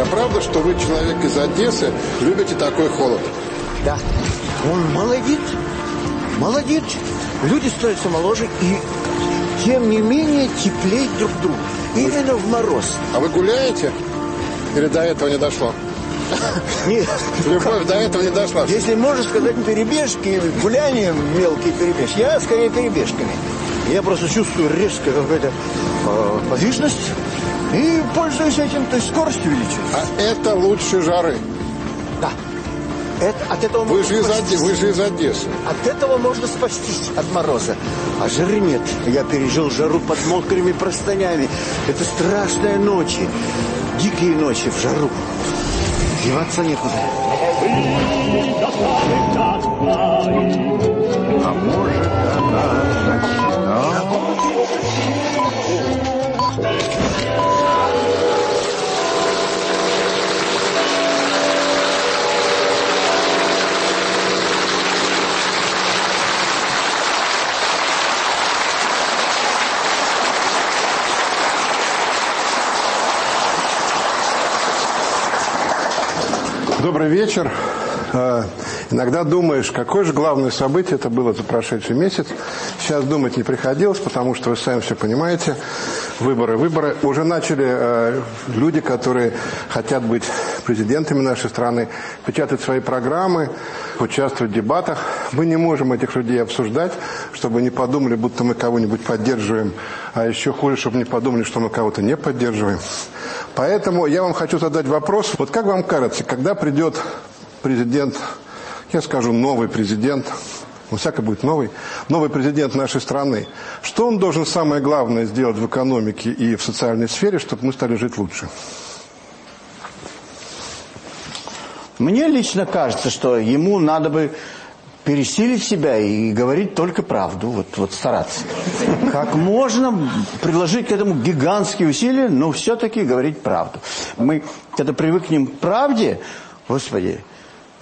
а правда, что вы человек из Одессы, любите такой холод? Да. Он молодит. Молодит. Люди становятся моложе и, тем не менее, теплеют друг другу. Именно в мороз. А вы гуляете? Или до этого не дошло? Нет. Любовь до этого не дошла. Если можно сказать перебежки, гуляния, мелкие перебежки, я скорее перебежками. Я просто чувствую резко какую-то э, подвижность и пользуюсь этим, то есть скорость увеличиваю. А это лучше жары. Да. Это, от этого вы можно же, из Оде, вы же из Одессы. От этого можно спастись от мороза. А жары нет. Я пережил жару под мокрыми простынями. Это страшные ночи. Дикие ночи в жару. Деваться некуда. А может, она зачинала? Добрый вечер. Э, иногда думаешь, какое же главное событие это было за прошедший месяц. Сейчас думать не приходилось, потому что вы сами все понимаете. Выборы, выборы. Уже начали э, люди, которые хотят быть президентами нашей страны, печатать свои программы, участвовать в дебатах. Мы не можем этих людей обсуждать, чтобы не подумали, будто мы кого-нибудь поддерживаем, а еще хуже, чтобы не подумали, что мы кого-то не поддерживаем. Поэтому я вам хочу задать вопрос. Вот как вам кажется, когда придет президент, я скажу новый президент, ну, всяко будет новый, новый президент нашей страны, что он должен самое главное сделать в экономике и в социальной сфере, чтобы мы стали жить лучше? Мне лично кажется, что ему надо бы пересилить себя и говорить только правду, вот, вот стараться. Как можно приложить к этому гигантские усилия, но все-таки говорить правду. Мы, когда привыкнем к правде, Господи,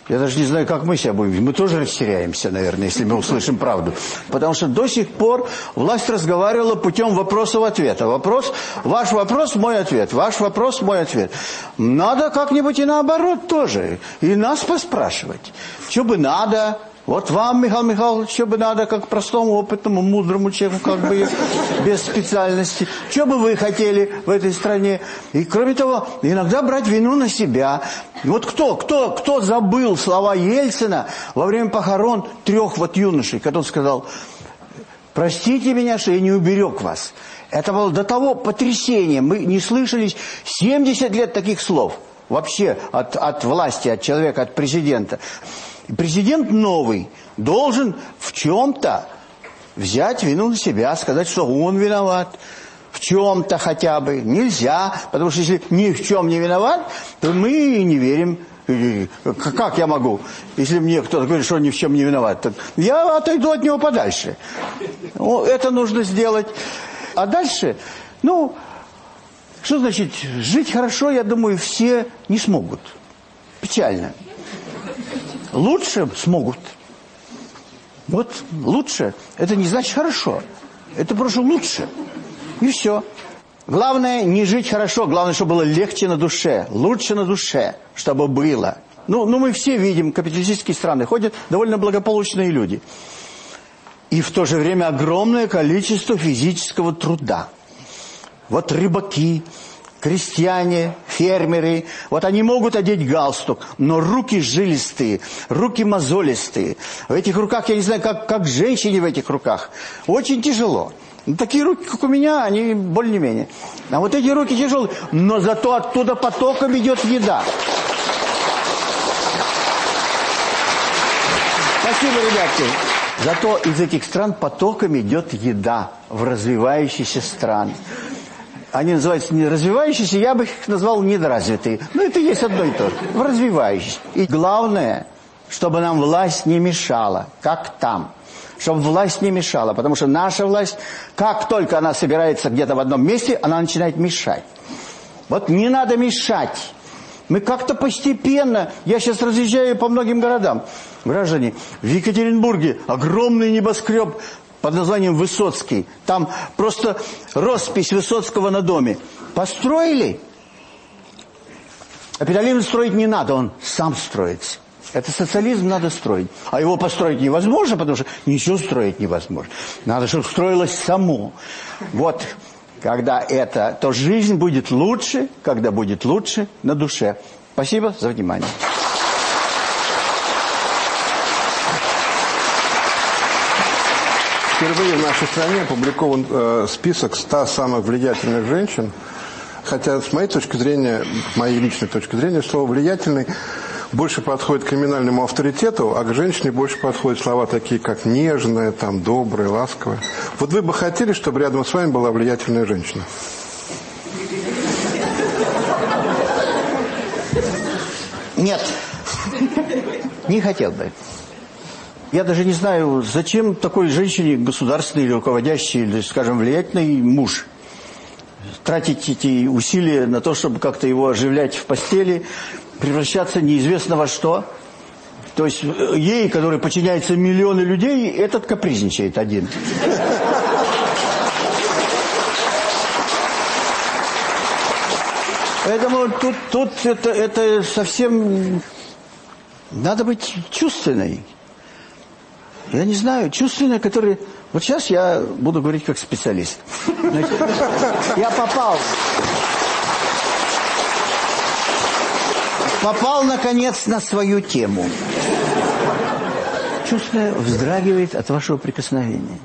я даже не знаю, как мы себя будем. Мы тоже растеряемся, наверное, если мы услышим правду. Потому что до сих пор власть разговаривала путем вопросов-ответа. Вопрос, ваш вопрос, мой ответ. Ваш вопрос, мой ответ. Надо как-нибудь и наоборот тоже. И нас поспрашивать. Что бы надо, вот вам, Михаил Михайлович, что бы надо, как простому, опытному, мудрому человеку, как бы без специальности. Что бы вы хотели в этой стране? И, кроме того, иногда брать вину на себя. Вот кто, кто, кто забыл слова Ельцина во время похорон трех вот юношей, когда он сказал, простите меня, что я не уберег вас. Это было до того потрясение. Мы не слышались 70 лет таких слов. Вообще от, от власти, от человека, от президента. И президент новый должен в чем-то взять вину на себя, сказать, что он виноват. В чем-то хотя бы. Нельзя, потому что если ни в чем не виноват, то мы не верим. Как я могу, если мне кто-то говорит, что он ни в чем не виноват? Так я отойду от него подальше. Это нужно сделать. А дальше, ну, что значит, жить хорошо, я думаю, все не смогут. Печально. Лучше смогут. Вот лучше. Это не значит хорошо. Это просто лучше. И все. Главное не жить хорошо, главное, чтобы было легче на душе, лучше на душе, чтобы было. Ну, ну мы все видим, капиталистические страны ходят довольно благополучные люди. И в то же время огромное количество физического труда. Вот рыбаки, крестьяне, фермеры, вот они могут одеть галстук, но руки жилистые, руки мозолистые. В этих руках, я не знаю, как, как женщине в этих руках. Очень тяжело. Такие руки, как у меня, они более-менее. А вот эти руки тяжелые, но зато оттуда потоком идет еда. Спасибо, ребятки. Зато из этих стран потоком идет еда в развивающиеся страны они называются не развивающиеся, я бы их назвал недоразвитые. Но это есть одно и то же. В развивающиеся. И главное, чтобы нам власть не мешала, как там. Чтобы власть не мешала, потому что наша власть, как только она собирается где-то в одном месте, она начинает мешать. Вот не надо мешать. Мы как-то постепенно, я сейчас разъезжаю по многим городам, граждане, в Екатеринбурге огромный небоскреб под названием Высоцкий. Там просто роспись Высоцкого на доме. Построили. Капитализм строить не надо, он сам строится. Это социализм надо строить. А его построить невозможно, потому что ничего строить невозможно. Надо, чтобы строилось само. Вот, когда это, то жизнь будет лучше, когда будет лучше на душе. Спасибо за внимание. Впервые в нашей стране опубликован э, список 100 самых влиятельных женщин. Хотя, с моей точки зрения, моей личной точки зрения, слово «влиятельный» больше подходит к криминальному авторитету, а к женщине больше подходят слова такие, как нежная, там, добрая, ласковая. Вот вы бы хотели, чтобы рядом с вами была влиятельная женщина? Нет, не хотел бы. Я даже не знаю, зачем такой женщине государственный или руководящий, или, скажем, влиятельный муж тратить эти усилия на то, чтобы как-то его оживлять в постели, превращаться неизвестно во что. То есть э, ей, которой подчиняется миллионы людей, этот капризничает один. Поэтому тут, тут это, это совсем... Надо быть чувственной. Я не знаю, чувственная, которая... Вот сейчас я буду говорить как специалист. Я попал... Попал, наконец, на свою тему. Чувственная вздрагивает от вашего прикосновения.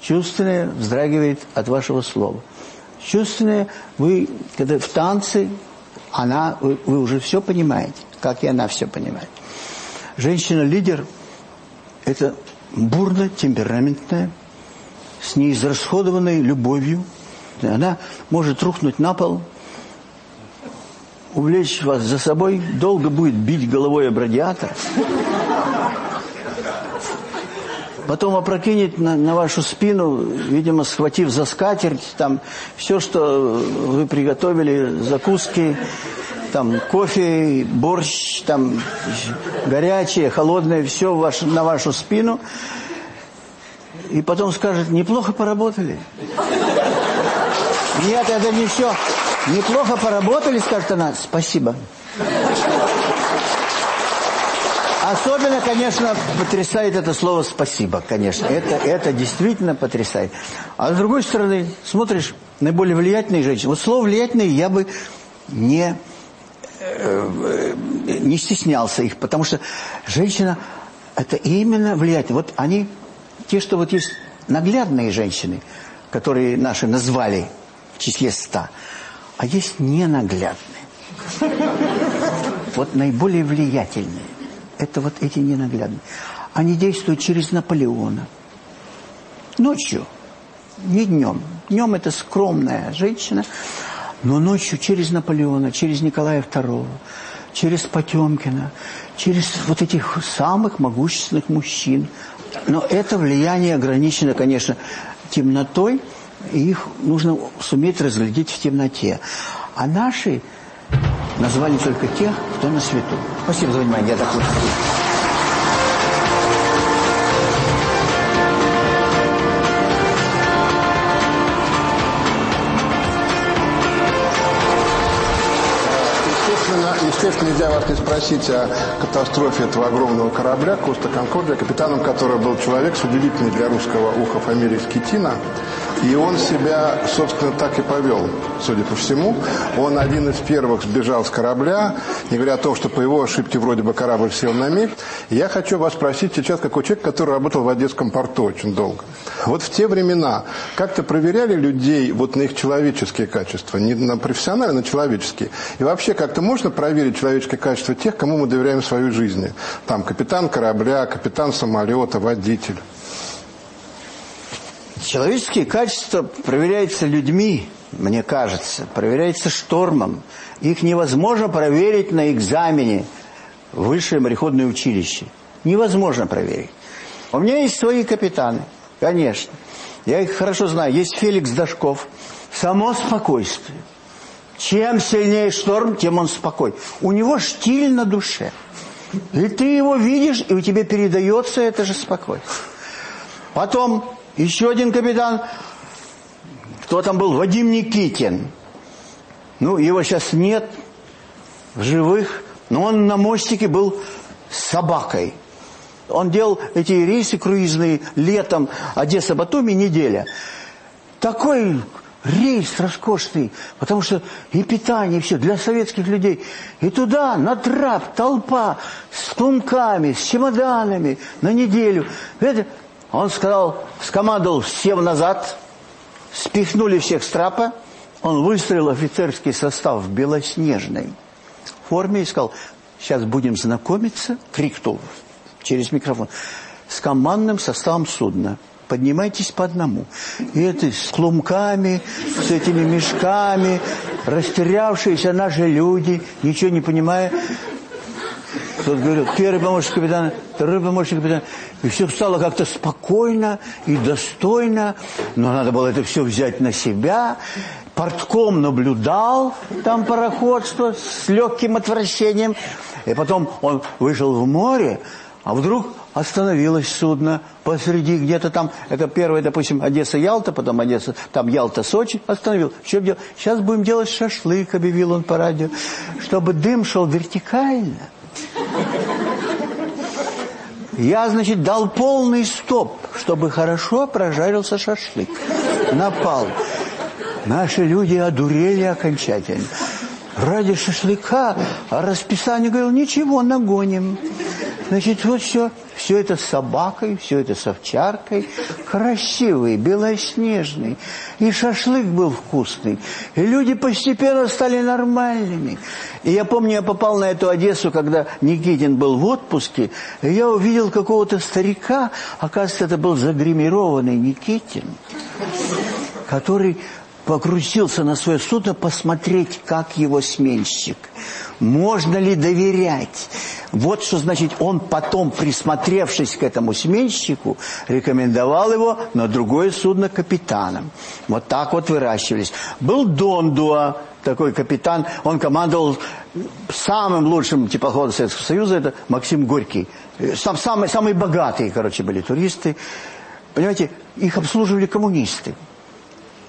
Чувственная вздрагивает от вашего слова. Чувственная, вы, когда в танце, она, вы, вы уже все понимаете, как и она все понимает. Женщина-лидер – это бурно, темпераментная, с неизрасходованной любовью. Она может рухнуть на пол, увлечь вас за собой, долго будет бить головой об радиатор. Потом опрокинет на, на вашу спину, видимо, схватив за скатерть, там все, что вы приготовили, закуски, там кофе, борщ, там горячее, холодное, все ваш, на вашу спину. И потом скажет, неплохо поработали. Нет, это не все. Неплохо поработали, скажет она, спасибо. Особенно, конечно, потрясает это слово «спасибо», конечно. Это, это действительно потрясает. А с другой стороны, смотришь, наиболее влиятельные женщины. Вот слово «влиятельные» я бы не, не стеснялся их, потому что женщина – это именно влиятельная. Вот они, те, что вот есть наглядные женщины, которые наши назвали в числе ста, а есть ненаглядные. Вот наиболее влиятельные это вот эти ненаглядные. Они действуют через Наполеона. Ночью, не днем. Днем это скромная женщина, но ночью через Наполеона, через Николая II, через Потемкина, через вот этих самых могущественных мужчин. Но это влияние ограничено, конечно, темнотой, и их нужно суметь разглядеть в темноте. А наши назвали только тех, кто на свету. Спасибо за внимание. Я так вот... Естественно, нельзя вас не спросить о катастрофе этого огромного корабля «Коста Конкордия», капитаном которого был человек с удивительной для русского уха фамилией Скитина. И он себя, собственно, так и повел, судя по всему. Он один из первых сбежал с корабля, не говоря о том, что по его ошибке вроде бы корабль сел на миг. Я хочу вас спросить сейчас, какой человек, который работал в Одесском порту очень долго. Вот в те времена как-то проверяли людей вот на их человеческие качества, не на профессиональные, а на человеческие. И вообще как-то можно проверить человеческое качество тех, кому мы доверяем свою жизнь? Там капитан корабля, капитан самолета, водитель. Человеческие качества проверяются людьми, мне кажется, проверяются штормом. Их невозможно проверить на экзамене в высшее мореходное училище. Невозможно проверить. У меня есть свои капитаны, конечно. Я их хорошо знаю. Есть Феликс Дашков. Само спокойствие. Чем сильнее шторм, тем он спокой. У него штиль на душе. И ты его видишь, и у тебя передается это же спокойствие. Потом еще один капитан, кто там был, Вадим Никитин. Ну, его сейчас нет. в живых, но он на мостике был с собакой. Он делал эти рейсы круизные летом, Одесса-Батуми, неделя. Такой рейс роскошный, потому что и питание, и все для советских людей. И туда, на трап, толпа, с клунками, с чемоданами на неделю. Это, он сказал, скомандовал всем назад, спихнули всех с трапа, он выстроил офицерский состав в белоснежной форме и сказал, сейчас будем знакомиться, крикнул через микрофон, с командным составом судна. Поднимайтесь по одному. И это с клумками, с этими мешками, растерявшиеся наши люди, ничего не понимая. Тот говорил, первый помощник капитана, второй помощник капитана. И все стало как-то спокойно и достойно. Но надо было это все взять на себя. Портком наблюдал там пароходство с легким отвращением. И потом он вышел в море, а вдруг остановилось судно посреди где-то там, это первое, допустим, Одесса-Ялта, потом Одесса, там Ялта-Сочи, остановил. Что делать? Сейчас будем делать шашлык, объявил он по радио, чтобы дым шел вертикально. Я, значит, дал полный стоп, чтобы хорошо прожарился шашлык. Напал. Наши люди одурели окончательно. Ради шашлыка, а расписание говорил, ничего, нагоним. Значит, вот все, все это с собакой, все это с овчаркой. Красивый, белоснежный. И шашлык был вкусный. И люди постепенно стали нормальными. И я помню, я попал на эту Одессу, когда Никитин был в отпуске. И я увидел какого-то старика, оказывается, это был загримированный Никитин, который погрузился на свое судно посмотреть, как его сменщик. Можно ли доверять? Вот что значит, он потом, присмотревшись к этому сменщику, рекомендовал его на другое судно капитаном. Вот так вот выращивались. Был Дондуа, такой капитан, он командовал самым лучшим теплоходом Советского Союза, это Максим Горький. Сам, самые, самые богатые, короче, были туристы. Понимаете, их обслуживали коммунисты,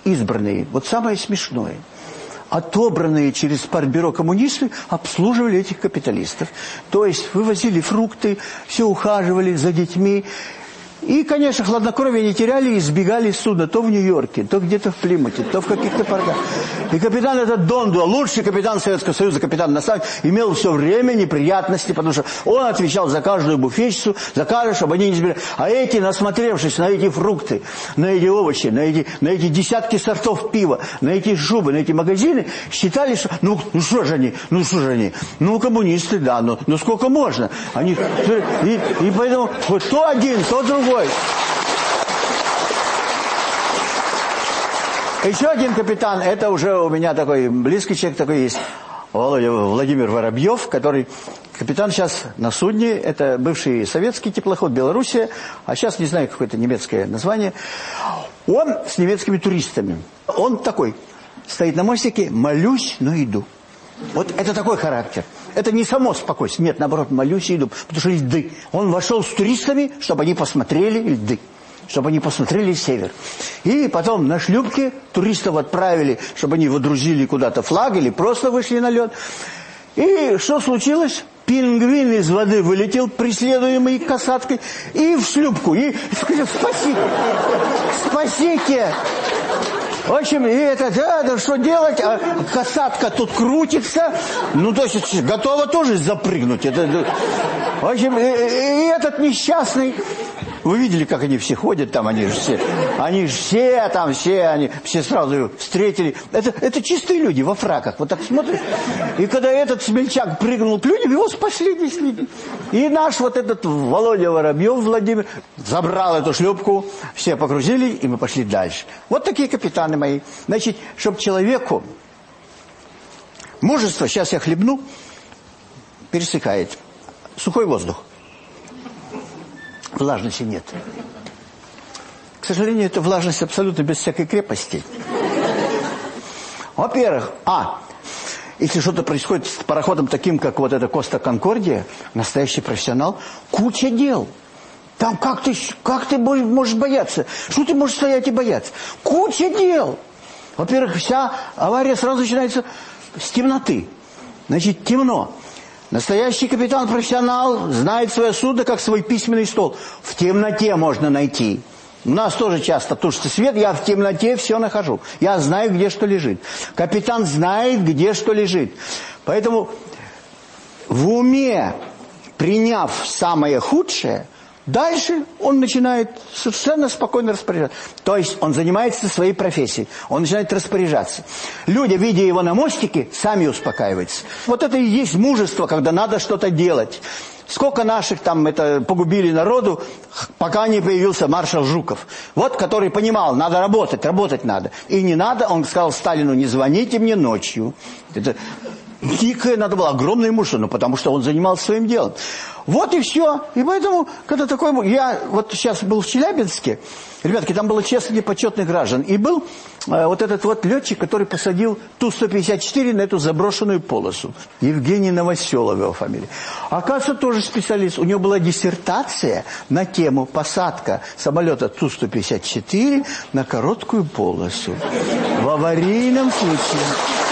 избранные. Вот самое смешное – отобранные через партбюро коммунисты обслуживали этих капиталистов. То есть вывозили фрукты, все ухаживали за детьми. И, конечно, хладнокровие не теряли и избегали из судна то в Нью-Йорке, то где-то в Плимуте, то в каких-то портах. И капитан этот Дондуа, лучший капитан Советского Союза, капитан Насав, имел все время неприятности, потому что он отвечал за каждую буфетчицу, за каждую, чтобы они не избирали. А эти, насмотревшись на эти фрукты, на эти овощи, на эти, на эти десятки сортов пива, на эти шубы, на эти магазины, считали, что, ну, ну что же они, ну что же они, ну коммунисты, да, но, ну сколько можно? Они, и, и поэтому вот то один, то другой другой. Еще один капитан, это уже у меня такой близкий человек такой есть, Владимир Воробьев, который капитан сейчас на судне, это бывший советский теплоход Белоруссия, а сейчас не знаю какое-то немецкое название. Он с немецкими туристами, он такой, стоит на мостике, молюсь, но иду. Вот это такой характер. Это не само спокойствие. Нет, наоборот, молюсь и иду. Потому что льды. Он вошел с туристами, чтобы они посмотрели льды. Чтобы они посмотрели север. И потом на шлюпке туристов отправили, чтобы они водрузили куда-то флаг или просто вышли на лед. И что случилось? Пингвин из воды вылетел, преследуемый касаткой, и в шлюпку. И сказал, спасите, спасите. В общем, и это, да, да, что делать? А касатка тут крутится. Ну, то есть, готова тоже запрыгнуть. Это, в общем, и, и этот несчастный... Вы видели, как они все ходят там, они же все, они же все там, все, они все сразу встретили. Это, это чистые люди во фраках, вот так смотрят. И когда этот смельчак прыгнул к людям, его спасли действительно. И наш вот этот Володя Воробьев Владимир забрал эту шлюпку, все погрузили, и мы пошли дальше. Вот такие капитаны мои. Значит, чтобы человеку мужество, сейчас я хлебну, пересыхает. Сухой воздух влажности нет. К сожалению, это влажность абсолютно без всякой крепости. Во-первых, а, если что-то происходит с пароходом таким, как вот это Коста Конкордия, настоящий профессионал, куча дел. Там как ты, как ты можешь бояться? Что ты можешь стоять и бояться? Куча дел. Во-первых, вся авария сразу начинается с темноты. Значит, темно. Настоящий капитан-профессионал знает свое судно, как свой письменный стол. В темноте можно найти. У нас тоже часто тушится свет, я в темноте все нахожу. Я знаю, где что лежит. Капитан знает, где что лежит. Поэтому в уме, приняв самое худшее, Дальше он начинает совершенно спокойно распоряжаться. То есть он занимается своей профессией. Он начинает распоряжаться. Люди, видя его на мостике, сами успокаиваются. Вот это и есть мужество, когда надо что-то делать. Сколько наших там это погубили народу, пока не появился маршал Жуков. Вот, который понимал, надо работать, работать надо. И не надо, он сказал Сталину, не звоните мне ночью. Это дикое надо было, огромное мужество, ну, потому что он занимался своим делом. Вот и все. И поэтому, когда такой... Я вот сейчас был в Челябинске, ребятки, там было честно почетных граждан, и был э, вот этот вот летчик, который посадил Ту-154 на эту заброшенную полосу. Евгений Новоселов его фамилия. Оказывается, тоже специалист. У него была диссертация на тему посадка самолета Ту-154 на короткую полосу. В аварийном случае...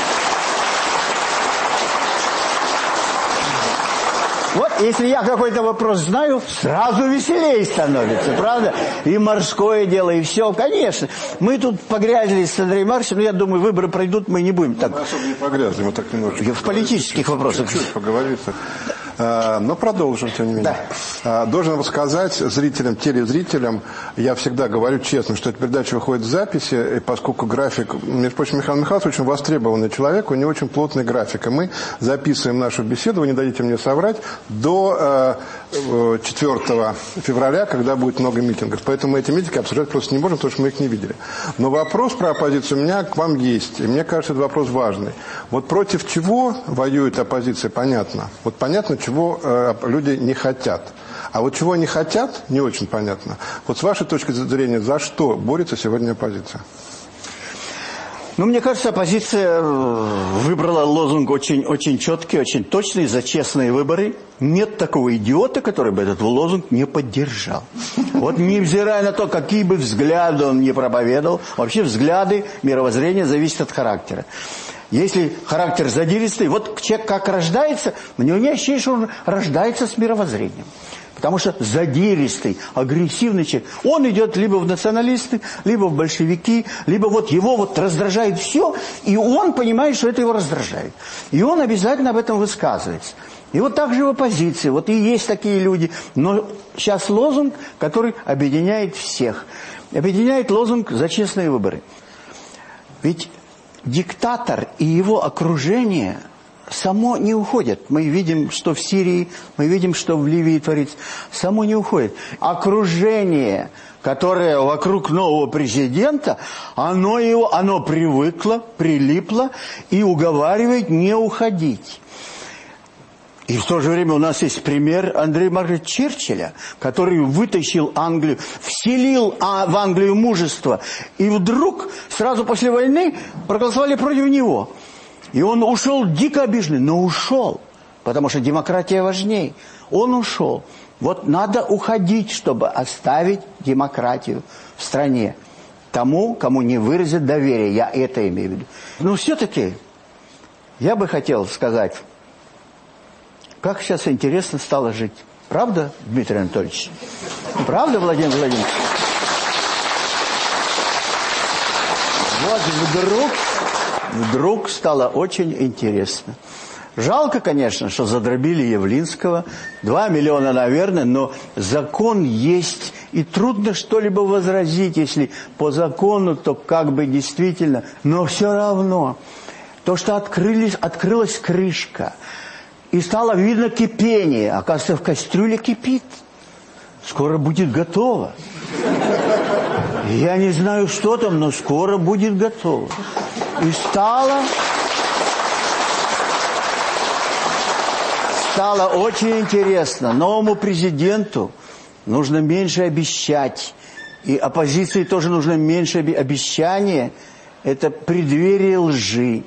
Вот если я какой-то вопрос знаю, сразу веселее становится, правда? И морское дело, и все, конечно. Мы тут погрязли с Андреем Марсом, но я думаю, выборы пройдут, мы не будем так... Мы особо не погрязли, мы так немножко... В политических вопросах. Чуть-чуть поговориться. А, но продолжим, тем не менее. Да. А, должен сказать зрителям, телезрителям, я всегда говорю честно, что эта передача выходит в записи, и поскольку график, между прочим, Михаил Михайлович очень востребованный человек, у него очень плотный график, и мы записываем нашу беседу, вы не дадите мне соврать, до 4 э, февраля, когда будет много митингов. Поэтому мы эти митинги обсуждать просто не можем, потому что мы их не видели. Но вопрос про оппозицию у меня к вам есть, и мне кажется, это вопрос важный. Вот против чего воюет оппозиция, понятно. Вот понятно, чего э, люди не хотят. А вот чего они хотят, не очень понятно. Вот с вашей точки зрения, за что борется сегодня оппозиция? Ну, мне кажется, оппозиция э, выбрала лозунг очень, очень четкий, очень точный, за честные выборы. Нет такого идиота, который бы этот лозунг не поддержал. Вот невзирая на то, какие бы взгляды он не проповедовал, вообще взгляды, мировоззрение зависит от характера. Если характер задиристый, вот человек как рождается, у него не ощущение, что он рождается с мировоззрением. Потому что задиристый, агрессивный человек, он идет либо в националисты, либо в большевики, либо вот его вот раздражает все, и он понимает, что это его раздражает. И он обязательно об этом высказывается. И вот так же в оппозиции, вот и есть такие люди. Но сейчас лозунг, который объединяет всех. Объединяет лозунг «За честные выборы». Ведь диктатор и его окружение – само не уходит. Мы видим, что в Сирии, мы видим, что в Ливии творится. Само не уходит. Окружение, которое вокруг нового президента, оно, его, оно привыкло, прилипло и уговаривает не уходить. И в то же время у нас есть пример Андрея Маргаret Черчилля, который вытащил Англию, вселил а, в Англию мужество. И вдруг, сразу после войны, проголосовали против него. И он ушел дико обиженный, но ушел, потому что демократия важнее. Он ушел. Вот надо уходить, чтобы оставить демократию в стране. Тому, кому не выразят доверие, я это имею в виду. Но все-таки я бы хотел сказать, как сейчас интересно стало жить. Правда, Дмитрий Анатольевич? Правда, Владимир Владимирович? Вот вдруг вдруг стало очень интересно. Жалко, конечно, что задробили Явлинского. Два миллиона, наверное, но закон есть. И трудно что-либо возразить, если по закону, то как бы действительно. Но все равно, то, что открылись, открылась крышка, и стало видно кипение, оказывается, в кастрюле кипит. Скоро будет готово. Я не знаю, что там, но скоро будет готово. И стало... Стало очень интересно. Новому президенту нужно меньше обещать. И оппозиции тоже нужно меньше обещания. Это преддверие лжи.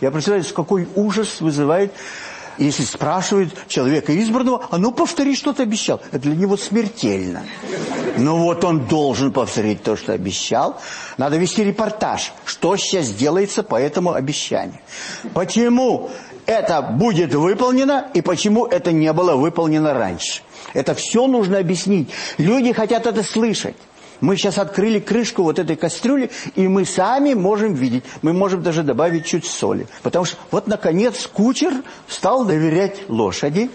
Я представляю, какой ужас вызывает если спрашивают человека избранного, а ну повтори, что ты обещал. Это для него смертельно. Ну вот он должен повторить то, что обещал. Надо вести репортаж, что сейчас делается по этому обещанию. Почему это будет выполнено и почему это не было выполнено раньше. Это все нужно объяснить. Люди хотят это слышать. Мы сейчас открыли крышку вот этой кастрюли, и мы сами можем видеть. Мы можем даже добавить чуть соли. Потому что вот, наконец, кучер стал доверять лошади.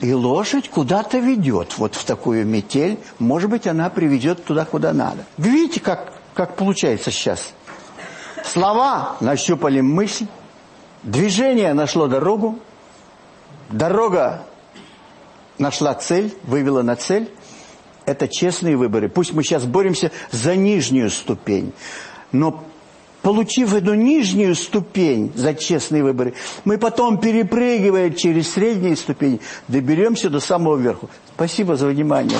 И лошадь куда-то ведет, вот в такую метель. Может быть, она приведет туда, куда надо. Видите, как, как получается сейчас? Слова нащупали мысль, движение нашло дорогу, дорога нашла цель, вывела на цель. Это честные выборы. Пусть мы сейчас боремся за нижнюю ступень, но получив эту нижнюю ступень за честные выборы, мы потом, перепрыгивая через средние ступени, доберемся до самого верху. Спасибо за внимание.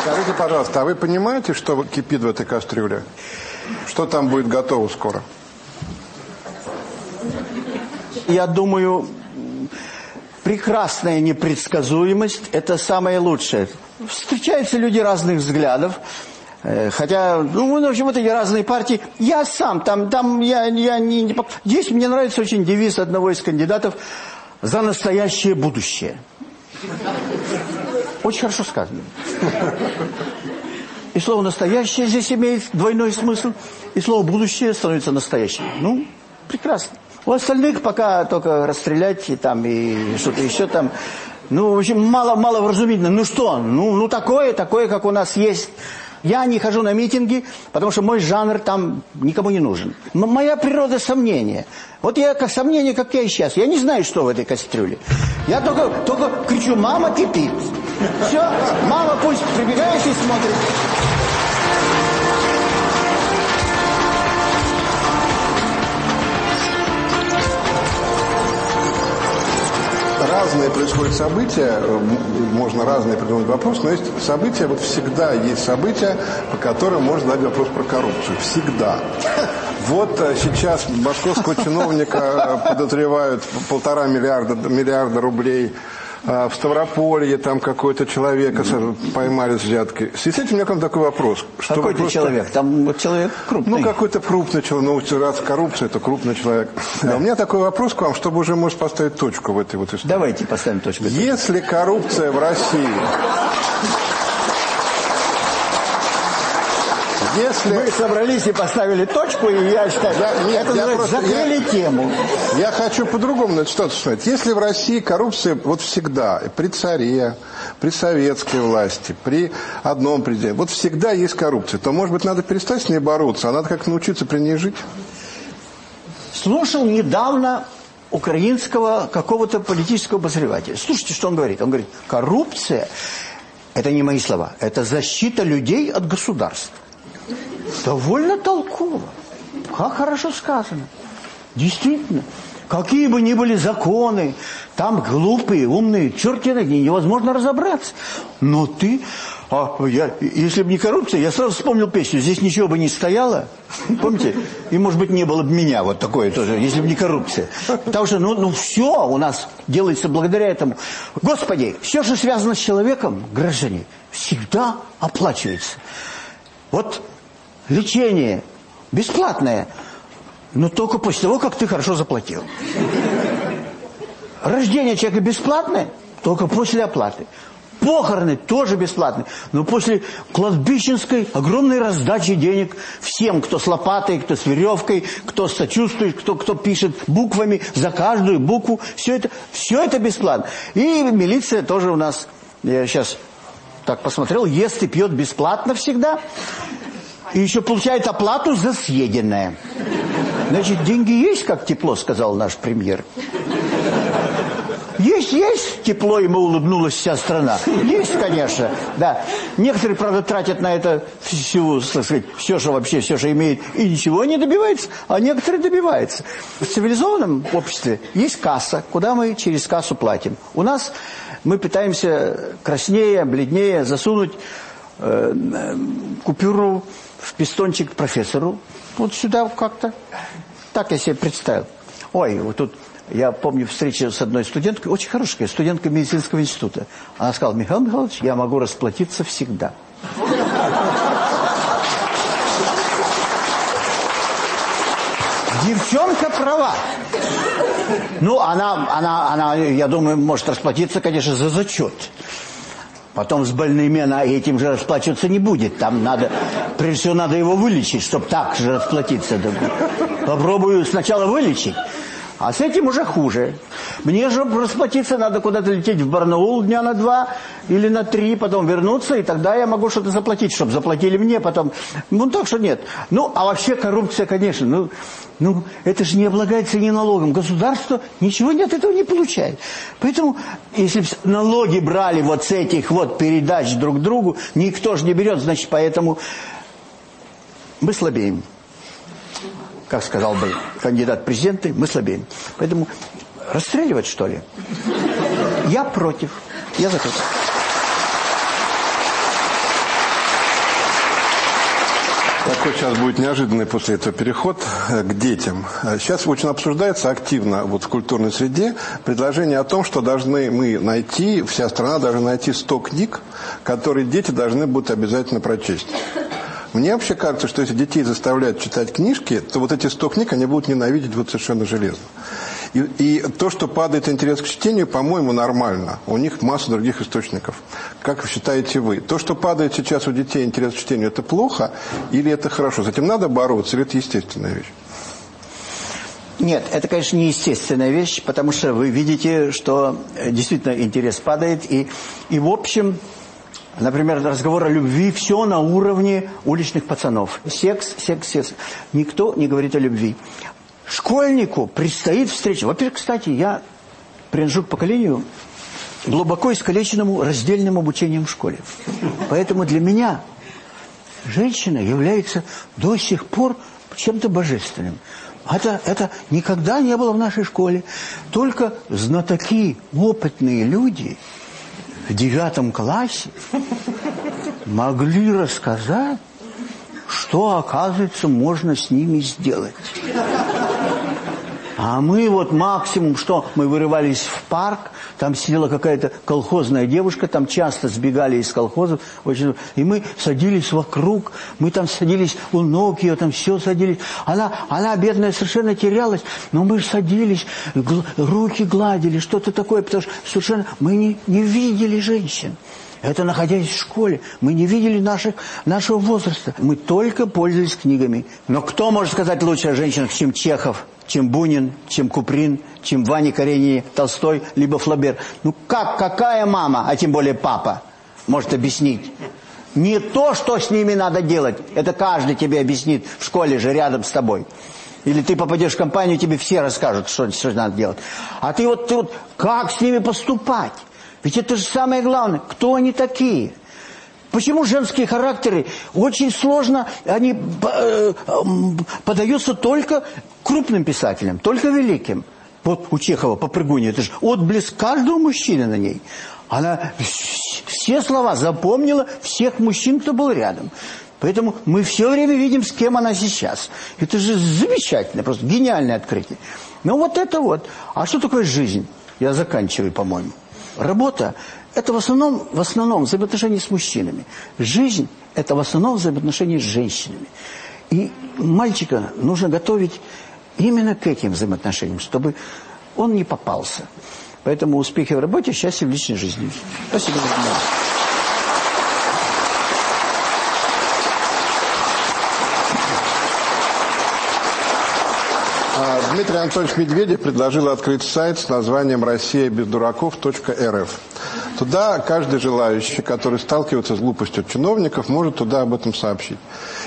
Скажите, пожалуйста, а вы понимаете, что кипит в этой кастрюле? Что там будет готово скоро? Я думаю, прекрасная непредсказуемость – это самое лучшее. Встречаются люди разных взглядов, э, Хотя, ну, в общем, вот эти разные партии. Я сам, там, там, я, я не, не... Здесь мне нравится очень девиз одного из кандидатов «За настоящее будущее». Очень хорошо сказано. И слово «настоящее» здесь имеет двойной смысл, и слово «будущее» становится настоящим. Ну, прекрасно. У остальных пока только расстрелять и там и что-то еще там. Ну, в общем, мало, мало вразумительно. Ну что, ну, ну такое, такое, как у нас есть. Я не хожу на митинги, потому что мой жанр там никому не нужен. Но моя природа сомнения. Вот я как сомнение, как я сейчас. Я не знаю, что в этой кастрюле. Я только, только кричу, мама кипит. Все, мама пусть прибегает и смотрит. Разные происходят события, можно разные придумать вопросы, но есть события, вот всегда есть события, по которым можно задать вопрос про коррупцию. Всегда. Вот э, сейчас московского чиновника э, подозревают полтора миллиарда, миллиарда рублей в Ставрополье там какой-то человек поймали с взяткой. В связи с этим у меня к вам такой вопрос. Что какой просто... человек? Там вот человек крупный. Ну, какой-то крупный человек. Ну, раз коррупция, это крупный человек. Да. Да, у меня такой вопрос к вам, чтобы уже, может, поставить точку в этой вот истории. Давайте поставим точку. Если коррупция в России Если... Вы собрались и поставили точку, и я считаю, я, это я просто, закрыли я, тему. Я хочу по-другому ситуацию смотреть. Если в России коррупция вот всегда, при царе, при советской власти, при одном президенте, вот всегда есть коррупция, то, может быть, надо перестать с ней бороться, а надо как-то научиться при ней жить? Слушал недавно украинского какого-то политического обозревателя. Слушайте, что он говорит. Он говорит, коррупция, это не мои слова, это защита людей от государства. Довольно толково. Как хорошо сказано. Действительно. Какие бы ни были законы, там глупые, умные, черти ноги, невозможно разобраться. Но ты, а, я, если бы не коррупция, я сразу вспомнил песню, здесь ничего бы не стояло, помните? И, может быть, не было бы меня вот такое тоже, если бы не коррупция. Потому что, ну, ну все у нас делается благодаря этому. Господи, все, что связано с человеком, граждане, всегда оплачивается. Вот лечение бесплатное, но только после того, как ты хорошо заплатил. Рождение человека бесплатное, только после оплаты. Похороны тоже бесплатные, но после кладбищенской огромной раздачи денег всем, кто с лопатой, кто с веревкой, кто сочувствует, кто, кто пишет буквами за каждую букву. Все это, все это бесплатно. И милиция тоже у нас, я сейчас так посмотрел, ест и пьет бесплатно всегда. И еще получает оплату за съеденное. Значит, деньги есть, как тепло, сказал наш премьер. Есть, есть тепло, ему улыбнулась вся страна. Есть, конечно, да. Некоторые, правда, тратят на это всю, так сказать, все, что вообще, все, что имеет, и ничего не добивается, а некоторые добиваются. В цивилизованном обществе есть касса, куда мы через кассу платим. У нас мы пытаемся краснее, бледнее засунуть э купюру в пистончик профессору, вот сюда как-то. Так я себе представил. Ой, вот тут я помню встречу с одной студенткой, очень хорошая студентка медицинского института. Она сказала, Михаил Михайлович, я могу расплатиться всегда. Девчонка права. Ну, она, она, она, я думаю, может расплатиться, конечно, за зачет. Потом с больными она этим же расплачиваться не будет. Там надо, прежде всего, надо его вылечить, чтобы так же расплатиться. Попробую сначала вылечить. А с этим уже хуже. Мне же расплатиться надо куда-то лететь в Барнаул дня на два или на три, потом вернуться, и тогда я могу что-то заплатить, чтобы заплатили мне потом. Ну, так что нет. Ну, а вообще коррупция, конечно, ну, ну это же не облагается ни налогом. Государство ничего от этого не получает. Поэтому, если налоги брали вот с этих вот передач друг другу, никто же не берет, значит, поэтому мы слабеем как сказал бы кандидат президенты, мы слабеем. Поэтому расстреливать, что ли? Я против. Я за Такой сейчас будет неожиданный после этого переход э, к детям. Сейчас очень обсуждается активно вот в культурной среде предложение о том, что должны мы найти, вся страна должна найти 100 книг, которые дети должны будут обязательно прочесть. Мне вообще кажется, что если детей заставляют читать книжки, то вот эти 100 книг они будут ненавидеть вот совершенно железно. И, и то, что падает интерес к чтению, по-моему, нормально. У них масса других источников. Как считаете вы? То, что падает сейчас у детей интерес к чтению, это плохо или это хорошо? С этим надо бороться или это естественная вещь? Нет, это, конечно, не естественная вещь, потому что вы видите, что э, действительно интерес падает. И, и в общем, Например, разговор о любви, все на уровне уличных пацанов. Секс, секс, секс. Никто не говорит о любви. Школьнику предстоит встреча. Во-первых, кстати, я принадлежу к поколению, глубоко искалеченному раздельным обучением в школе. Поэтому для меня женщина является до сих пор чем-то божественным. Это, это никогда не было в нашей школе. Только знатоки, опытные люди – в девятом классе могли рассказать, что, оказывается, можно с ними сделать. А мы вот максимум, что мы вырывались в парк, там сидела какая-то колхозная девушка, там часто сбегали из колхозов, очень, и мы садились вокруг, мы там садились у ног ее, там все садились. Она, она бедная, совершенно терялась, но мы садились, гл, руки гладили, что-то такое, потому что совершенно мы не, не видели женщин. Это находясь в школе. Мы не видели наших, нашего возраста. Мы только пользовались книгами. Но кто может сказать лучше о женщинах, чем Чехов? Чем Бунин, чем Куприн, чем Ваня Каренини, Толстой, либо Флабер. Ну как, какая мама, а тем более папа, может объяснить? Не то, что с ними надо делать, это каждый тебе объяснит в школе же рядом с тобой. Или ты попадешь в компанию, тебе все расскажут, что, что надо делать. А ты вот, ты вот, как с ними поступать? Ведь это же самое главное, кто они такие? Почему женские характеры очень сложно, они э, подаются только крупным писателям, только великим. Вот у Чехова «Попрыгунья» это же отблеск каждого мужчины на ней. Она все слова запомнила всех мужчин, кто был рядом. Поэтому мы все время видим, с кем она сейчас. Это же замечательно, просто гениальное открытие. Ну вот это вот. А что такое жизнь? Я заканчиваю, по-моему. Работа это в основном, в основном взаимоотношения с мужчинами. Жизнь – это в основном взаимоотношения с женщинами. И мальчика нужно готовить именно к этим взаимоотношениям, чтобы он не попался. Поэтому успехи в работе, счастье в личной жизни. Спасибо за внимание. Дмитрий Анатольевич Медведев предложил открыть сайт с названием «Россия без дураков.рф». Туда каждый желающий, который сталкивается с глупостью чиновников, может туда об этом сообщить.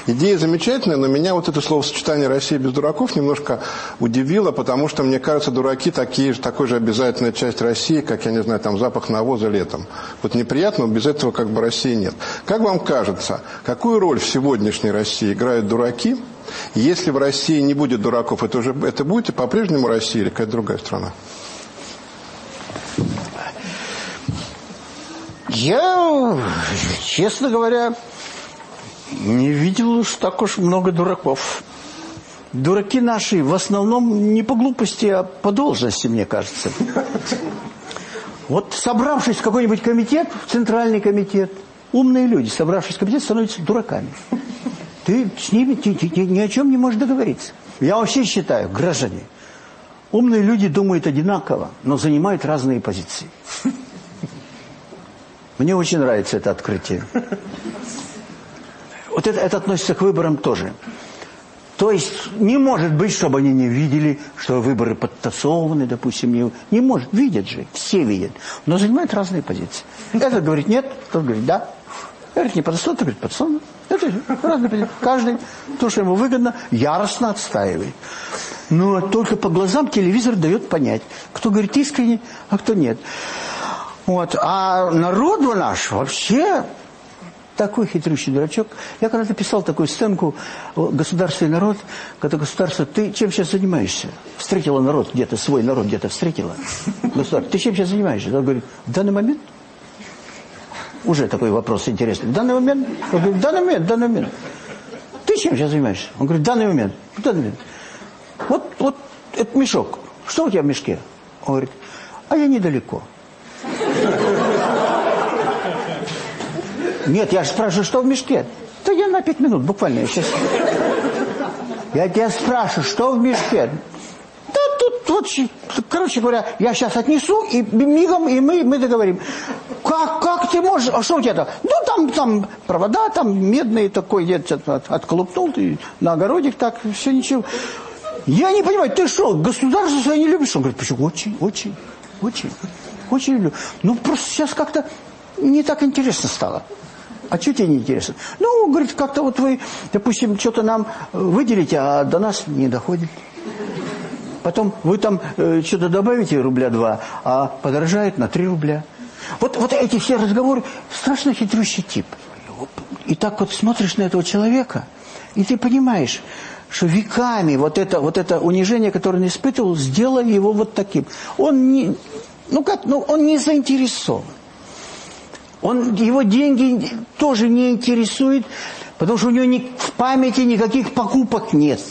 Идея замечательная, но меня вот это словосочетание «Россия без дураков» немножко удивило, потому что, мне кажется, дураки такие, такой же обязательная часть России, как, я не знаю, там запах навоза летом. Вот неприятно, но без этого как бы России нет. Как вам кажется, какую роль в сегодняшней России играют дураки? Если в России не будет дураков, это, уже, это будет по-прежнему Россия или какая-то другая страна? Я, честно говоря, не видел уж так уж много дураков. Дураки наши в основном не по глупости, а по должности, мне кажется. Вот собравшись в какой-нибудь комитет, в центральный комитет, умные люди, собравшись в комитет, становятся дураками. Ты с ними ты, ты, ты ни о чем не можешь договориться. Я вообще считаю, граждане, умные люди думают одинаково, но занимают разные позиции. Мне очень нравится это открытие. Вот это, это относится к выборам тоже. То есть не может быть, чтобы они не видели, что выборы подтасованы, допустим. Не, не может. Видят же, все видят. Но занимают разные позиции. Этот говорит нет, тот говорит да. Говорит не подтасовано, тот говорит подтасовано. Это разные позиции. Каждый, то, что ему выгодно, яростно отстаивает. Но только по глазам телевизор дает понять, кто говорит искренне, а кто нет. Вот. А народ наш вообще такой хитрющий дурачок. Я когда-то писал такую сценку «Государство и народ», когда государство, ты чем сейчас занимаешься? Встретила народ где-то, свой народ где-то встретила. Государство, ты чем сейчас занимаешься? Он говорит, в данный момент? Уже такой вопрос интересный. В данный момент? Он говорит, в данный момент, в данный момент. Ты чем сейчас занимаешься? Он говорит, в данный момент, в данный момент. Вот, вот этот мешок, что у тебя в мешке? Он говорит, а я недалеко. Нет, я же спрашиваю, что в мешке? Да я на пять минут, буквально. Я, сейчас... я тебя спрашиваю, что в мешке? Да тут, вот, короче говоря, я сейчас отнесу, и мигом, и мы, мы договорим. Как, как ты можешь, а что у тебя там? Ну, там, там провода, там медные такой, где-то от, отколупнул, ты на огородик так, все ничего. Я не понимаю, ты что, государство свое не любишь? Он говорит, почему? Очень, очень, очень, очень люблю. Ну, просто сейчас как-то не так интересно стало. А что тебе не интересно? Ну, говорит, как-то вот вы, допустим, что-то нам выделите, а до нас не доходит. Потом вы там э, что-то добавите рубля два, а подорожает на три рубля. Вот, вот эти все разговоры, страшно хитрющий тип. И так вот смотришь на этого человека, и ты понимаешь, что веками вот это, вот это унижение, которое он испытывал, сделало его вот таким. Он не, ну как, ну он не заинтересован. Он, его деньги тоже не интересует, потому что у него ни, в памяти никаких покупок нет.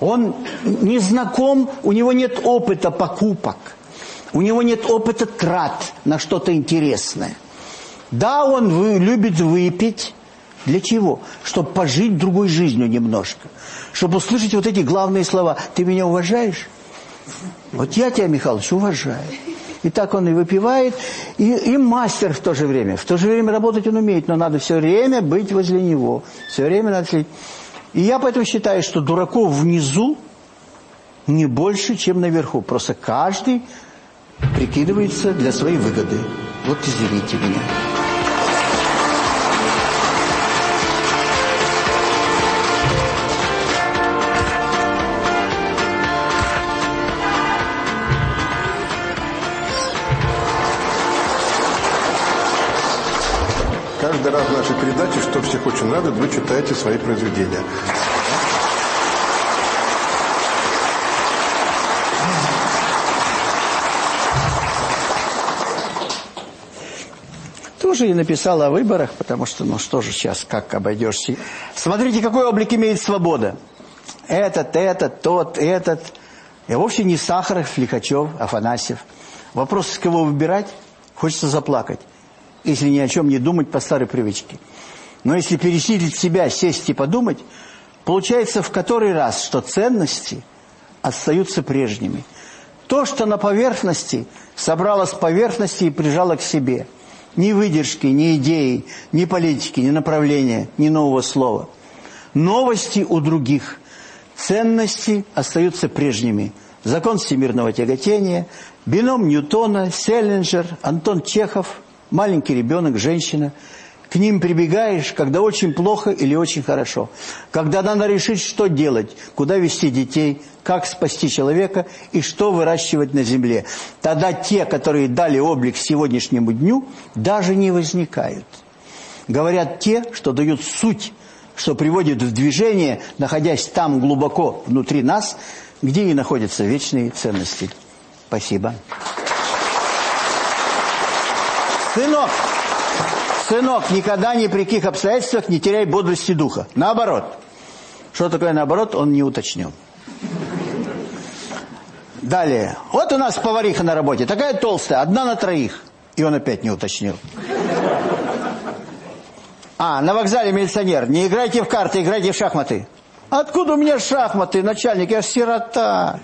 Он не знаком, у него нет опыта покупок. У него нет опыта трат на что-то интересное. Да, он вы, любит выпить. Для чего? Чтобы пожить другой жизнью немножко. Чтобы услышать вот эти главные слова. Ты меня уважаешь? Вот я тебя, Михайлович, уважаю. И так он и выпивает, и, и мастер в то же время. В то же время работать он умеет, но надо все время быть возле него. Все время надо следить. И я поэтому считаю, что дураков внизу не больше, чем наверху. Просто каждый прикидывается для своей выгоды. Вот извините меня. Каждый раз в нашей передаче, что всех очень радует, вы читаете свои произведения. Тоже и написал о выборах, потому что, ну что же сейчас, как обойдешься. Смотрите, какой облик имеет свобода. Этот, этот, тот, этот. И вовсе не Сахаров, Лихачев, Афанасьев. Вопрос, с кого выбирать, хочется заплакать если ни о чем не думать по старой привычке. Но если пересилить себя, сесть и подумать, получается в который раз, что ценности остаются прежними. То, что на поверхности, собрало с поверхности и прижало к себе. Ни выдержки, ни идеи, ни политики, ни направления, ни нового слова. Новости у других. Ценности остаются прежними. Закон всемирного тяготения, бином Ньютона, Селлинджер, Антон Чехов – маленький ребенок, женщина. К ним прибегаешь, когда очень плохо или очень хорошо. Когда надо решить, что делать, куда вести детей, как спасти человека и что выращивать на земле. Тогда те, которые дали облик сегодняшнему дню, даже не возникают. Говорят те, что дают суть, что приводит в движение, находясь там глубоко внутри нас, где и находятся вечные ценности. Спасибо. Сынок, сынок, никогда ни при каких обстоятельствах не теряй бодрости духа. Наоборот. Что такое наоборот, он не уточнил. Далее. Вот у нас повариха на работе. Такая толстая, одна на троих. И он опять не уточнил. А, на вокзале милиционер. Не играйте в карты, играйте в шахматы. Откуда у меня шахматы, начальник? Я ж сирота.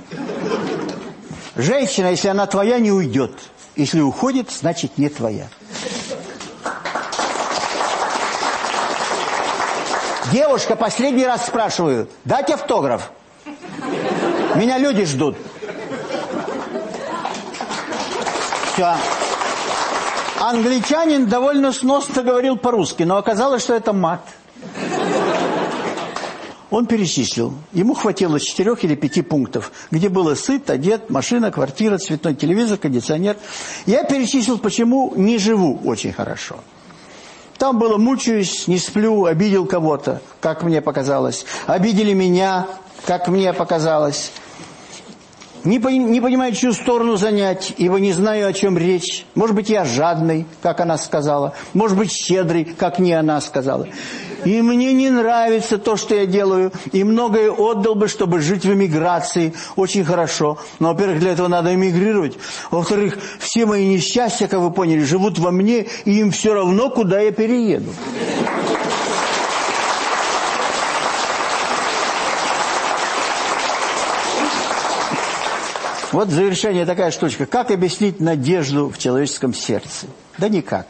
Женщина, если она твоя, не уйдет. Если уходит, значит не твоя. Девушка, последний раз спрашиваю, дать автограф? Меня люди ждут. Все. Англичанин довольно сносно говорил по-русски, но оказалось, что это мат. Он перечислил. Ему хватило четырех или пяти пунктов, где было сыт, одет, машина, квартира, цветной телевизор, кондиционер. Я перечислил, почему не живу очень хорошо. Там было мучаюсь, не сплю, обидел кого-то, как мне показалось. Обидели меня, как мне показалось. Не, не понимаю, чью сторону занять, ибо не знаю, о чем речь. Может быть, я жадный, как она сказала. Может быть, щедрый, как не она сказала. И мне не нравится то, что я делаю. И многое отдал бы, чтобы жить в эмиграции. Очень хорошо. Но, во-первых, для этого надо эмигрировать. Во-вторых, все мои несчастья, как вы поняли, живут во мне, и им все равно, куда я перееду. Вот завершение такая штучка. Как объяснить надежду в человеческом сердце? Да никак.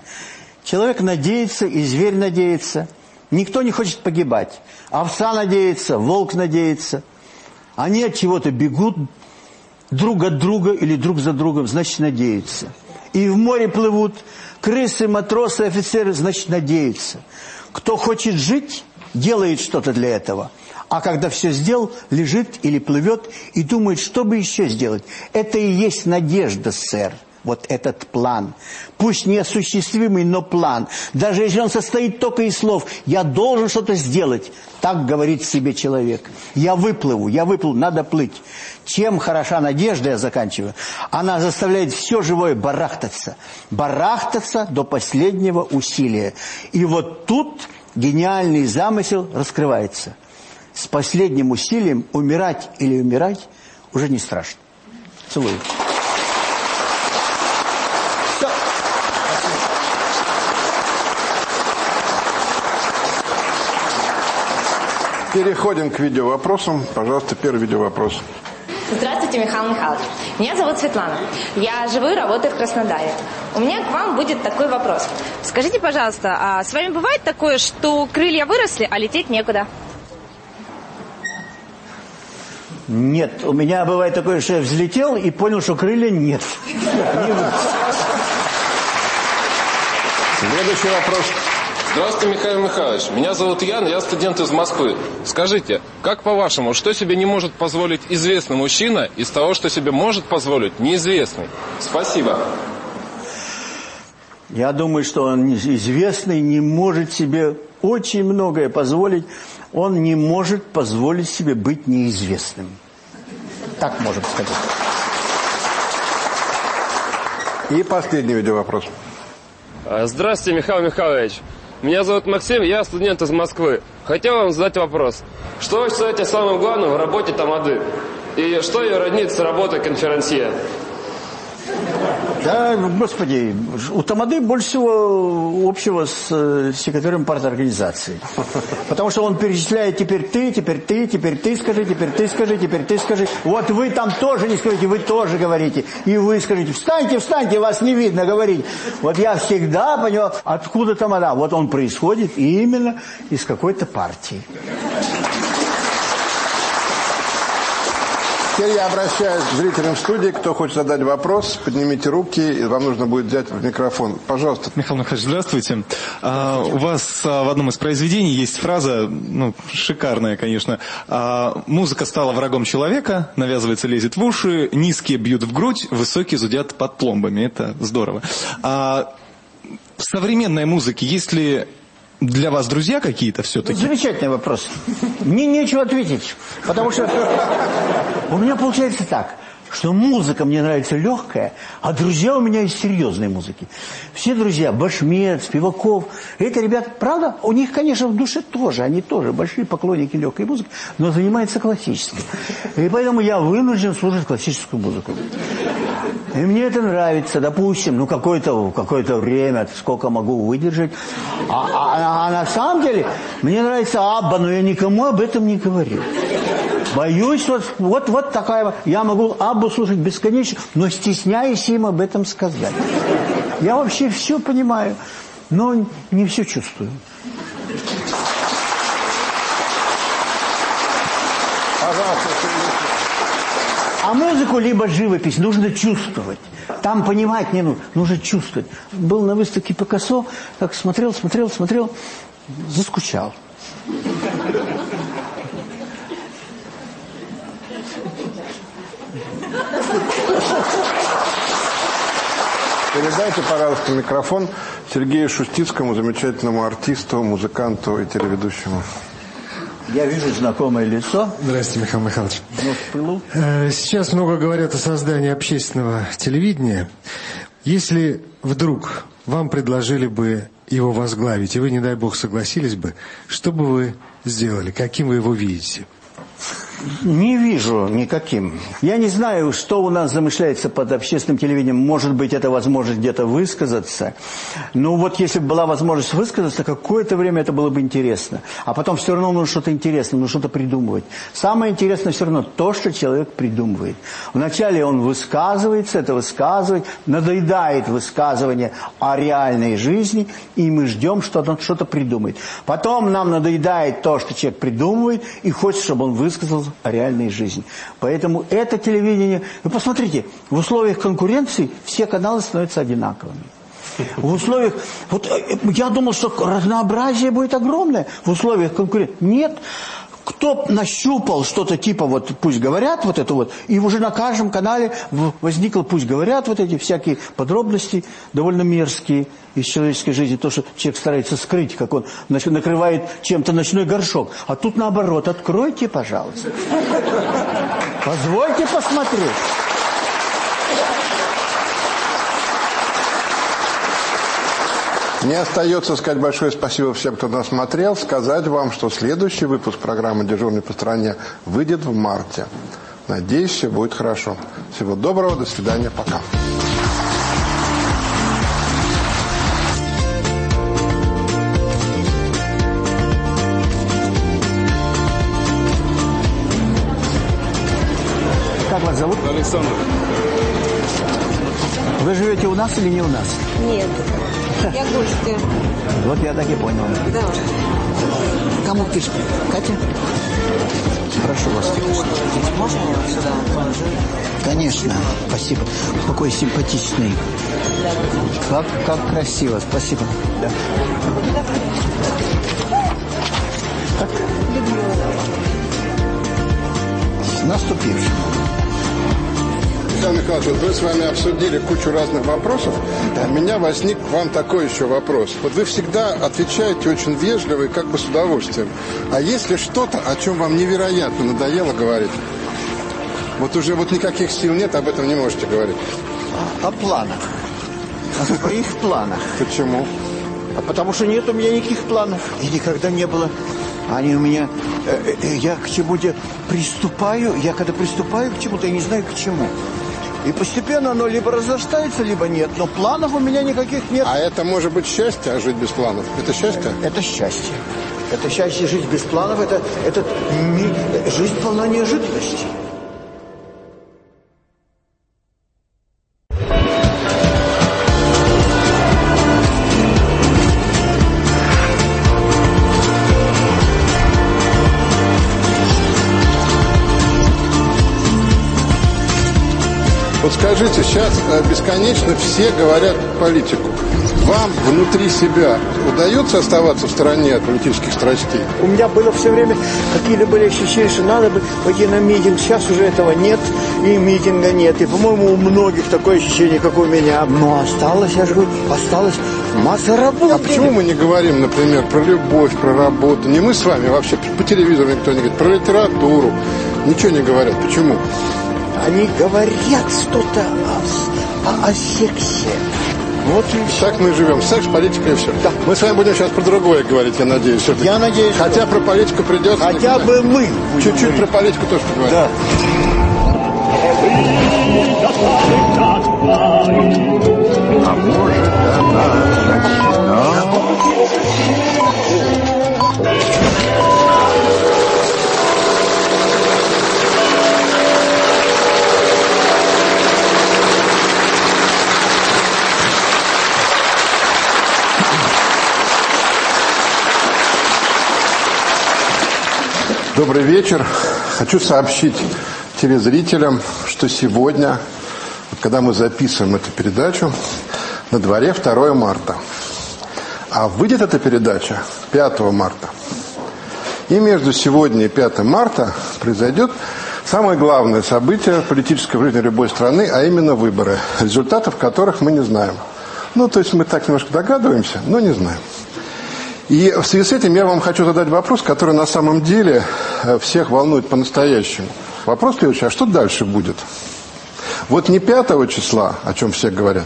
Человек надеется, и зверь надеется. Никто не хочет погибать. Овца надеется, волк надеется. Они от чего-то бегут друг от друга или друг за другом, значит, надеются. И в море плывут крысы, матросы, офицеры, значит, надеются. Кто хочет жить, делает что-то для этого – а когда все сделал, лежит или плывет и думает, что бы еще сделать. Это и есть надежда, сэр. Вот этот план. Пусть неосуществимый, но план. Даже если он состоит только из слов «я должен что-то сделать», так говорит себе человек. «Я выплыву, я выплыву, надо плыть». Чем хороша надежда, я заканчиваю, она заставляет все живое барахтаться. Барахтаться до последнего усилия. И вот тут гениальный замысел раскрывается – с последним усилием умирать или умирать уже не страшно. Целую. Переходим к видеовопросам. Пожалуйста, первый видеовопрос. Здравствуйте, Михаил Михайлович. Меня зовут Светлана. Я живу и работаю в Краснодаре. У меня к вам будет такой вопрос. Скажите, пожалуйста, а с вами бывает такое, что крылья выросли, а лететь некуда? Нет, у меня бывает такое, что я взлетел и понял, что крылья нет. Следующий вопрос. Здравствуйте, Михаил Михайлович. Меня зовут Ян, я студент из Москвы. Скажите, как по-вашему, что себе не может позволить известный мужчина из того, что себе может позволить неизвестный? Спасибо. Я думаю, что он известный не может себе очень многое позволить он не может позволить себе быть неизвестным. Так можем сказать. И последний видеовопрос. А, здравствуйте, Михаил Михайлович. Меня зовут Максим, я студент из Москвы. Хотел вам задать вопрос. Что вы считаете самым главным в работе Тамады? И что ее роднит с работой конферансье? Да, господи, у Тамады больше всего общего с э, секретарем парторганизации. Потому что он перечисляет теперь ты, теперь ты, теперь ты скажи, теперь ты скажи, теперь ты скажи. Вот вы там тоже не скажите, вы тоже говорите. И вы скажите, встаньте, встаньте, вас не видно говорить. Вот я всегда понял, откуда Тамада. Вот он происходит именно из какой-то партии. Теперь я обращаюсь к зрителям студии. Кто хочет задать вопрос, поднимите руки, и вам нужно будет взять микрофон. Пожалуйста. Михаил Михайлович, здравствуйте. А, у вас а, в одном из произведений есть фраза, ну, шикарная, конечно. А, «Музыка стала врагом человека, навязывается, лезет в уши, низкие бьют в грудь, высокие зудят под пломбами». Это здорово. А, в современной музыке есть ли для вас друзья какие-то все-таки? Замечательный вопрос. Мне нечего ответить, потому что у меня получается так, что музыка мне нравится легкая, а друзья у меня из серьезной музыки. Все друзья, Башмет, Спиваков, это ребята, правда, у них, конечно, в душе тоже, они тоже большие поклонники легкой музыки, но занимаются классической. И поэтому я вынужден слушать классическую музыку. И мне это нравится, допустим, ну какое-то какое время, сколько могу выдержать. А, а, а на самом деле мне нравится Абба, но я никому об этом не говорю. Боюсь, вот, вот, вот такая... Я могу Аббу слушать бесконечно, но стесняюсь им об этом сказать. Я вообще все понимаю, но не все чувствую. А музыку либо живопись нужно чувствовать. Там понимать не нужно, нужно чувствовать. Был на выставке Пикассо, так смотрел, смотрел, смотрел, заскучал. Передайте, пожалуйста, микрофон Сергею Шустицкому, замечательному артисту, музыканту и телеведущему. Я вижу знакомое лицо. Здравствуйте, Михаил Михайлович. Ну. Э, Сейчас много говорят о создании общественного телевидения. Если вдруг вам предложили бы его возглавить, и вы, не дай бог, согласились бы, что бы вы сделали? Каким вы его видите? Не вижу никаким. Я не знаю, что у нас замышляется под общественным телевидением. Может быть, это возможность где-то высказаться. Но вот если бы была возможность высказаться, какое-то время это было бы интересно. А потом все равно нужно что-то интересное, нужно что-то придумывать. Самое интересное все равно то, что человек придумывает. Вначале он высказывается, это высказывает, надоедает высказывание о реальной жизни, и мы ждем, что он что-то придумает. Потом нам надоедает то, что человек придумывает, и хочет, чтобы он высказал о реальной жизни. Поэтому это телевидение... Вы посмотрите, в условиях конкуренции все каналы становятся одинаковыми. В условиях... Вот э, я думал, что разнообразие будет огромное в условиях конкуренции. Нет. Кто нащупал что-то типа, вот пусть говорят вот это вот, и уже на каждом канале возникло, пусть говорят вот эти всякие подробности, довольно мерзкие из человеческой жизни, то, что человек старается скрыть, как он накрывает чем-то ночной горшок. А тут наоборот, откройте, пожалуйста. Позвольте посмотреть. Мне остается сказать большое спасибо всем, кто нас смотрел, сказать вам, что следующий выпуск программы «Дежурный по стране» выйдет в марте. Надеюсь, все будет хорошо. Всего доброго, до свидания, пока. Как вас зовут? Александр. Вы живете у нас или не у нас? Нет, я гостья. Вот я так и понял. Да. Кому пишешь? Катя? Прошу вас. Можно вот сюда? Конечно, спасибо. Какой симпатичный. Как, как красиво, спасибо. Да. С наступившим. Михайлович, вот мы с вами обсудили кучу разных вопросов. У меня возник к вам такой еще вопрос. Вот вы всегда отвечаете очень вежливо и как бы с удовольствием. А если что-то, о чем вам невероятно надоело говорить, вот уже вот никаких сил нет, об этом не можете говорить. О планах. О своих планах. Почему? А потому что нет у меня никаких планов. И никогда не было. Они у меня... э, э, я к чему-то приступаю. Я когда приступаю к чему-то, я не знаю к чему. И постепенно оно либо разрастается, либо нет. Но планов у меня никаких нет. А это может быть счастье, а жить без планов? Это счастье? Это счастье. Это счастье жить без планов. Это, это жизнь полна неожиданностей. Скажите, сейчас э, бесконечно все говорят политику. Вам внутри себя удается оставаться в стороне от политических страстей? У меня было все время какие-то были ощущения, что надо бы пойти на митинг. Сейчас уже этого нет, и митинга нет. И, по-моему, у многих такое ощущение, как у меня. Но осталось, я же говорю, осталось масса работы. А почему мы не говорим, например, про любовь, про работу? Не мы с вами вообще, по телевизору никто не говорит, про литературу. Ничего не говорят. Почему? Они говорят что-то о, о, о сексе. Вот и так мы и живем. Секс, политика и все. Да. Мы с вами будем сейчас про другое говорить, я надеюсь. Все Я надеюсь. Хотя что... про политику придется. Хотя бы мы. Чуть-чуть про политику тоже поговорим. Да. А может она сочинала? Добрый вечер. Хочу сообщить телезрителям, что сегодня, когда мы записываем эту передачу, на дворе 2 марта. А выйдет эта передача 5 марта. И между сегодня и 5 марта произойдет самое главное событие политической жизни любой страны, а именно выборы, результатов которых мы не знаем. Ну, то есть мы так немножко догадываемся, но не знаем. И в связи с этим я вам хочу задать вопрос, который на самом деле э, всех волнует по-настоящему. Вопрос следующий, а что дальше будет? Вот не 5 числа, о чем все говорят,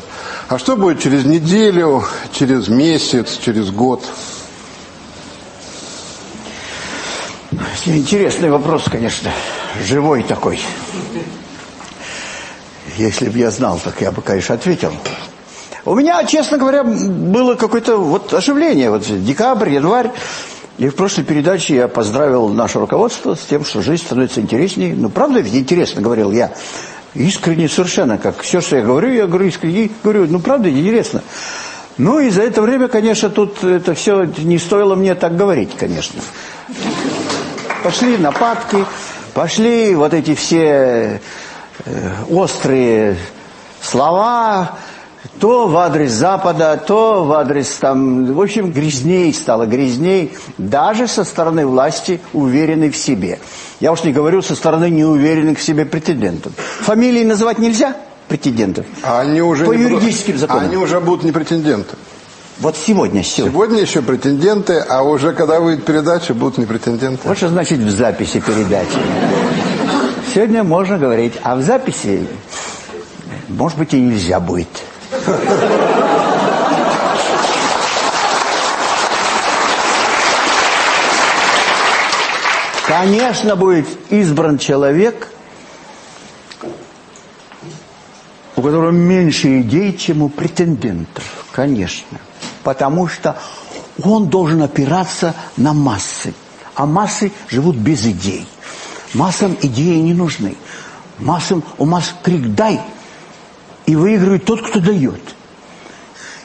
а что будет через неделю, через месяц, через год? Интересный вопрос, конечно, живой такой. Если бы я знал, так я бы, конечно, ответил. У меня, честно говоря, было какое-то вот оживление. Вот декабрь, январь. И в прошлой передаче я поздравил наше руководство с тем, что жизнь становится интереснее. Ну, правда ведь интересно, говорил я. Искренне совершенно, как все, что я говорю, я говорю искренне, говорю, ну, правда интересно. Ну, и за это время, конечно, тут это все не стоило мне так говорить, конечно. Пошли нападки, пошли вот эти все э, острые слова, то в адрес Запада, то в адрес там, в общем, грязней стало, грязней, даже со стороны власти, уверенной в себе. Я уж не говорю со стороны неуверенных в себе претендентов. Фамилии называть нельзя претендентов? А они уже По юридическим будут, законам. Они уже будут не претенденты. Вот сегодня, сегодня. Сегодня еще претенденты, а уже когда выйдет передача, будут не претенденты. Вот что значит в записи передачи. Сегодня можно говорить, а в записи, может быть, и нельзя будет. Конечно, будет избран человек, у которого меньше идей, чем у претендентов. Конечно. Потому что он должен опираться на массы. А массы живут без идей. Массам идеи не нужны. Массам, у масс крик «дай!» И выигрывает тот, кто дает.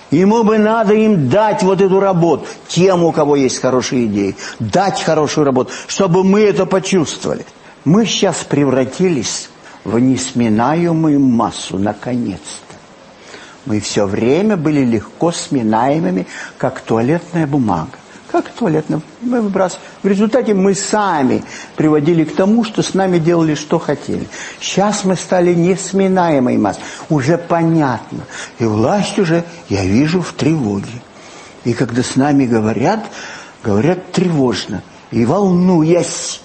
Ему бы надо им дать вот эту работу, тем, у кого есть хорошие идеи, дать хорошую работу, чтобы мы это почувствовали. Мы сейчас превратились в несминаемую массу, наконец-то. Мы все время были легко сминаемыми, как туалетная бумага. Как туалетная мы выбрасываем. В результате мы сами приводили к тому, что с нами делали, что хотели. Сейчас мы стали несминаемой массой. Уже понятно. И власть уже, я вижу, в тревоге. И когда с нами говорят, говорят тревожно. И волнуясь.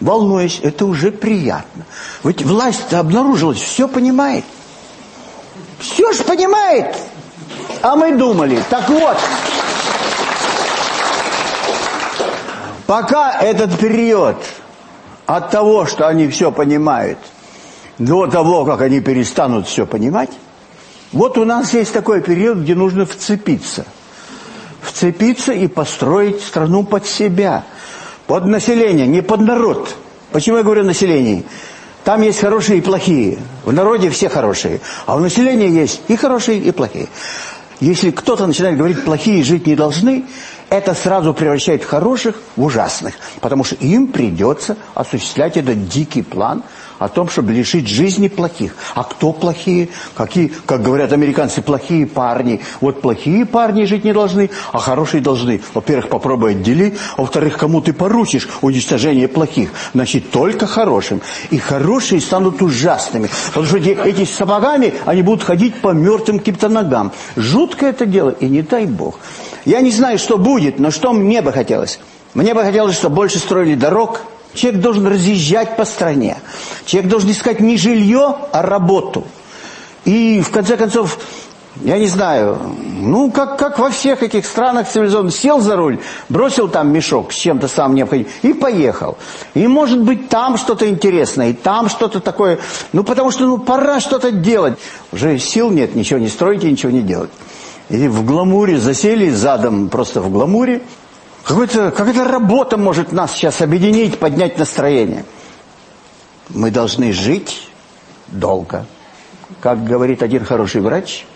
Волнуясь, это уже приятно. Ведь власть обнаружилась, все понимает. Все ж понимает. А мы думали, так вот, пока этот период от того, что они все понимают, до того, как они перестанут все понимать, вот у нас есть такой период, где нужно вцепиться. Вцепиться и построить страну под себя, под население, не под народ. Почему я говорю население? Там есть хорошие и плохие. В народе все хорошие. А у населения есть и хорошие, и плохие. Если кто-то начинает говорить, плохие жить не должны, это сразу превращает хороших в ужасных. Потому что им придется осуществлять этот дикий план о том, чтобы лишить жизни плохих. А кто плохие? Какие, как говорят американцы, плохие парни. Вот плохие парни жить не должны, а хорошие должны. Во-первых, попробуй отдели. А во-вторых, кому ты поручишь уничтожение плохих? Значит, только хорошим. И хорошие станут ужасными. Потому что эти, эти сапогами, они будут ходить по мертвым каким-то ногам. Жутко это дело, и не дай бог. Я не знаю, что будет, но что мне бы хотелось? Мне бы хотелось, чтобы больше строили дорог. Человек должен разъезжать по стране. Человек должен искать не жилье, а работу. И, в конце концов, я не знаю, ну, как, как во всех этих странах цивилизованных, сел за руль, бросил там мешок с чем-то самым необходимым и поехал. И, может быть, там что-то интересное, и там что-то такое. Ну, потому что, ну, пора что-то делать. Уже сил нет, ничего не строить и ничего не делать. И в гламуре засели задом, просто в гламуре. Какая-то работа может нас сейчас объединить, поднять настроение. Мы должны жить долго. Как говорит один хороший врач,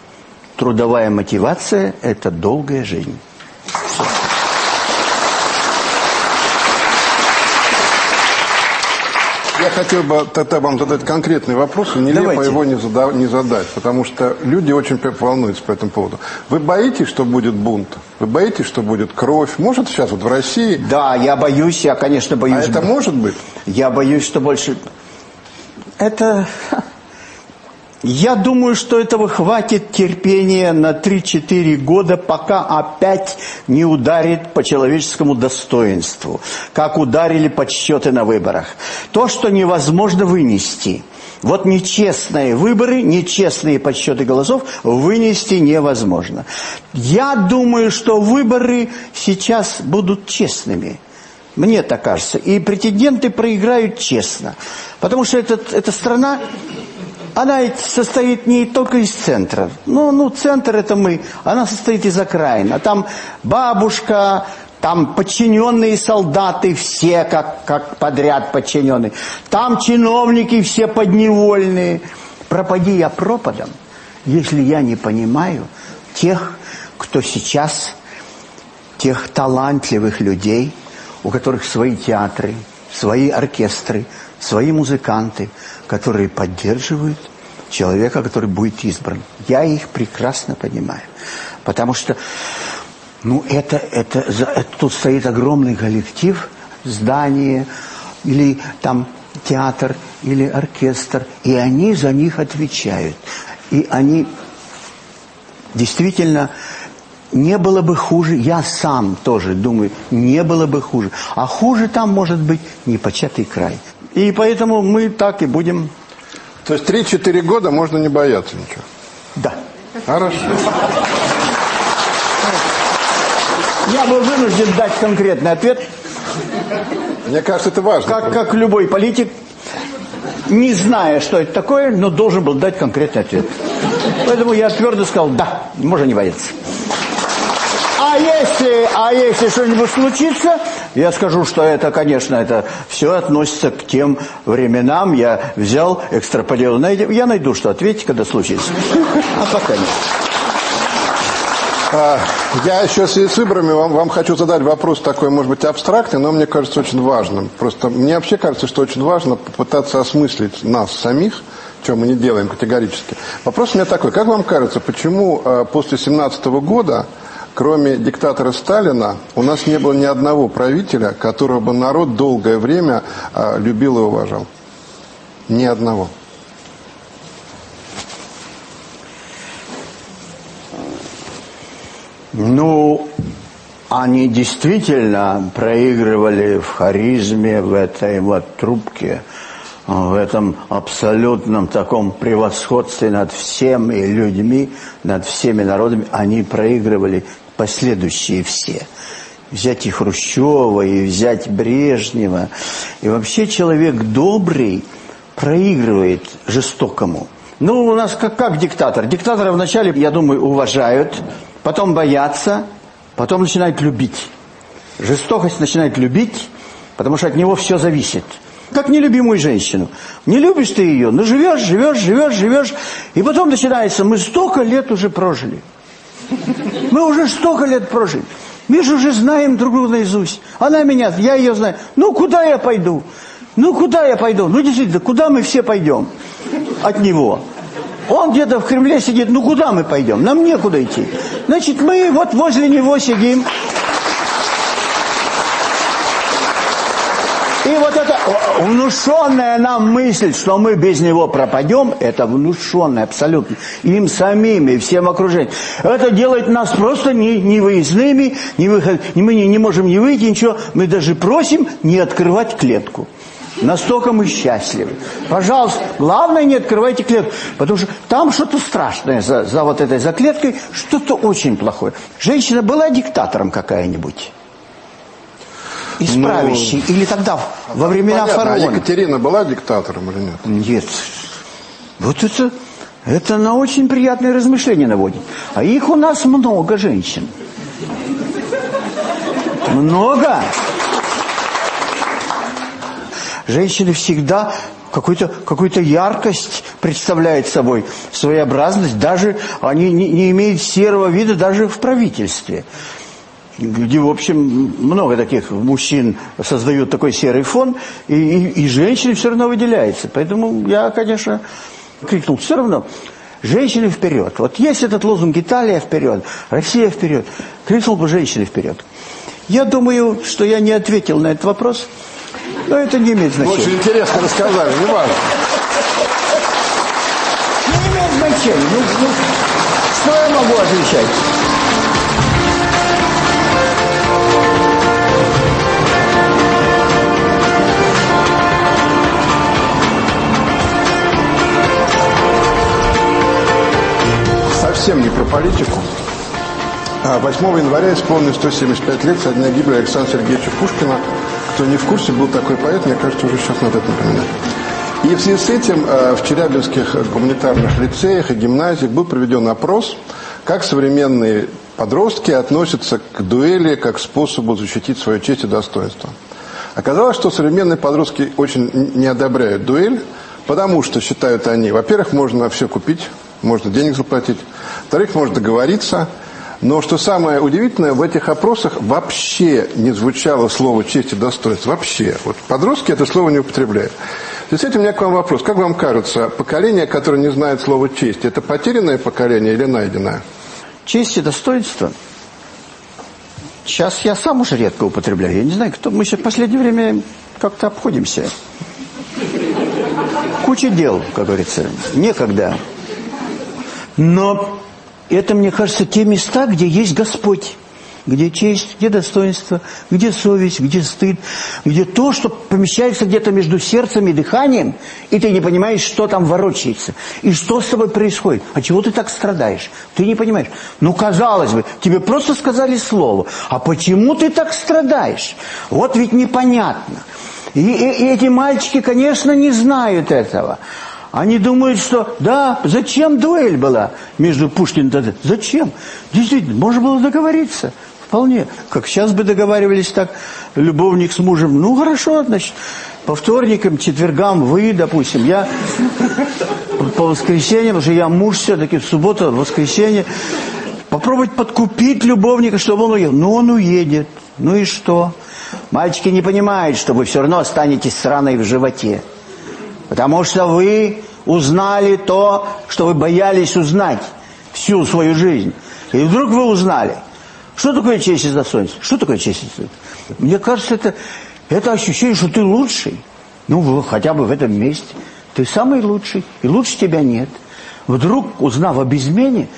трудовая мотивация – это долгая жизнь. Я хотел бы тогда вам задать конкретный вопрос, и нелепо Давайте. его не, зада- не задать, потому что люди очень волнуются по этому поводу. Вы боитесь, что будет бунт? Вы боитесь, что будет кровь? Может сейчас вот в России... Да, я боюсь, я, конечно, А боюсь. это может быть? Я боюсь, что больше... Это... Я думаю, что этого хватит терпения на 3-4 года, пока опять не ударит по человеческому достоинству, как ударили подсчеты на выборах. То, что невозможно вынести. Вот нечестные выборы, нечестные подсчеты голосов вынести невозможно. Я думаю, что выборы сейчас будут честными. Мне так кажется. И претенденты проиграют честно. Потому что этот, эта страна, она ведь состоит не только из центра. Ну, ну, центр это мы. Она состоит из окраин. А там бабушка, там подчиненные солдаты, все как, как подряд подчиненные. Там чиновники все подневольные. Пропади я пропадом, если я не понимаю тех, кто сейчас, тех талантливых людей, у которых свои театры, свои оркестры, свои музыканты, которые поддерживают человека, который будет избран. Я их прекрасно понимаю. Потому что, ну, это, это, это тут стоит огромный коллектив, здание, или там театр, или оркестр, и они за них отвечают. И они действительно не было бы хуже, я сам тоже думаю, не было бы хуже. А хуже там может быть непочатый край. И поэтому мы так и будем, То есть 3-4 года можно не бояться ничего. да. Хорошо. Я был вынужден дать конкретный ответ, Мне кажется, это важно. как, как любой политик, не зная, что это такое, но должен был дать конкретный ответ. Поэтому я твердо сказал, да, можно не бояться. А если, а если что-нибудь случится, я скажу, что это, конечно, это все относится к тем временам. Я взял, экстраполировал. Я найду, что ответить, когда случится. А пока нет. А, Я еще с выборами вам, вам хочу задать вопрос такой, может быть, абстрактный, но мне кажется очень важным. Просто мне вообще кажется, что очень важно попытаться осмыслить нас самих, что мы не делаем категорически. Вопрос у меня такой. Как вам кажется, почему э, после 17 года, кроме диктатора Сталина, у нас не было ни одного правителя, которого бы народ долгое время э, любил и уважал? Ни одного. Ну, они действительно проигрывали в харизме, в этой вот трубке, в этом абсолютном таком превосходстве над всеми людьми, над всеми народами. Они проигрывали последующие все. Взять и Хрущева, и взять Брежнева. И вообще человек добрый проигрывает жестокому. Ну, у нас как, как диктатор. Диктатора вначале, я думаю, уважают, потом боятся, потом начинают любить. Жестокость начинает любить, потому что от него все зависит. Как нелюбимую женщину. Не любишь ты ее, ну живешь, живешь, живешь, живешь. И потом начинается, мы столько лет уже прожили. Мы уже столько лет прожили. Мы же уже знаем друг друга наизусть. Она меня, я ее знаю. Ну, куда я пойду? Ну, куда я пойду? Ну, действительно, куда мы все пойдем от него? Он где-то в Кремле сидит, ну, куда мы пойдем? Нам некуда идти. Значит, мы вот возле него сидим. И вот эта внушенная нам мысль, что мы без него пропадем, это внушенная абсолютно им самим и всем окружением. Это делает нас просто не, не выход, мы не можем не выйти, ничего. Мы даже просим не открывать клетку. Настолько мы счастливы. Пожалуйста, главное не открывайте клетку, потому что там что-то страшное за, за вот этой заклеткой, что-то очень плохое. Женщина была диктатором какая-нибудь? Исправящий? Или тогда, во времена Понятно, а фараона? Екатерина была диктатором или нет? Нет. Вот это, это на очень приятные размышления наводит. А их у нас много женщин. Много. Женщины всегда какую-то какую яркость представляют собой, своеобразность. Даже они не, не имеют серого вида даже в правительстве. Где, в общем, много таких мужчин создают такой серый фон, и, и, и женщины все равно выделяются. Поэтому я, конечно, крикнул, все равно, женщины вперед. Вот есть этот лозунг «Италия вперед», «Россия вперед», крикнул бы «женщины вперед». Я думаю, что я не ответил на этот вопрос, но это не имеет значения. Очень интересно рассказали, не важно. Не имеет значения. Ну, ну, что я могу отвечать? Совсем не про политику. А 8 января исполнилось 175 лет со дня гибели Александра Сергеевича Пушкина. Кто не в курсе, был такой поэт, мне кажется, уже сейчас надо это напоминать. И в связи с этим э, в Челябинских гуманитарных лицеях и гимназиях был проведен опрос, как современные подростки относятся к дуэли как способу защитить свою честь и достоинство. Оказалось, что современные подростки очень не одобряют дуэль, потому что считают они, во-первых, можно все купить, можно денег заплатить, во-вторых, можно договориться, но что самое удивительное, в этих опросах вообще не звучало слово «честь» и «достоинство». Вообще. Вот подростки это слово не употребляют. То есть этим у меня к вам вопрос. Как вам кажется, поколение, которое не знает слова «честь», это потерянное поколение или найденное? Честь и достоинство. Сейчас я сам уже редко употребляю. Я не знаю, кто... Мы сейчас в последнее время как-то обходимся. Куча дел, как говорится. Некогда. Но это, мне кажется, те места, где есть Господь. Где честь, где достоинство, где совесть, где стыд, где то, что помещается где-то между сердцем и дыханием, и ты не понимаешь, что там ворочается, и что с тобой происходит. А чего ты так страдаешь? Ты не понимаешь. Ну, казалось бы, тебе просто сказали слово. А почему ты так страдаешь? Вот ведь непонятно. И, и, и эти мальчики, конечно, не знают этого. Они думают, что да, зачем дуэль была между Пушкиным и Зачем? Действительно, можно было договориться. Вполне. Как сейчас бы договаривались так, любовник с мужем. Ну, хорошо, значит, по вторникам, четвергам вы, допустим, я по воскресеньям, потому что я муж все-таки, в воскресенье, попробовать подкупить любовника, чтобы он уехал. Ну, он уедет. Ну и что? Мальчики не понимают, что вы все равно останетесь с раной в животе. Потому что вы узнали то, что вы боялись узнать всю свою жизнь. И вдруг вы узнали – что такое честь и достоинство? Что такое честь и достоинство? Мне кажется, это, это ощущение, что ты лучший. Ну, хотя бы в этом месте. Ты самый лучший, и лучше тебя нет. Вдруг, узнав об измене,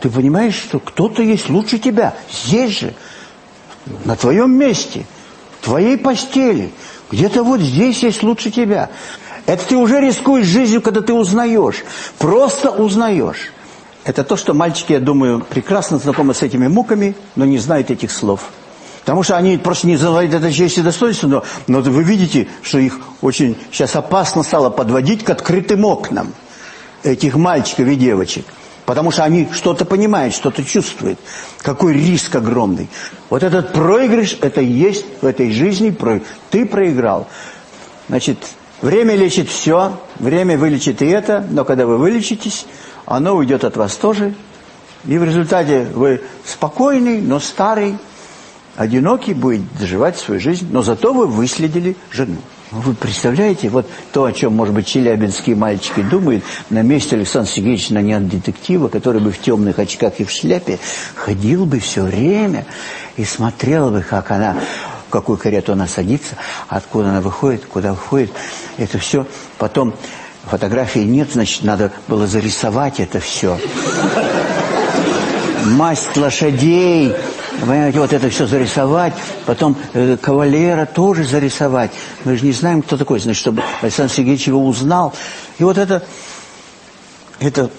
ты понимаешь, что кто-то есть лучше тебя. Здесь же, на твоем месте, в твоей постели. Где-то вот здесь есть лучше тебя. Это ты уже рискуешь жизнью, когда ты узнаешь. Просто узнаешь. Это то, что мальчики, я думаю, прекрасно знакомы с этими муками, но не знают этих слов. Потому что они просто не знают это честь и достоинство, но, но вы видите, что их очень сейчас опасно стало подводить к открытым окнам этих мальчиков и девочек. Потому что они что-то понимают, что-то чувствуют. Какой риск огромный. Вот этот проигрыш, это есть в этой жизни. Ты проиграл. Значит, время лечит все, время вылечит и это, но когда вы вылечитесь, оно уйдет от вас тоже. И в результате вы спокойный, но старый, одинокий, будет доживать свою жизнь, но зато вы выследили жену. Вы представляете, вот то, о чем, может быть, челябинские мальчики думают, на месте Александра Сергеевича нанял детектива, который бы в темных очках и в шляпе ходил бы все время и смотрел бы, как она, какую карету она садится, откуда она выходит, куда выходит. Это все потом Фотографии нет, значит, надо было зарисовать это все. Масть лошадей, понимаете, вот это все зарисовать, потом э, кавалера тоже зарисовать. Мы же не знаем, кто такой, значит, чтобы Александр Сергеевич его узнал. И вот это, это,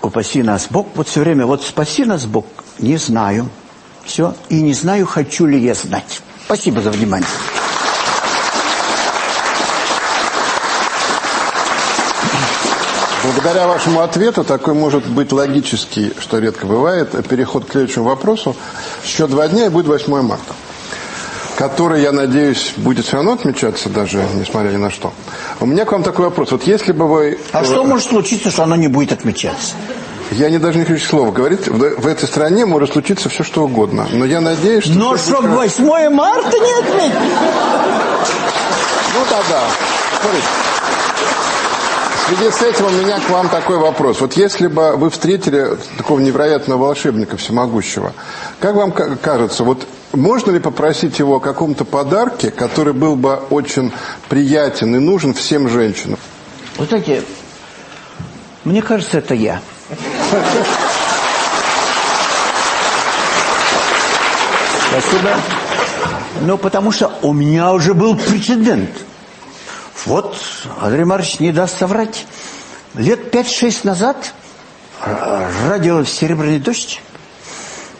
упаси нас Бог, вот все время, вот спаси нас Бог, не знаю. Все, и не знаю, хочу ли я знать. Спасибо за внимание. Благодаря вашему ответу, такой может быть логический, что редко бывает, переход к следующему вопросу. Еще два дня и будет 8 марта, который, я надеюсь, будет все равно отмечаться даже, несмотря ни на что. У меня к вам такой вопрос. Вот если бы вы... А что может случиться, что оно не будет отмечаться? Я не даже не хочу слова говорить. В, в этой стране может случиться все, что угодно. Но я надеюсь, что... Но всё чтоб будет 8 марта не отметить. Ну да, да. Смотрите. В связи с этим у меня к вам такой вопрос. Вот если бы вы встретили такого невероятного волшебника всемогущего, как вам ка- кажется, вот можно ли попросить его о каком-то подарке, который был бы очень приятен и нужен всем женщинам? Вот знаете, мне кажется, это я. Спасибо. Ну, потому что у меня уже был прецедент. Вот, Андрей Маркович не даст соврать. Лет 5-6 назад радио «Серебряный дождь»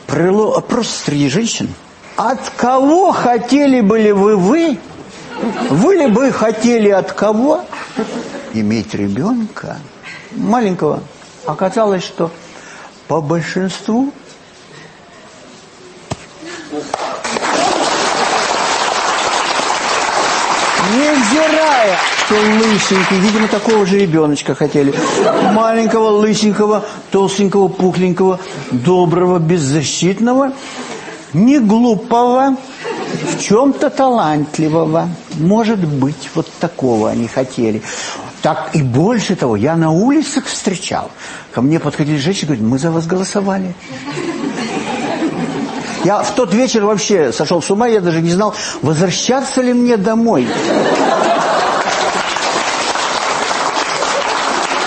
провело опрос среди женщин. От кого хотели бы ли вы вы, вы ли бы хотели от кого иметь ребенка маленького? Оказалось, что по большинству Невзирая, что лысенький, видимо, такого же ребеночка хотели. Маленького, лысенького, толстенького, пухленького, доброго, беззащитного, не глупого, в чем-то талантливого. Может быть, вот такого они хотели. Так и больше того, я на улицах встречал. Ко мне подходили женщины, говорят, мы за вас голосовали. Я в тот вечер вообще сошел с ума, я даже не знал, возвращаться ли мне домой.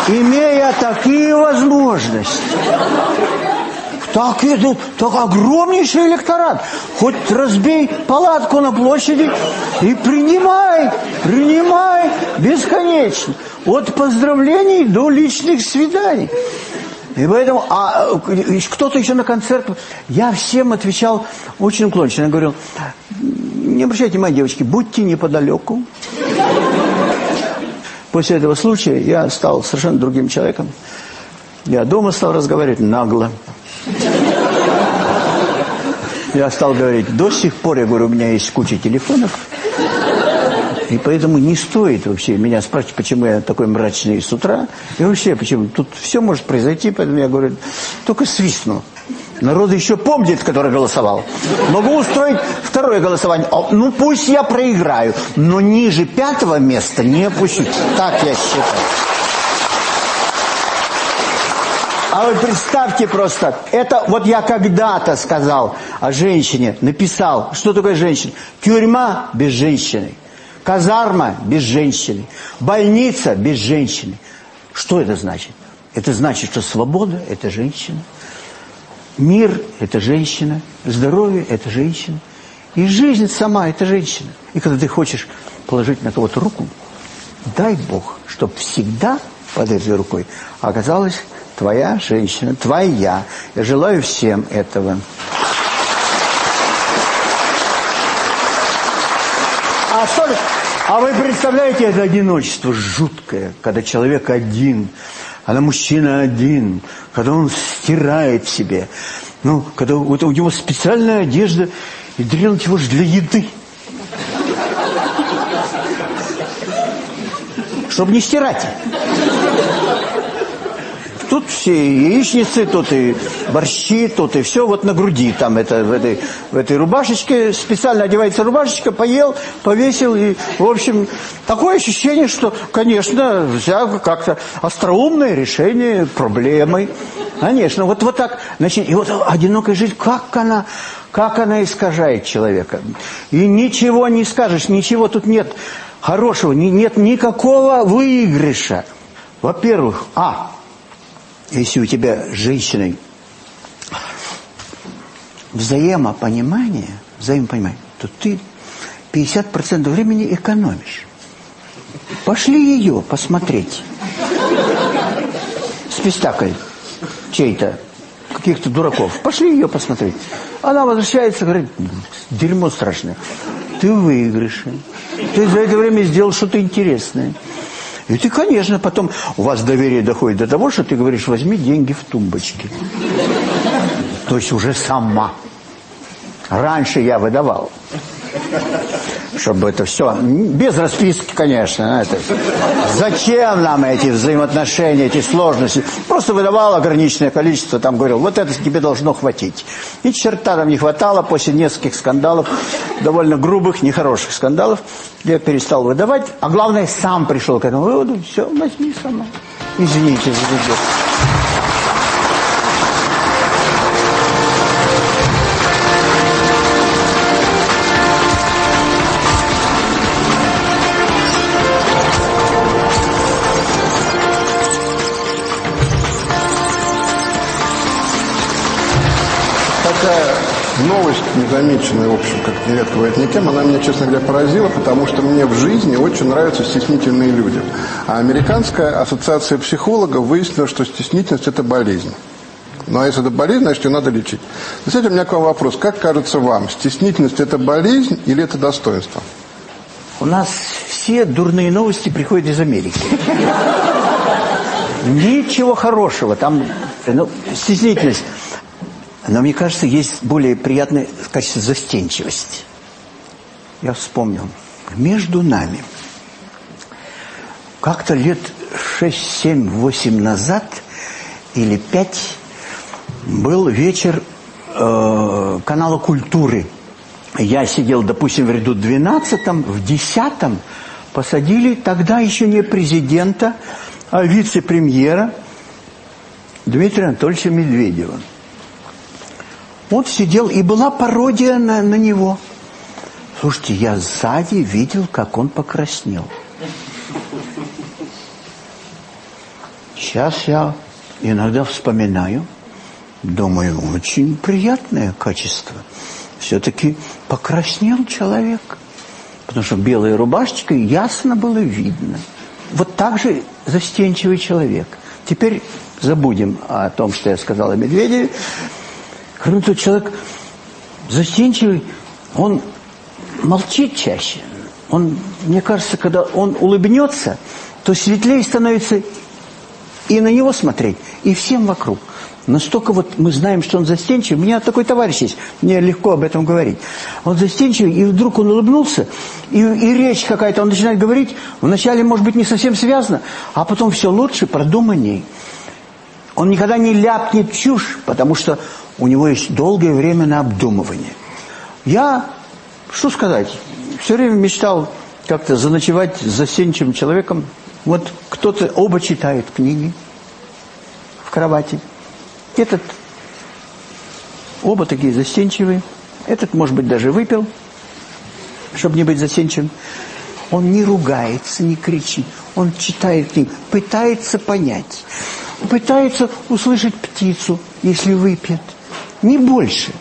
Имея такие возможности. Так, это, так огромнейший электорат. Хоть разбей палатку на площади и принимай, принимай бесконечно. От поздравлений до личных свиданий. И поэтому, а кто-то еще на концерт, я всем отвечал очень уклончиво. Я говорил, не обращайте внимания, девочки, будьте неподалеку. После этого случая я стал совершенно другим человеком. Я дома стал разговаривать нагло. Я стал говорить, до сих пор, я говорю, у меня есть куча телефонов. И поэтому не стоит вообще меня спрашивать, почему я такой мрачный с утра. И вообще, почему? Тут все может произойти, поэтому я говорю, только свистну. Народ еще помнит, который голосовал. Могу устроить второе голосование. О, ну, пусть я проиграю, но ниже пятого места не опущу. Так я считаю. А вы представьте просто, это вот я когда-то сказал о женщине, написал, что такое женщина? Тюрьма без женщины, казарма без женщины, больница без женщины. Что это значит? Это значит, что свобода – это женщина, мир – это женщина, здоровье – это женщина, и жизнь сама – это женщина. И когда ты хочешь положить на кого-то руку, дай Бог, чтобы всегда под этой рукой оказалась твоя женщина, твоя. Я желаю всем этого. А, что, а вы представляете, это одиночество жуткое, когда человек один, когда мужчина один, когда он стирает себе, ну, когда вот у него специальная одежда, и делать его же для еды. Чтобы не стирать. Тут все яичницы, тут и борщи, тут и все вот на груди. Там это в этой, в этой рубашечке, специально одевается рубашечка, поел, повесил. И, в общем, такое ощущение, что, конечно, взял как-то остроумное решение проблемы. Конечно, вот, вот так. Значит, и вот одинокая жизнь, как она, как она искажает человека. И ничего не скажешь, ничего тут нет хорошего, нет никакого выигрыша. Во-первых, а, если у тебя с женщиной взаимопонимание, взаимопонимание, то ты 50% времени экономишь. Пошли ее посмотреть. Спектакль чей-то, каких-то дураков. Пошли ее посмотреть. Она возвращается, говорит, дерьмо страшное. Ты в выигрыше. Ты за это время сделал что-то интересное. И ты, конечно, потом... У вас доверие доходит до того, что ты говоришь, возьми деньги в тумбочке. То есть уже сама. Раньше я выдавал. Чтобы это все, без расписки, конечно. Это, зачем нам эти взаимоотношения, эти сложности? Просто выдавал ограниченное количество, там говорил, вот это тебе должно хватить. И черта там не хватало после нескольких скандалов, довольно грубых, нехороших скандалов. Я перестал выдавать, а главное, сам пришел к этому выводу, все, возьми сама. Извините за это. Незамеченная, в общем, как нередко бывает никем, она меня, честно говоря, поразила, потому что мне в жизни очень нравятся стеснительные люди. А Американская ассоциация психологов выяснила, что стеснительность – это болезнь. Ну, а если это болезнь, значит, ее надо лечить. Кстати, у меня к вам вопрос. Как кажется вам, стеснительность – это болезнь или это достоинство? У нас все дурные новости приходят из Америки. Ничего хорошего. Там ну, стеснительность. Но мне кажется, есть более приятное качество застенчивости. Я вспомнил. Между нами. Как-то лет 6, 7, 8 назад или 5 был вечер э, канала культуры. Я сидел, допустим, в ряду 12 в 10 посадили тогда еще не президента, а вице-премьера Дмитрия Анатольевича Медведева. Он сидел, и была пародия на, на него. Слушайте, я сзади видел, как он покраснел. Сейчас я иногда вспоминаю, думаю, очень приятное качество. Все-таки покраснел человек. Потому что белой рубашечкой ясно было видно. Вот так же застенчивый человек. Теперь забудем о том, что я сказал о Медведеве. Кроме того, человек застенчивый, он молчит чаще. Он, мне кажется, когда он улыбнется, то светлее становится и на него смотреть, и всем вокруг. Настолько вот мы знаем, что он застенчивый. У меня такой товарищ есть, мне легко об этом говорить. Он застенчивый, и вдруг он улыбнулся, и, и речь какая-то, он начинает говорить, вначале, может быть, не совсем связано, а потом все лучше, продуманней. Он никогда не ляпнет чушь, потому что у него есть долгое время на обдумывание. Я, что сказать, все время мечтал как-то заночевать с застенчивым человеком. Вот кто-то, оба читают книги в кровати. Этот, оба такие застенчивые. Этот, может быть, даже выпил, чтобы не быть застенчивым. Он не ругается, не кричит. Он читает книгу, пытается понять. Пытается услышать птицу, если выпьет. Не больше.